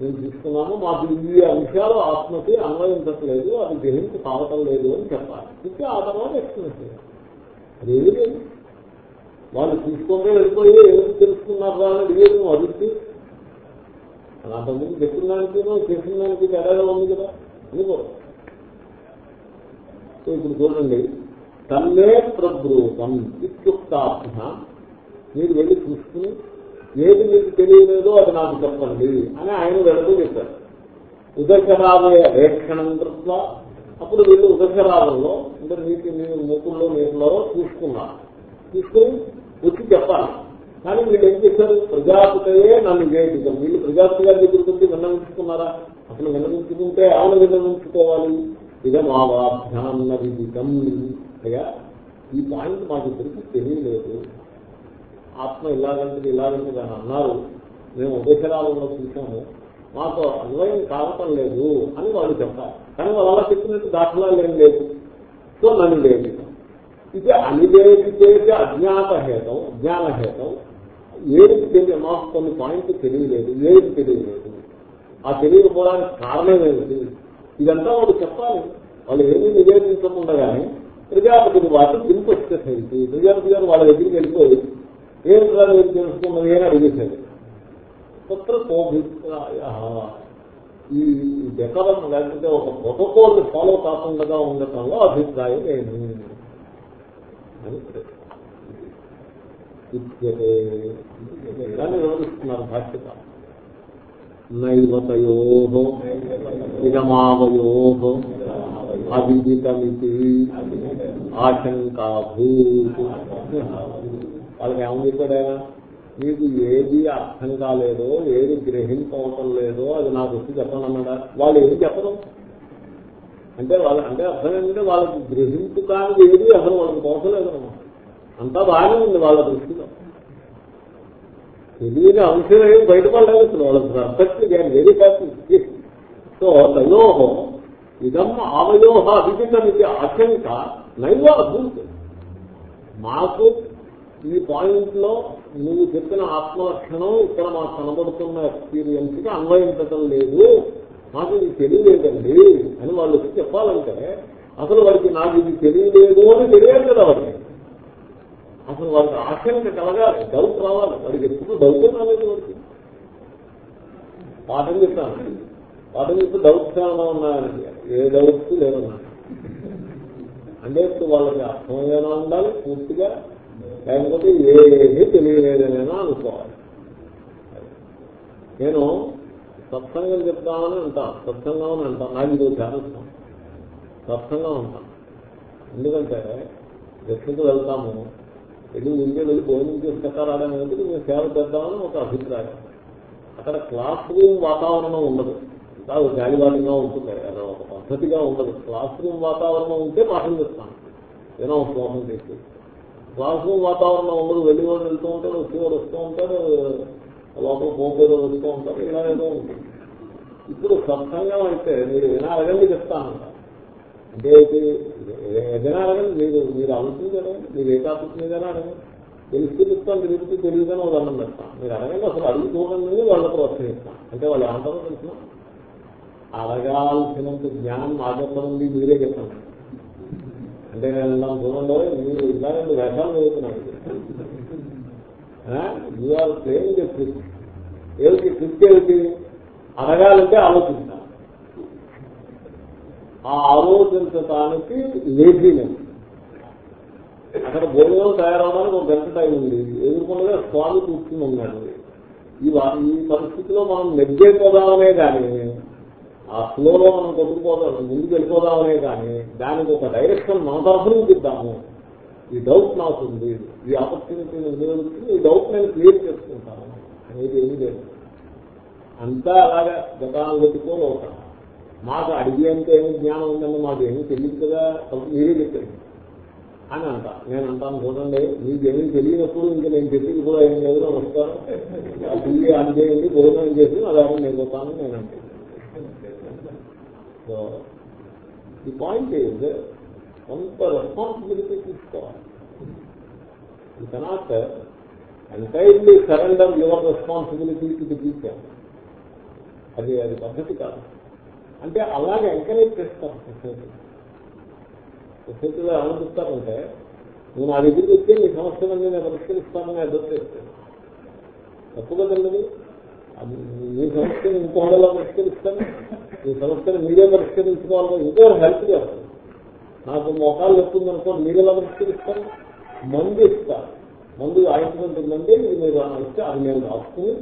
A: మేము తీసుకున్నాము మాకు ఈ అంశాలు ఆత్మకి అన్వయించట్లేదు అది గ్రహించి కావటం లేదు అని చెప్పాలి. ఇది ఆ తర్వాత ఎక్స్ప్లెయిన్ చేయాలి. అదేమి లేదు. వాళ్ళు తీసుకుంటే వెళ్ళిపోయి ఏమి తెలుసుకున్నారా అని అడిగేది నువ్వు అడిగి అంతకుముందు చెప్పిన దానికి చేసిన దానికి తేడాగా ఉంది కదా అనుకో సో ఇప్పుడు చూడండి తన్నే ప్రద్రూపం ఇత్యుక్తాత్మ. మీరు వెళ్ళి చూసుకుని ఏది మీకు తెలియలేదో అది నాకు చెప్పండి అని ఆయన వెళుతూ చెప్పారు. ఉదశరావే రేక్షణం కృత్వ అప్పుడు వీళ్ళు ఉదశరావంలో అంటే నీటి నీరు మూకుల్లో నీటిలో చూసుకున్నారు. చూసుకుని వచ్చి చెప్పాలి. కానీ వీళ్ళు ఏం చేశారు? ప్రజాపతియే నన్ను వేదికం. వీళ్ళు ప్రజాపతి గారి దగ్గరికి వచ్చి విన్నవించుకున్నారా? అసలు విన్నవించుకుంటే ఆమె విన్నవించుకోవాలి? ఇదమావాభ్యాన్న విదితం. అయ్యా ఈ పాయింట్ మాకు ఇద్దరికి తెలియలేదు. ఆత్మ ఇలాగంటిది ఇలాగంటే అని అన్నారు. మేము ఉదయరాలలో చూసాము మాకు అన్వయం కావటం లేదు అని వాళ్ళు చెప్పారు. కానీ వాళ్ళు అలా చెప్పినట్టు దాఖలాలు ఏం లేదు. సో నన్ను లేదు ఇది అనివేదితే అజ్ఞాత హేతం జ్ఞానహేతం. ఏది తెలియ మాకు కొన్ని పాయింట్లు తెలియలేదు ఏది తెలియలేదు. ఆ తెలియకపోవడానికి కారణం ఏమిటి ఇదంతా వాళ్ళు చెప్పాలి. వాళ్ళు ఏమీ నివేదించకుండగానే ప్రజాపతిని వాటి దింపొచ్చేసేది ప్రజాపతి గారు వాళ్ళ దగ్గరికి వెళ్ళిపోయి ఏం మీరు తెలుసుకున్నది అని అడిగేసేది తత్ర కోభిప్రాయ ఈ డెకరం లేకపోతే ఒక ప్రోటోకాల్ ఫాలో కాకుండా ఉండటంలో అభిప్రాయం ఏమి? దాన్ని వివరిస్తున్నారు భాష్యత నైవతయో ఇదమావయో అవిదితమితి ఆశంకాభూత్. వాళ్ళకి ఏమని చెప్పాడు ఆయన మీకు ఏది అర్థం కాలేదో ఏది గ్రహించవటం లేదో అది నాకు వచ్చి చెప్పండి అన్నాడా? వాళ్ళు ఏది చెప్పరు. అంటే వాళ్ళ అంటే అర్థం ఏంటంటే వాళ్ళకి గ్రహింపు కానిది ఏది అసలు వాళ్ళకి తోసలేదు అనమాట అంతా బాగానే ఉంది వాళ్ళ దృష్టిలో. తెలియని అంశం ఏమి బయటపడలేదు అసలు వాళ్ళకి పర్ఫెక్ట్ వెరీ హ్యాపీ సో తయోహో ఆవయోహ అభిజితం ఇది ఆశంక నైవ అద్భుతం. మాకు ఈ పాయింట్లో నువ్వు చెప్పిన ఆత్మలక్షణం ఇక్కడ మాకు కనబడుతున్న ఎక్స్పీరియన్స్కి అన్వయించటం లేదు. మాకు ఇది తెలియలేదండి అని వాళ్ళు వచ్చి చెప్పాలంటే అసలు వారికి నాకు ఇది తెలియలేదు అని తెలియదు కదా వాడికి. అసలు వారికి ఆశంక కలగాలి డౌట్ రావాలి. వాడికి ఎప్పుడు డౌట్ రాలేదు వాడికి. పాఠం చెప్తాను. పాఠం చెప్తే డౌట్స్ ఏమైనా ఉన్నాయని ఏ డౌట్స్ లేదన్నా. అంటే ఇప్పుడు వాళ్ళకి అర్థమయ్యేనా ఉండాలి పూర్తిగా లేకపోతే ఏమీ తెలియలేదనైనా అనుకోవాలి. నేను సత్సంగం చెప్తామని అంటాను సత్సంగం అని అంటాను నాకు ఇది చేస్తాం సత్సంగం అంటాను ఎందుకంటే దక్షిణకు వెళ్తాము వెళ్ళి ఇండియా వెళ్ళి భోజనం చేసుకుంటారాడనేది మేము సేవ చేద్దామని ఒక అభిప్రాయం. అక్కడ క్లాస్ రూమ్ వాతావరణం ఉండదు. కాదు గాలివాటంగా ఉంటుంది అది ఒక పద్ధతిగా ఉండదు. క్లాస్ రూమ్ వాతావరణం ఉంటే పాఠం చెప్తాను ఏదో ఒక శ్లోకం చేసి. క్లాస్ వాతావరణం ఉండదు వెళ్ళి వాళ్ళు వెళ్తూ ఉంటారు వచ్చేవాడు వస్తూ ఉంటారు లోపల పోపేదో వస్తూ ఉంటారు ఇలా ఏదో ఉంటుంది. ఇప్పుడు సత్సంగం అయితే మీరు వినాలగండి చెప్తాను. అంటే ఏదైనా అడగండి మీరు మీరు అవుతుంది కదా మీరు ఏ టాపిక్ మీదైనా అడగండి తెలిస్తే చెప్తాను తెలిస్తే తెలియదని ఒక అన్నం పెడతాను. మీరు అడగండి అసలు అడుగు చూడండి వాళ్ళ ప్రోత్సహిస్తాను అంటే వాళ్ళు ఏమంటారో తెలిసిన అడగాల్సినంత జ్ఞానం మాట్లాడుతుంది మీరే చెప్పండి. అంటే నేను నా చూడండి మీరు ఇలా రెండు వేషాలు చదువుతున్నాను యూఆర్ ప్లేయింగ్ ట్రిక్ ఏమిటి ట్రిక్ ఏమిటి? అడగాలంటే ఆలోచిస్తాను ఆ ఆలోచించటానికి లేజీనెస్ అక్కడ భోజనం తయారవడానికి ఒక గంట టైం ఉంది. ఎదుర్కొండగా స్వామి కూర్చుని ఉన్నాడు. ఈ పరిస్థితిలో మనం నెగ్గే నెగ్గైపోదామనే కానీ ఆ ఫ్లోలో మనం కొట్టుకుపోదాం ముందుకు వెళ్ళిపోదామనే కానీ దానికి ఒక డైరెక్షన్ మన తరఫున నుంచి ఇద్దాము ఈ డౌట్ నాకు ఉంది ఈ ఆపర్చునిటీ ఈ డౌట్ నేను క్లియర్ చేసుకుంటాను అనేది ఏమి లేదు. అంతా అలాగా గతాన్ని పెట్టుకోని ఒక మాకు అడిగేంత ఏమి జ్ఞానం ఉందని మాకు ఏమీ తెలియదు కదా మీరే చెప్పండి అని అంట. నేను అంటాను చూడండి మీకు ఏమీ తెలియనప్పుడు ఇంకా నేను చెప్పింది కూడా ఏం లేదు వస్తాను టీవీ ఆన్ చేయండి భోజనం చేసి అలాగే నేను పోతాను నేను అంటే. సో ది పాయింట్ ఈజ్ కొంత రెస్పాన్సిబిలిటీ తీసుకోవాలి you cannot entirely surrender your responsibility to teacher అది అది పద్ధతి కాదు. అంటే అలాగే ఎంకరేజ్ చేస్తారు సొసైటీ సొసైటీలో ఆలోచిస్తారంటే నువ్వు నా దగ్గరికి వచ్చి నీ సమస్యలన్నీ నేను పరిష్కరిస్తానని అడ్రస్ చేస్తాను తప్పు కదండి అది. నీ సమస్యను ఇంకోడలా పరిష్కరిస్తాను. మీ సమస్యను మీరే పరిష్కరించుకోవాలి ఇంకో హెల్ప్ చేస్తారు నాకు మోకాలు చెప్తుంది అనుకో ఎలా పరిష్కరిస్తాను. మందు ఇస్తారు మందు ఆయింట్మెంట్ ఉందంటే మీరు ఇస్తే అది నేను రాసుకుని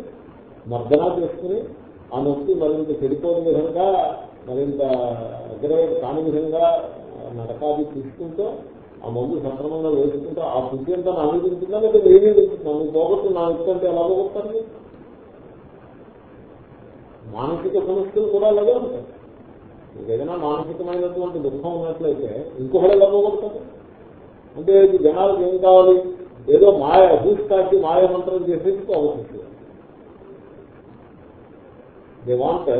A: మర్దనా చేసుకుని ఆ నొప్పి మరింత చెడిపోని విధంగా మరింత అగ్రవేట్ కాని విధంగా నడకాది తీసుకుంటూ ఆ మందు సక్రమంగా వేసుకుంటూ ఆ బుద్ధి అంతా నా మీద ఉంటుందా? లేదా నేనే తెలుస్తుందా నువ్వు పోగొట్టు నా ఇష్టంటే ఎలా పోగొట్టాలి మానసిక సమస్యలు కూడా అలాగే ఉంటాయి. మీకు ఏదైనా మానసికమైనటువంటి దుఃఖం ఉన్నట్లయితే ఇంకొకటి ఎలా పోగొడతారు? అంటే ఇది జనాలకు ఏం కావాలి? ఏదో మాయ భూస్థాకి మాయ మంత్రం చేసేది అవసరం they want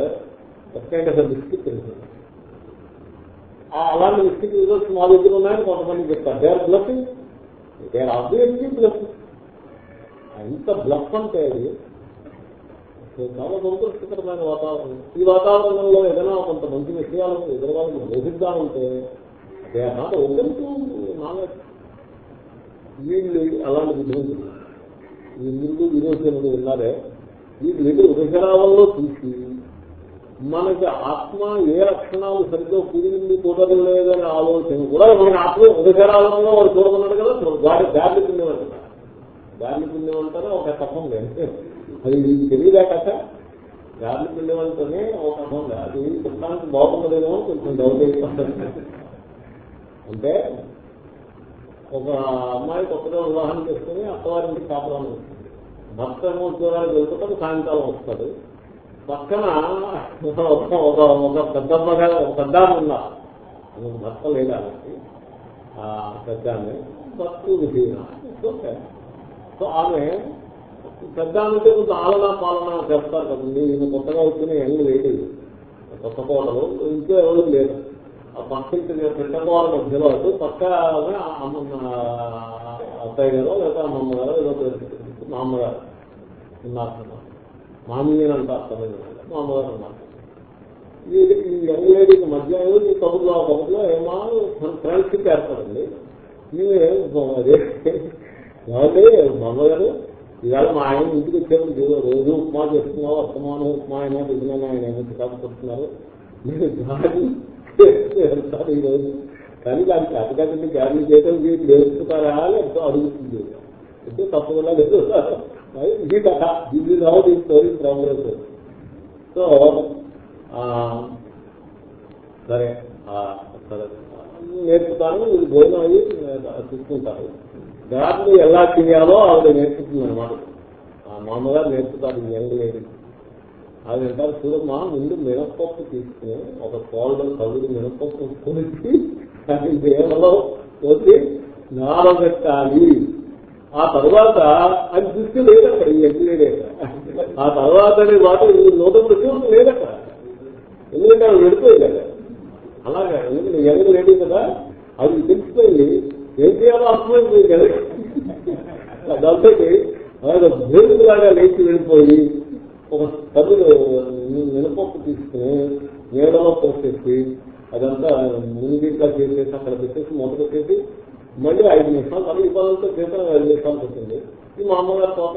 A: kind of biscuit తెలుస్తుంది అలాంటి మిస్టేక్ రిజల్ట్స్ మా దగ్గర ఉన్నాయని కొంతమంది చెప్తారు. They are bluffing they are obviously bluffing ఎంత బ్లఫ్ అంటే అది చాలా సంతృష్టికరమైన వాతావరణం. ఈ వాతావరణంలో ఏదైనా కొంత మంచి విషయాలను ఎదురవాళ్ళకి బోధిద్దామంటే they are not open knowledge వీళ్ళు అలాంటి బుద్ధిమంతులు వీళ్ళు ఇంద్రుడు విరోచనుడు ఉన్నారే వీళ్ళు ఎదురు ఉదయరావంలో చూసి మనకి ఆత్మ ఏ లక్షణాలు సరిగ్గా కుదిరింది కుదరలేదనే ఆలోచన కూడా మనకి ఆత్మ ఉదయరావంలో వాడు చూడమన్నాడు కదా గాడి గాలి పుణ్యమంటారు గాలి పుణ్యమంటారా ఒక కథం లేదు. అది మీకు తెలియదా కథ? గాలి పుణ్యమంటేనే ఒక అది చెప్పడానికి బాగుండదేమో కొంచెం డౌట్ అయిపోతుంది. అంటే ఒక అమ్మాయి కొత్తగా వివాహం చేసుకుని అత్తవారింటికి కాపురం వస్తుంది భర్త ఏమో ఉద్యోగానికి వెళ్తుంటాడు సాయంకాలం వస్తాడు. పక్కన ఒక ఒక పెద్దమ్మగా ఒక పెద్ద ఉన్నారు ఆమెకు భర్త లేదా పెద్ద ఆమె సో ఆమె పెద్ద అంటే కొంచెం ఆలనా పాలన చేస్తారు కదండి ఈయన కొత్తగా వచ్చిన యంగ్ లేడీ కొత్త కోటలు ఇంట్లో ఎవరు లేదు ఆ పక్కింటి పెట్టకోవాల మధ్యలో అటు పక్క అమ్మ అత్తయ్య గారు లేదా అమ్మమ్మ గారు ఏదో పేరు మా అమ్మగారు ఉన్నారు మామయ్య అంటారు తమిళనాడు మా అమ్మగారు ఉన్నారు ఈ ఈ యంగ్ లేడీకి మధ్య ఈ కబుర్లో ఆ కబుర్లో ఏమో ఫ్రెండ్షిప్ ఏర్పడింది మేము అదే కాబట్టి మా అమ్మగారు ఇవాళ మా ఆయన ఇంటికి వచ్చేప్పుడు రోజు ఉప్మా చేస్తున్నావు వర్తమానం ఉప్మా అయినా తిన్నాను ఆయన ఏమో చికాకు మీరు గాలి వెళ్తారు ఈరోజు. కానీ దానికి అతగంటే గాలి చేయడం మీరు నేర్చుకుంటారా అని ఎంతో అడుగుతుంది. ఎంతో తప్పకుండా లేదు. ఇది కథ ఇది రావు దీని స్టోరీ ప్రోగ్రెస్ సో సరే సరే. నేర్పుతాను మీరు భోజనం అయ్యి చూసుకుంటారు దాన్ని ఎలా తినాలో ఆవిడ నేర్పుతుంది అనమాట ఆ మామగారు నేర్పుతారు ఈ యంగ్ లేడీ. అది అంటారు చూడమ్మా ముందు మినపప్పు తీసుకుని ఒక కోల్డర్ కలుగు మినపప్పు కొలిచి అది దేవలో వచ్చి నానబెట్టాలి. ఆ తర్వాత అది దృష్టి లేదక్కడ ఈ యంగ్ లేడీ ఆ తర్వాత అనే మాట నూట ప్రతి లేదక్కడ. ఎందుకంటే అవి పెడిపోయింది కదా అలాగే ఎందుకంటే యంగ్ లేడీ కదా అది తెలిసిపోయింది ఏం చేయాలో అర్థమైపోయింది కదా. దాంతో భూమిలాగా లేచి వెళ్ళిపోయి ఒక తల్లి మినపప్పు తీసుకుని నీడలో పోసేసి అదంతా మునిగిట్లా చేసేసి అక్కడ పెట్టేసి మూత పెట్టేసి మళ్ళీ ఐదు నిమిషాలు తన ఇబ్బందులతో చేసిన ఐదు నిమిషాలు పెట్టింది. ఈ మా అమ్మగారు పాప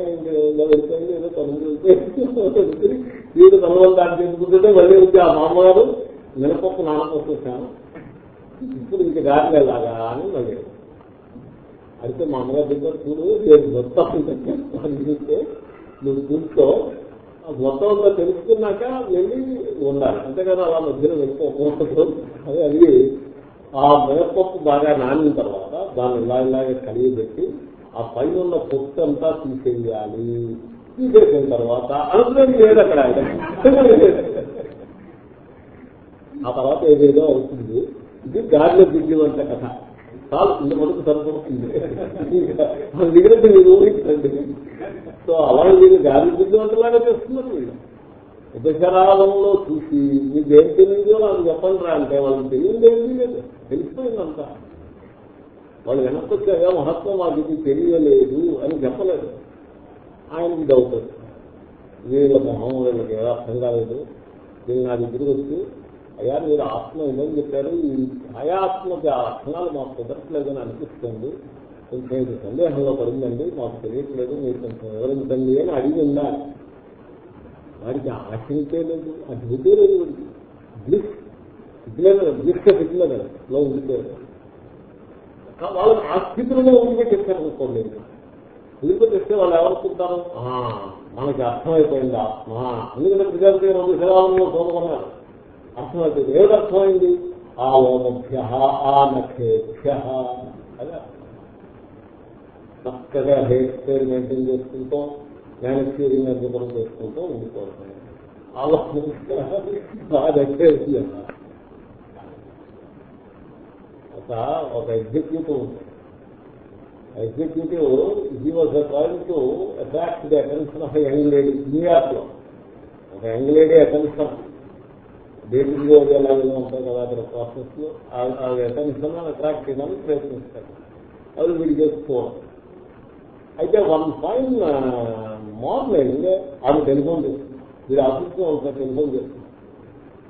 A: ఇలా వెళ్ళిపోయింది ఏదో తను వీడు తన దాన్ని చేసుకుంటుంటే మళ్ళీ వచ్చి ఆ మామగారు అమ్మగారు మినపప్పు నానపోసేసాను. ఇప్పుడు ఇంక దారి వెళ్ళాగా అని మళ్ళీ అయితే మా అమ్మగారి దగ్గర చూడు నేను మొత్తం చూస్తే నువ్వు చూస్తూ ఆ మొత్తం అంతా తెలుసుకున్నాక వెళ్ళి ఉండాలి. అంతేకాదు అలా మధ్యలో వెళ్ళిపోకూడదు. అది అది. ఆ మినపప్పు బాగా నానిన తర్వాత దాన్ని ఇలా ఇలాగే కలిగి పెట్టి ఆ పైన ఉన్న పొత్తు అంతా తీసేయాలి. తీసేసిన తర్వాత అనుకునేది లేదు అక్కడ ఆ తర్వాత ఏదేదో అవుతుంది. ఇది గాలిలో దిగి వంట కథ. చాలు ఇంత మనకు సరిపడుతుంది మన మీరు ఊహించండి సో అలా మీరు గాలి బుద్ధివంతలాగా చేస్తున్నారు వీళ్ళు ఉపశరాలంలో చూసి మీకు ఏం తెలియదో నాకు చెప్పండి రా అంటే వాళ్ళకి తెలియదు ఏం తెలియదు తెలిసిపోయిందంతా. వాళ్ళు వెనక్కొచ్చాక మహత్వం మాకు ఇది తెలియలేదు అని చెప్పలేదు. ఆయనకి డౌట్ వీళ్ళ మొహం వీళ్ళకి ఏదో అర్థం కాలేదు. వీళ్ళు నా దగ్గరికి వచ్చి అయ్యా మీరు ఆత్మ ఏమని చెప్పారు? ఈ అయాత్మకి ఆ లక్షణాలు మాకు కుదరట్లేదని అనిపిస్తుంది. కొంచెం ఇది సందేహంలో పడిందండి మాకు తెలియట్లేదు మీరు కొంచెం వివరించండి అని అడిగి ఉండాలి. వాడికి ఆశించే లేదు అద్భుతే లేదు. వాడికి బ్లిస్ సిగ్నల్ బ్లిస్ సిగ్నల్లో ఉండిపోయారు వాళ్ళు ఆ స్థితిలో వదిలిపెట్టేస్తారు అనుకోండి. వదిలిపెట్టేస్తే వాళ్ళు ఎవరుకుంటారు మనకి అర్థమైపోయింది ఆత్మ. ఎందుకంటే ప్రజాపతి రెండు విషయాలను చూడమన్నారు అర్థమైంది? ఏమిటి అర్థమైంది ఆ లోమభ్య ఆ నఖేభ్య అదే. చక్కగా హెయిర్ స్టైల్ మెయింటైన్ చేసుకుంటూ జ్ఞానశీలింగ్ అద్భుతం చేసుకుంటూ ఉండిపోతుంది ఒక ఒక ఎగ్జిక్యూటివ్ ఉంది. Executive he was trying to attract the attention of young lady న్యూయార్క్లో ఒక యంగ్ లేడీ అటెన్షన్. బేబీ ఎలాగే ఉంటాయి కదా అక్కడ ప్రాసెస్లో ఆ అటెన్షన్ అట్రాక్ట్ చేయడానికి ప్రయత్నిస్తారు. అది వీడి చేసుకోవాలి. అయితే వన్ ఫైన్ మార్నింగ్ ఆమె టెలిఫోన్ చేస్తుంది. వీడు ఆఫీస్లో ఉంటారు టెలిఫోన్ చేస్తుంది.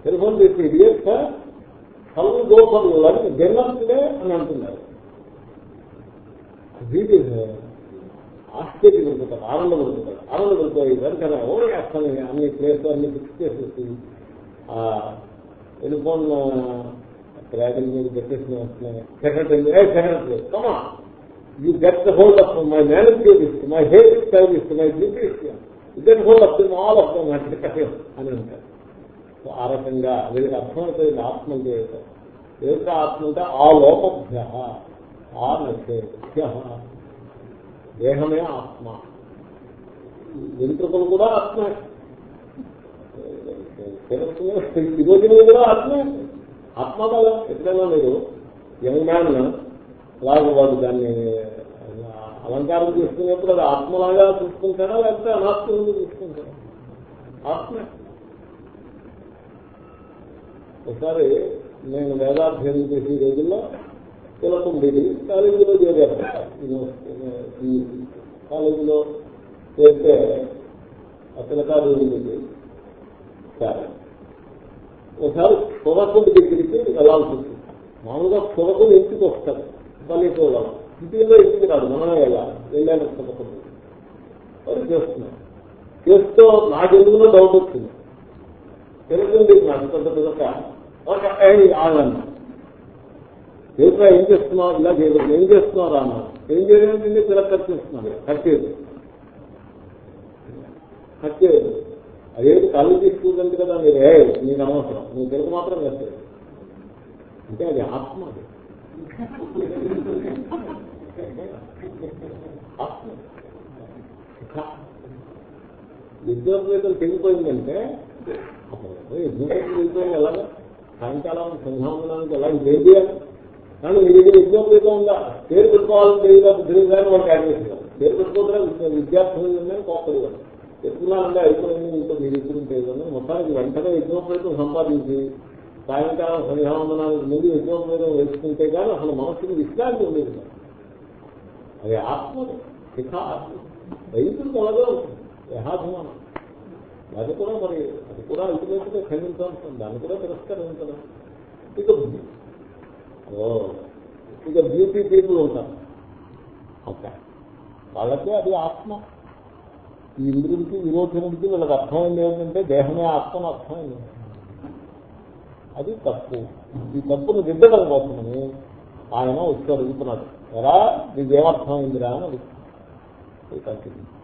A: టెలిఫోన్ చేసి ఇడియట్ సార్ కళ్ళు గోపర్ డిన్నర్ అని అంటున్నారు. వీటి ఆశ్చర్య ఆశ్చర్యపడుతుంటారు ఆనందపడుతుంటారు ఆనందపడిపోయి వెంటనే ఓడి వేస్తాను అన్ని ప్లేస్ అన్ని ఫిక్స్ చేసేసి టెలిఫోన్ ట్రాకింగ్ మీద పెట్టేసి వస్తున్నాయి secretary a secretary comma you get the hold of my manager is my hair style is my beauty is get hold of them all of them అని అంటారు. సో ఆ రకంగా వీళ్ళకి అర్థమవుతుంది ఆత్మ అంటే ఏమిటో. ఆత్మ అంటే ఆ లోపభ్య ఆ నభ్య దేహమే ఆత్మ. వెంట్రుకలు కూడా ఆత్మే. శిరోజులు కూడా ఆత్మే. ఆత్మబల. ఎప్పుడైనా మీరు యంగ్ మ్యాన్ అలాగే వాడు దాన్ని అలంకారం చేసుకునేప్పుడు అది ఆత్మలాగా చూసుకుంటారా లేకపోతే అనాత్మగా చూసుకుంటారా? ఆత్మ. ఒకసారి నేను వేదాధ్యయనం చేసే రోజుల్లో తిలకుండేది కాలేజీలో చేరాను. యూనివర్సిటీ కాలేజీలో చేస్తే ఆ తిలకాలు సరే. ఒకసారి పొగకుండి దగ్గరికి వెళ్ళాల్సి ఉంటుంది మామూలుగా పొగకులు ఇంటికి వస్తారు. పల్లెటూళ్ళ ఇంటిలో ఇంటికి రాదు. మనమే వెళ్ళాలి. వెళ్ళాను పొగకుండి. అది చేస్తున్నాం. చేస్తూ నాకెందుకులో డౌట్ వచ్చింది. తెలుగుంది నాకు కొంత పిదక ఆగన్నా ఏమిటా ఏం చేస్తున్నావు? ఇలా చేయలేదు ఏం చేస్తున్నావు? రా అన్నా ఏం చేయలేదు? పిల్లలు ఖర్చు చేస్తున్నాను. ఖర్చు ఖర్చేది అదేమిటి కళ్ళు తీసుకుంటుంది కదా మీరు ఏ నేను అనవసరం నేను తెలుగు మాత్రం వేస్తాడు అంటే అది ఆత్మ అది. ఆత్మ. యజ్ఞోపేతం తెగిపోయిందంటే అప్పుడు యజ్ఞోపేతం వెళ్ళిపోయింది ఎలాగా? సాయంకాలం సంధ్యావందనానికి ఎలా ఏం చేయాలి? కానీ మీ దగ్గర యజ్ఞోపేతం ఉందా? పేరు పెట్టుకోవాలని తెలియదా తెలియదు కానీ వాళ్ళు క్యాడ్ చేస్తారు. పేరు పెట్టుకోవడం విద్యార్థులు ఉందని కోపడి వాళ్ళు చెప్తున్నానంటే అయిపోయింది ఇంకా మీరు ఎదురుంటే మొత్తానికి వెంటనే యజ్ఞోపేతం సంపాదించి సాయంకాలం సంధ్యావందనానికి ముందు యజ్ఞోపేతం వేసుకుంటే కానీ అసలు మనస్సుకి విశ్రాంతి ఉండేది కాదు. అది ఆత్మ శిఖ ఆత్మ. రైతులకు అలాగే ఉంటుంది దేహాభిమానం. అది కూడా మరి అది కూడా అల్టిమేట్గా ఖండించాల్సింది దాన్ని కూడా తిరస్కరించడం. ఇక ఓ ఇక బ్యూటీ పీపుల్ ఉంటారు. ఓకే. వాళ్ళకే అది ఆత్మ. ఈ ఇంద్రుడికి విరోధునికి వీళ్ళకి అర్థమైంది ఏంటంటే దేహమే ఆత్మను అర్థమైంది అది తప్పు. ఈ తప్పును దిద్దడం కోసమని ఆయన వచ్చి అడుగుతున్నాడు ఎలా నీకేమర్థమైందిరా అని అడుగుతున్నాడు.